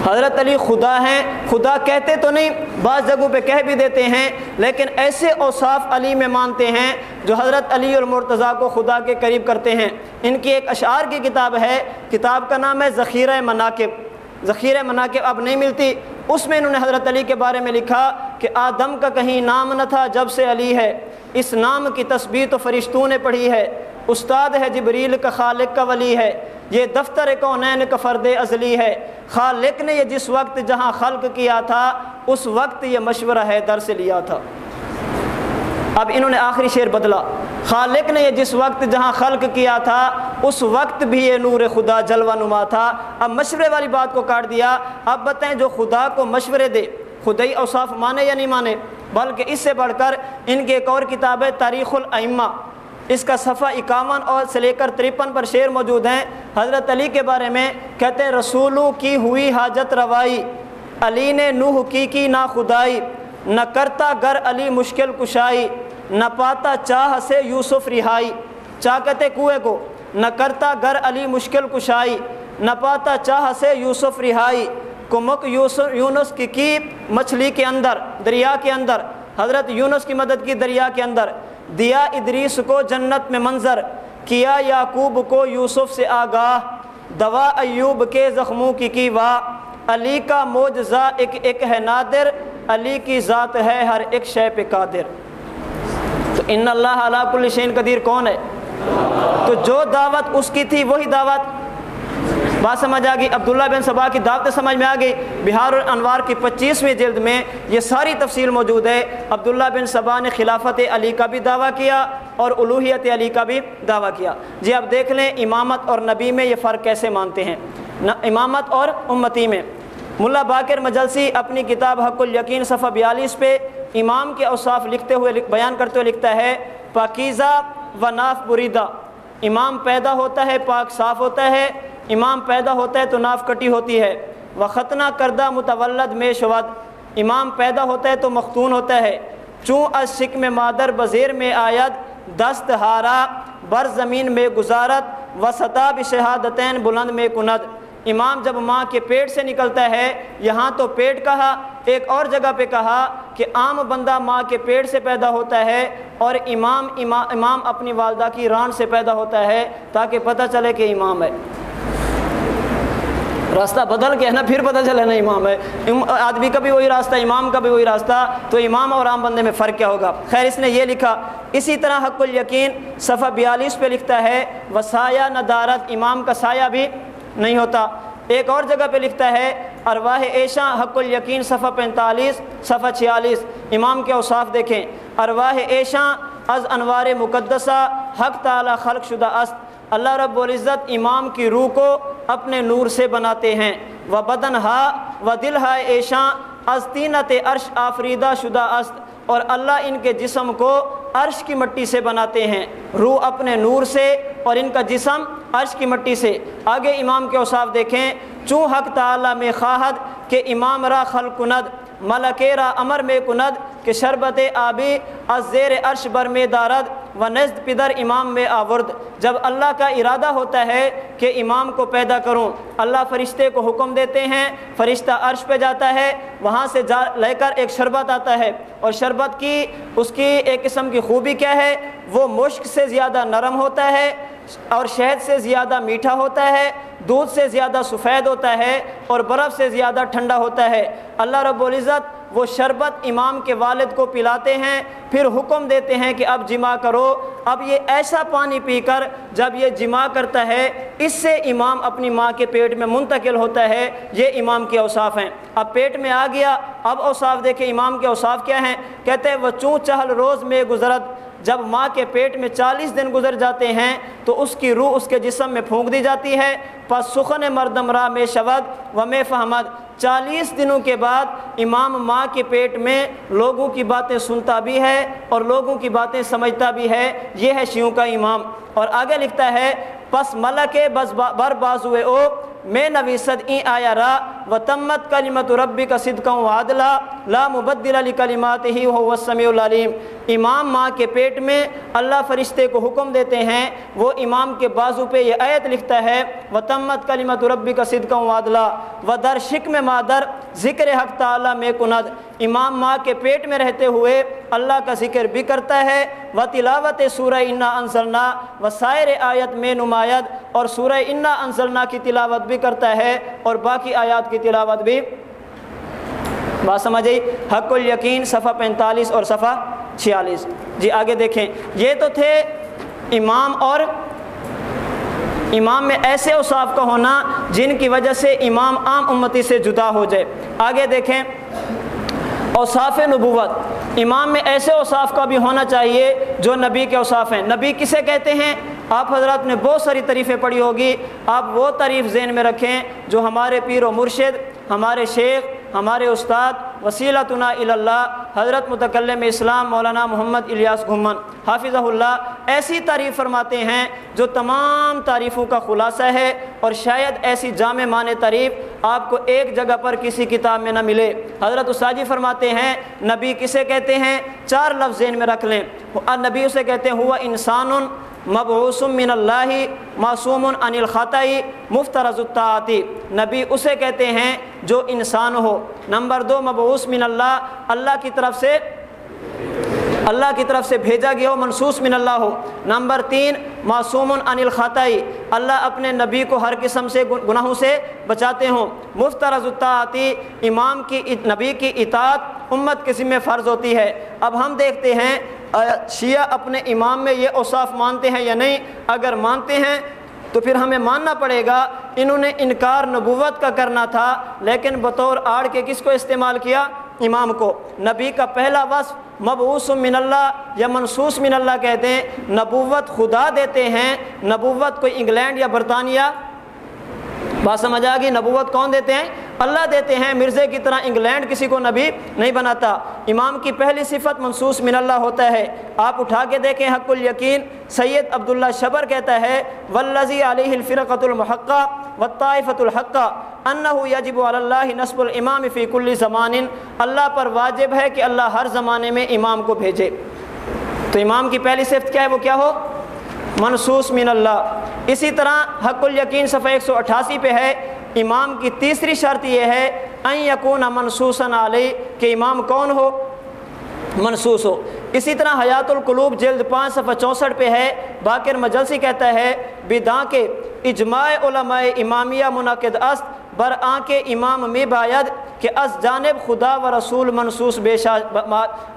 Speaker 2: حضرت علی خدا ہیں، خدا کہتے تو نہیں، بعض جگہوں پہ کہہ بھی دیتے ہیں، لیکن ایسے اوصاف علی میں مانتے ہیں جو حضرت علی اور مرتضیٰ کو خدا کے قریب کرتے ہیں۔ ان کی ایک اشعار کی کتاب ہے، کتاب کا نام ہے ذخیرہ مناقب ذخیرہ مناقب اب نہیں ملتی، اس میں انہوں نے حضرت علی کے بارے میں لکھا کہ آدم کا کہیں نام نہ تھا جب سے علی ہے۔ اس نام کی تصویر تو فرشتوں نے پڑھی ہے۔ استاد ہے جبریل کا خالق کا ولی ہے، یہ دفتر کونین کا فرد ازلی ہے۔ خالق نے یہ جس وقت جہاں خلق کیا تھا، اس وقت یہ مشورہ ہے در سے لیا تھا۔ اب انہوں نے آخری شعر بدلا۔ خالق نے یہ جس وقت جہاں خلق کیا تھا، اس وقت بھی یہ نور خدا جلوہ نما تھا۔ اب مشورے والی بات کو کاٹ دیا۔ اب بتائیں جو خدا کو مشورے دے خدئی اوصاف مانے یا نہیں مانے؟ بلکہ اس سے بڑھ کر ان کی ایک اور کتاب ہے، تاریخ الائمہ۔ اس کا صفحہ اکاون اور سے لے کر ترپن پر شعر موجود ہیں۔ حضرت علی کے بارے میں کہتے ہیں، رسولوں کی ہوئی حاجت روائی، علی نے نوح کی کی نا خدائی، نہ کرتا گر علی مشکل کشائی، نہ پاتا چاہ سے یوسف رہائی۔ چاہ کہتے کنویں کو؟ نہ کرتا گر علی مشکل کشائی، نہ پاتا چاہ سے یوسف رہائی۔ کمک یوسف، یونس کی کی مچھلی کے اندر، دریا کے اندر۔ حضرت یونس کی مدد کی دریا کے اندر۔ دیا ادریس کو جنت میں منظر، کیا یعقوب کو یوسف سے آگاہ؟ دوا ایوب کے زخموں کی کی واہ علی کا موجزہ ایک ایک ہے نادر، علی کی ذات ہے ہر ایک شے پہ قادر۔ تو ان اللہ علاق الشین قدیر کون ہے؟ تو جو دعوت اس کی تھی وہی دعوت۔ بات سمجھ آ گئی، عبداللہ بن صبا کی دعوت سمجھ میں آ گئی۔ بہار الانوار کی پچیسویں جلد میں یہ ساری تفصیل موجود ہے۔ عبداللہ بن صبا نے خلافت علی کا بھی دعویٰ کیا اور الوحیت علی کا بھی دعویٰ کیا۔ جی اب دیکھ لیں، امامت اور نبی میں یہ فرق کیسے مانتے ہیں؟ امامت اور امتی میں۔ ملا باقر مجلسی اپنی کتاب حق الیقین صفحہ بیالیس پہ امام کے اوصاف لکھتے ہوئے بیان کرتے ہوئے لکھتا ہے، پاکیزہ و ناف بریدہ۔ امام پیدا ہوتا ہے، پاک صاف ہوتا ہے۔ امام پیدا ہوتا ہے تو ناف کٹی ہوتی ہے۔ و ختنہ کردہ متولد میں شود امام پیدا ہوتا ہے تو مختون ہوتا ہے۔ چوں از شک میں مادر بزیر میں آید دست ہارا بر زمین میں گزارت و سطاب شہادتین بلند میں کند۔ امام جب ماں کے پیٹ سے نکلتا ہے، یہاں تو پیٹ کہا، ایک اور جگہ پہ کہا کہ عام بندہ ماں کے پیٹ سے پیدا ہوتا ہے اور امام امام اپنی والدہ کی ران سے پیدا ہوتا ہے تاکہ پتہ چلے کہ امام ہے۔ راستہ بدل کے ہے نا، پھر پتہ چلے نا امام ہے۔ آدمی کا بھی وہی راستہ، امام کا بھی وہی راستہ۔ تو امام اور عام بندے میں فرق کیا ہوگا؟ خیر، اس نے یہ لکھا، اسی طرح حق الیقین صفحہ بیالیس پہ لکھتا ہے، وسایہ ندارت امام کا سایہ بھی نہیں ہوتا۔ ایک اور جگہ پہ لکھتا ہے، ارواح ایشا حق الیقین صفحہ پینتالیس، صفحہ چھیالیس۔ امام کے اوصاف دیکھیں۔ ارواح ایشا از انوار مقدسہ، حق تعالی خلق شدہ است۔ اللہ رب العزت امام کی روح کو اپنے نور سے بناتے ہیں۔ و بدن ہا و دل ہا ایشاں از تینت عرش آفریدہ شدہ است۔ اور اللہ ان کے جسم کو عرش کی مٹی سے بناتے ہیں۔ روح اپنے نور سے اور ان کا جسم عرش کی مٹی سے۔ آگے امام کے اوصاف دیکھیں۔ چوں حق تعالیٰ میں خواہد کہ امام را خلقند ملکیرا امر میں کند کہ شربت آبی از زیر عرش بر میں دارد۔ و نزد پدر امام میں آورد۔ جب اللہ کا ارادہ ہوتا ہے کہ امام کو پیدا کروں، اللہ فرشتے کو حکم دیتے ہیں، فرشتہ عرش پہ جاتا ہے، وہاں سے جا، لے کر ایک شربت آتا ہے۔ اور شربت کی، اس کی ایک قسم کی خوبی کیا ہے؟ وہ مشک سے زیادہ نرم ہوتا ہے اور شہد سے زیادہ میٹھا ہوتا ہے، دودھ سے زیادہ سفید ہوتا ہے اور برف سے زیادہ ٹھنڈا ہوتا ہے۔ اللہ رب العزت وہ شربت امام کے والد کو پلاتے ہیں، پھر حکم دیتے ہیں کہ اب جمع کرو۔ اب یہ ایسا پانی پی کر جب یہ جمع کرتا ہے، اس سے امام اپنی ماں کے پیٹ میں منتقل ہوتا ہے۔ یہ امام کے اوصاف ہیں۔ اب پیٹ میں آ گیا۔ اب اوصاف دیکھیں امام کے اوصاف کیا ہیں۔ کہتے ہیں، وہ چون چہل روز میں گزرت۔ جب ماں کے پیٹ میں چالیس دن گزر جاتے ہیں، تو اس کی روح اس کے جسم میں پھونک دی جاتی ہے۔ پس سخن مردم راہ میں شود و میں فہمد چالیس دنوں کے بعد امام ماں کے پیٹ میں لوگوں کی باتیں سنتا بھی ہے اور لوگوں کی باتیں سمجھتا بھی ہے۔ یہ ہے شیوں کا امام۔ اور آگے لکھتا ہے، پس ملک بس بر بازوے او، میں نویسد این آیا را و تمت کلمت ربی کا صدقہ و عدلہ لا مبدل علی کلمات ہی ہو وسمیع العلیم۔ امام ماں کے پیٹ میں اللہ فرشتے کو حکم دیتے ہیں، وہ امام کے بازو پہ یہ آیت لکھتا ہے و تمت کلمت ربی کا صدقہ و عدلہ و در شک میں مادر ذکر حق تعالیٰ میں کند امام ماں کے پیٹ میں رہتے ہوئے اللہ کا ذکر بھی کرتا ہے و تلاوت سورہ انا انصرنا و سائر آیت میں نمایت اور سورہ انا انصرنا کی تلاوت بھی کرتا ہے اور باقی آیات کی تلاوت بھی۔ بات سمجھ حق الیقین صفحہ پینتالیس اور صفحہ چھیالیس۔ جی آگے دیکھیں۔ یہ تو تھے امام اور امام میں ایسے اوصاف کا ہونا جن کی وجہ سے امام عام امتی سے جدا ہو جائے۔ آگے دیکھیں۔ اوصاف نبوت۔ امام میں ایسے اوصاف کا بھی ہونا چاہیے جو نبی کے اوصاف ہیں۔ نبی کسے کہتے ہیں؟ آپ حضرات نے بہت ساری تعریفیں پڑھی ہوگی۔ آپ وہ تعریف ذہن میں رکھیں جو ہمارے پیر و مرشد، ہمارے شیخ، ہمارے استاد وسیلتنا اللہ حضرت متکلم اسلام مولانا محمد الیاس گھمن حافظ اللہ ایسی تعریف فرماتے ہیں جو تمام تعریفوں کا خلاصہ ہے اور شاید ایسی جامع معنی تعریف آپ کو ایک جگہ پر کسی کتاب میں نہ ملے۔ حضرت اساجی فرماتے ہیں، نبی کسے کہتے ہیں؟ چار لفظ ذہن میں رکھ لیں۔ نبی اسے کہتے ہیں، ہوا انسان مبعوث من اللہ، معصوم عن الخطائی مفترض الطاعتی۔ نبی اسے کہتے ہیں جو انسان ہو۔ نمبر دو، مبعوث من اللہ اللہ کی طرف سے، اللہ کی طرف سے بھیجا گیا ہو منصوص من اللہ ہو۔ نمبر تین، معصوم عن الخطائی اللہ اپنے نبی کو ہر قسم سے گناہوں سے بچاتے ہوں۔ مفترض الطاعتی، امام کی نبی کی اطاعت امت کے ذمہ فرض ہوتی ہے۔ اب ہم دیکھتے ہیں شیعہ اپنے امام میں یہ اوصاف مانتے ہیں یا نہیں، اگر مانتے ہیں تو پھر ہمیں ماننا پڑے گا۔ انہوں نے انکار نبوت کا کرنا تھا، لیکن بطور آڑ کے کس کو استعمال کیا؟ امام کو۔ نبی کا پہلا وصف مبعوث من اللہ یا منصوص من اللہ کہتے ہیں۔ نبوت خدا دیتے ہیں۔ نبوت کوئی انگلینڈ یا برطانیہ؟ بات سمجھ آ گئی؟ نبوت کون دیتے ہیں؟ اللہ دیتے ہیں مرزے کی طرح انگلینڈ کسی کو نبی نہیں بناتا۔ امام کی پہلی صفت منصوص من اللہ ہوتا ہے۔ آپ اٹھا کے دیکھیں حق الیقین۔ سید عبداللہ شبر کہتا ہے، والذی علیہ الفرقۃ المحقہ والطائفۃ الحقہ انہ یجب علی اللہ نصب الامام فی کل زمان اللہ پر واجب ہے کہ اللہ ہر زمانے میں امام کو بھیجے۔ تو امام کی پہلی صفت کیا ہے؟ وہ کیا ہو؟ منصوص من اللہ۔ اسی طرح حق الیقین صفحہ ایک سو اٹھاسی پہ ہے امام کی تیسری شرط یہ ہے، ان یکون منصوصاً علی، کہ امام کون ہو؟ منصوص ہو۔ اسی طرح حیات القلوب جلد پانچ، صفحہ چونسٹھ پہ ہے۔ باقر مجلسی کہتا ہے بداں کے اجماع علماء امامیہ منعقد است، بر آنکھ امام میں باید کہ از جانب خدا و رسول منصوص بے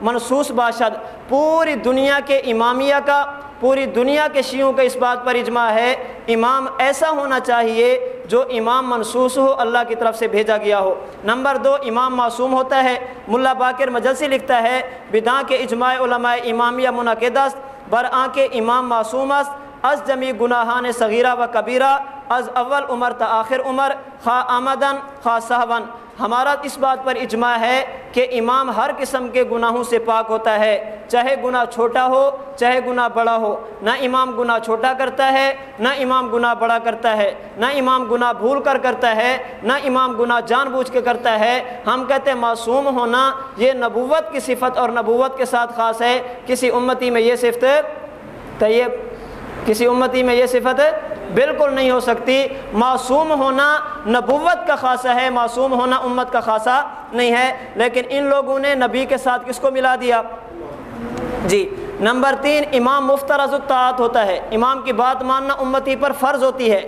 Speaker 2: منصوص باشد۔ پوری دنیا کے امامیہ کا پوری دنیا کے شیعوں کا اس بات پر اجماع ہے، امام ایسا ہونا چاہیے جو امام منصوص ہو، اللہ کی طرف سے بھیجا گیا ہو۔ نمبر دو، امام معصوم ہوتا ہے۔ ملا باقر مجلسی لکھتا ہے بداں کے اجماع علماء امامیہ منعقدست بر آنکھ امام معصوم است۔ از جمی گناہان صغیرہ و کبیرہ، از اول عمر تا آخر عمر، خواہ آمدن، خواہ صحون ہمارا اس بات پر اجماع ہے کہ امام ہر قسم کے گناہوں سے پاک ہوتا ہے؟ چاہے گناہ چھوٹا ہو، چاہے گناہ بڑا ہو، نہ امام گناہ چھوٹا کرتا ہے، نہ امام گناہ بڑا کرتا ہے، نہ امام گناہ بھول کر کرتا ہے، نہ امام گناہ جان بوجھ کے کرتا ہے۔ ہم کہتے ہیں معصوم ہونا یہ نبوت کی صفت اور نبوت کے ساتھ خاص ہے۔ کسی امتی میں یہ صفت طیب کسی امتی میں یہ صفت بالکل نہیں ہو سکتی۔ معصوم ہونا نبوت کا خاصہ ہے، معصوم ہونا امت کا خاصہ نہیں ہے۔ لیکن ان لوگوں نے نبی کے ساتھ کس کو ملا دیا؟ جی نمبر تین، امام مفترض الطاعت ہوتا ہے۔ امام کی بات ماننا امتی پر فرض ہوتی ہے۔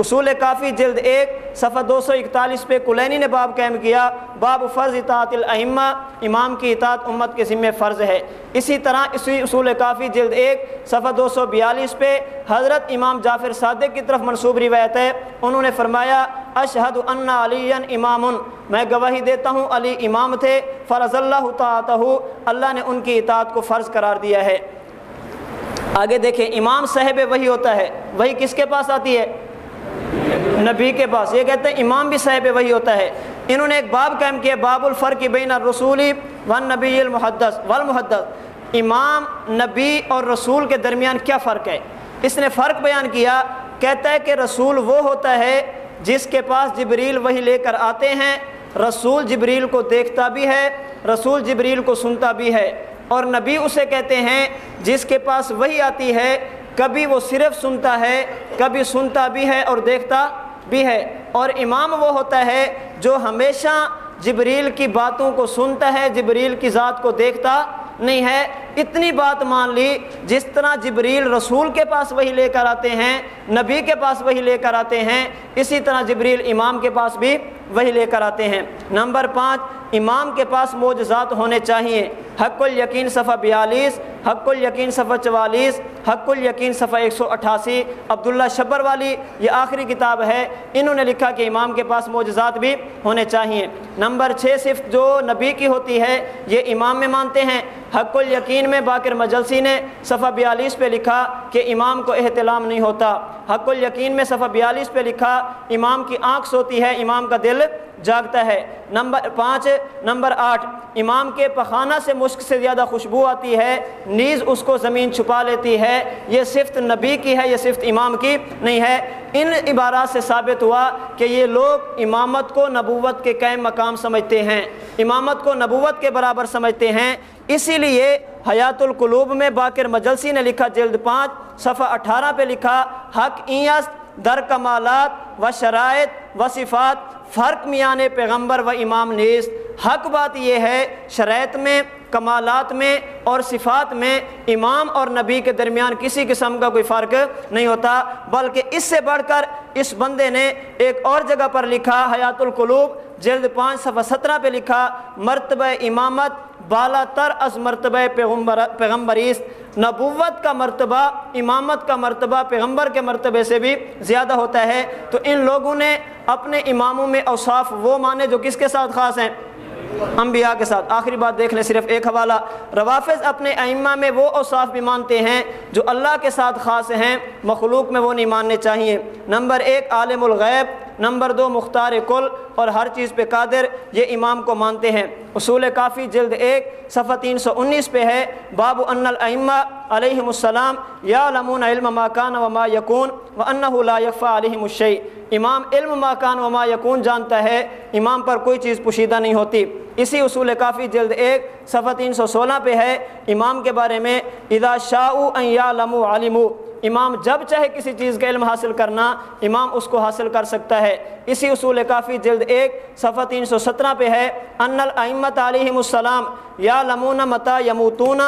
Speaker 2: اصول کافی جلد ایک، صفحہ دو سو اکتالیس پہ کلینی نے باب قائم کیا، باب فرض اطاعت الحمہ امام کی اطاعت امت کے ذمہ فرض ہے۔ اسی طرح اسی اصول کافی جلد ایک، صفحہ دو سو بیالیس پہ حضرت امام جعفر صادق کی طرف منصوب روایت ہے۔ انہوں نے فرمایا، اشہد ان علی امام، میں گواہی دیتا ہوں، علی امام تھے، فرض اللہ تعاطہ اللہ نے ان کی اطاعت کو فرض قرار دیا ہے۔ آگے دیکھیں، امام صاحب وہی ہوتا ہے، وہی کس کے پاس آتی ہے؟ نبی کے پاس۔ یہ کہتے ہیں امام بھی صاحب وہی ہوتا ہے۔ انہوں نے ایک باب قائم کیا، باب الفرق بین الرسولی ون نبی المحدث۔ والمحدث۔ امام، نبی اور رسول کے درمیان کیا فرق ہے؟ اس نے فرق بیان کیا، کہتا ہے کہ رسول وہ ہوتا ہے جس کے پاس جبریل وہی لے کر آتے ہیں۔ رسول جبریل کو دیکھتا بھی ہے، رسول جبریل کو سنتا بھی ہے۔ اور نبی اسے کہتے ہیں جس کے پاس وہی آتی ہے کبھی وہ صرف سنتا ہے، کبھی سنتا بھی ہے اور دیکھتا بھی ہے۔ اور امام وہ ہوتا ہے جو ہمیشہ جبریل کی باتوں کو سنتا ہے، جبریل کی ذات کو دیکھتا نہیں ہے۔ اتنی بات مان لی، جس طرح جبریل رسول کے پاس وہی لے کر آتے ہیں، نبی کے پاس وہی لے کر آتے ہیں، اسی طرح جبریل امام کے پاس بھی وہی لے کر آتے ہیں۔ نمبر پانچ امام کے پاس معجزات ہونے چاہیے۔ حق الیقین صفحہ بیالیس، حق الیقین صفحہ چوالیس، حق الیقین صفحہ ایک سو اٹھاسی۔ عبداللہ شبر والی، یہ آخری کتاب ہے۔ انہوں نے لکھا کہ امام کے پاس معجزات بھی ہونے چاہیے۔ نمبر چھ صرف جو نبی کی ہوتی ہے، یہ امام میں مانتے ہیں۔ حق الیقین میں باقر مجلسی نے صفحہ بیالیس پہ لکھا کہ امام کو احتلام نہیں ہوتا۔ حق الیقین میں صفحہ بیالیس پہ لکھا، امام کی آنکھ سوتی ہے، امام کا دل جاگتا ہے۔ نمبر پانچ، نمبر آٹھ، امام کے پخانہ سے مشک سے زیادہ خوشبو آتی ہے، نیز اس کو زمین چھپا لیتی ہے۔ یہ صفت نبی کی ہے، یہ صفت امام کی نہیں ہے۔ ان عبارات سے ثابت ہوا کہ یہ لوگ امامت کو نبوت کے قیم مقام سمجھتے ہیں۔ امامت کو نبوت کے برابر سمجھتے ہیں۔ اسی لیے حیات القلوب میں باقر مجلسی نے لکھا جلد پانچ، صفحہ اٹھارہ پہ لکھا، حق ایس در کمالات و شرائط و صفات فرق میان پیغمبر و امام نیست، حق بات یہ ہے شرائط میں، کمالات میں اور صفات میں امام اور نبی کے درمیان کسی قسم کا کوئی فرق نہیں ہوتا، بلکہ اس سے بڑھ کر اس بندے نے ایک اور جگہ پر لکھا حیات القلوب جلد پانچ، صفحہ سترہ پہ لکھا، مرتبہ امامت بالا تر از مرتبہ پیغمبر پیغمبریست، نبوت کا مرتبہ، امامت کا مرتبہ، پیغمبر کے مرتبے سے بھی زیادہ ہوتا ہے۔ تو ان لوگوں نے اپنے اماموں میں اوصاف وہ مانے جو کس کے ساتھ خاص ہیں؟ انبیاء کے ساتھ۔ آخری بات دیکھ لیں، صرف ایک حوالہ۔ روافظ اپنے ائمہ میں وہ اوصاف بھی مانتے ہیں جو اللہ کے ساتھ خاص ہیں، مخلوق میں وہ نہیں ماننے چاہیے۔ نمبر ایک، عالم الغیب۔ نمبر دو، مختار کل اور ہر چیز پہ قادر، یہ امام کو مانتے ہیں۔ اصول کافی جلد ایک، صفحہ تین سو انیس پہ ہے۔ باب ان الائمہ علیہم السلام یا لمون علم ما کان و ما یکون و انہ لا یخفى علیہم الشیء۔ امام علم ما کان و ما یکون جانتا ہے، امام پر کوئی چیز پوشیدہ نہیں ہوتی۔ اسی اصول کافی جلد ایک، صفحہ تین سو سولہ پہ ہے۔ امام کے بارے میں اذا شاء ان یعلموا علموا امام جب چاہے کسی چیز کا علم حاصل کرنا، امام اس کو حاصل کر سکتا ہے۔ اسی اصول کافی جلد ایک، صفحہ تین سو سترہ پہ ہے، ان المت علیہم السلام یا لمون متا یموتون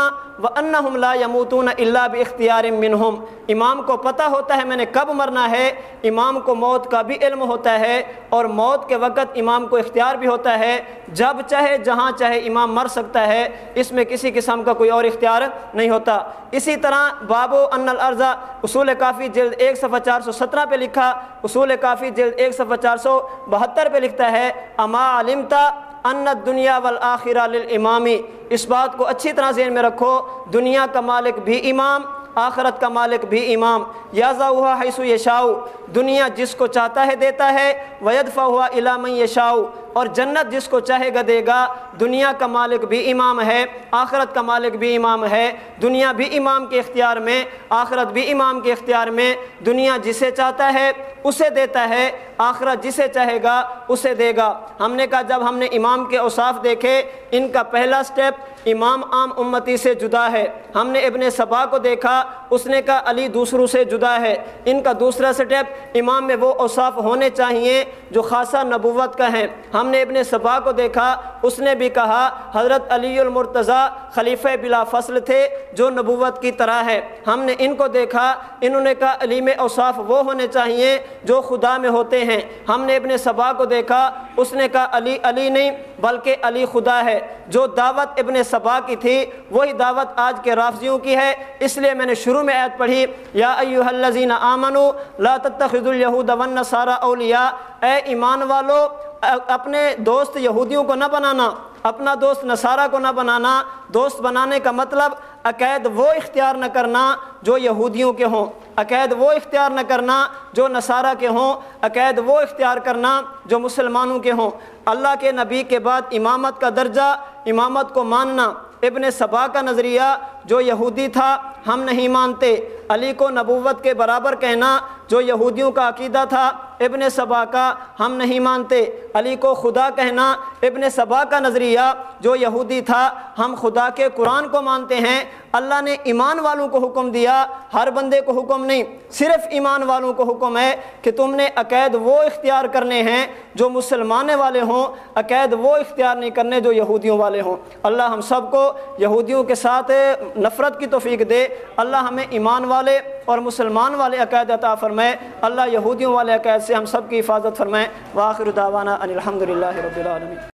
Speaker 2: و انہم لا یموتون الا باختیار منہم۔ امام کو پتہ ہوتا ہے میں نے کب مرنا ہے، امام کو موت کا بھی علم ہوتا ہے اور موت کے وقت امام کو اختیار بھی ہوتا ہے۔ جب چاہے، جہاں چاہے امام مر سکتا ہے، اس میں کسی قسم کا کوئی اور اختیار نہیں ہوتا۔ اسی طرح بابو ان الارضہ اصول کافی جلد ایک صفحہ چار سو سترہ پہ لکھا۔ اصول کافی جلد ایک صفحہ چار سو بہتر پہ لکھتا ہے۔ اما علمتا ان دنیا والآخرہ للامامی اس بات کو اچھی طرح ذہن میں رکھو، دنیا کا مالک بھی امام آخرت کا مالک بھی امام۔ یازا ہوا حیثو یشاؤ، دنیا جس کو چاہتا ہے دیتا ہے ویدفع ہوا علام یشاؤ۔ اور جنت جس کو چاہے گا دے گا، دنیا کا مالک بھی امام ہے، آخرت کا مالک بھی امام ہے۔ دنیا بھی امام کے اختیار میں، آخرت بھی امام کے اختیار میں۔ دنیا جسے چاہتا ہے، اسے دیتا ہے۔ آخرت جسے چاہے گا، اسے دے گا۔ ہم نے کہا، جب ہم نے امام کے اوصاف دیکھے، ان کا پہلا سٹیپ امام عام امتی سے جدا ہے۔ ہم نے ابن صبا کو دیکھا اس نے کہا، علی دوسروں سے جدا ہے۔ ان کا دوسرا سٹیپ، امام میں وہ اوصاف ہونے چاہیے جو خاصہ نبوت کا ہیں۔ ہم نے ابن صبا کو دیکھا، اس نے بھی کہا، حضرت علی المرتضیٰ خلیفہ بلا فصل تھے جو نبوت کی طرح ہے۔ ہم نے ان کو دیکھا، انہوں نے کہا، علی میں اوصاف وہ ہونے چاہیے جو خدا میں ہوتے ہیں۔ ہم نے ابن صبا کو دیکھا، اس نے کہا، علی علی نہیں، بلکہ علی خدا ہے۔ جو دعوت ابن صبا کی تھی، وہی دعوت آج کے رافضیوں کی ہے۔ اس لیے میں نے نے شروع میں عید پڑھی، یا ایوہ الذین آمنوا لا تتخذوا الیہود والنصارى اولیاء، اے ایمان والو اپنے دوست یہودیوں کو نہ بنانا، اپنا دوست نصارہ کو نہ بنانا، دوست بنانے کا مطلب عقید وہ اختیار نہ کرنا جو یہودیوں کے ہوں عقید وہ اختیار نہ کرنا جو نصارہ کے ہوں عقید وہ اختیار کرنا جو مسلمانوں کے ہوں۔ اللہ کے نبی کے بعد امامت کا درجہ، امامت کو ماننا، ابن صبا کا نظریہ جو یہودی تھا، ہم نہیں مانتے۔ علی کو نبوت کے برابر کہنا جو یہودیوں کا عقیدہ تھا، ابن صبا کا ہم نہیں مانتے۔ علی کو خدا کہنا ابن صبا کا نظریہ جو یہودی تھا، ہم خدا کے قرآن کو مانتے ہیں۔ اللہ نے ایمان والوں کو حکم دیا، ہر بندے کو حکم نہیں، صرف ایمان والوں کو حکم ہے کہ تم نے عقید وہ اختیار کرنے ہیں جو مسلمان والے ہوں عقید وہ اختیار نہیں کرنے جو یہودیوں والے ہوں۔ اللہ ہم سب کو یہودیوں کے ساتھ نفرت کی توفیق دے، اللہ ہمیں ایمان والے اور مسلمان والے عقائد عطا فرمائے۔ اللہ یہودیوں والے عقائد سے ہم سب کی حفاظت فرمائے۔ واخر دعوانا ان الحمد للہ رب العالمین۔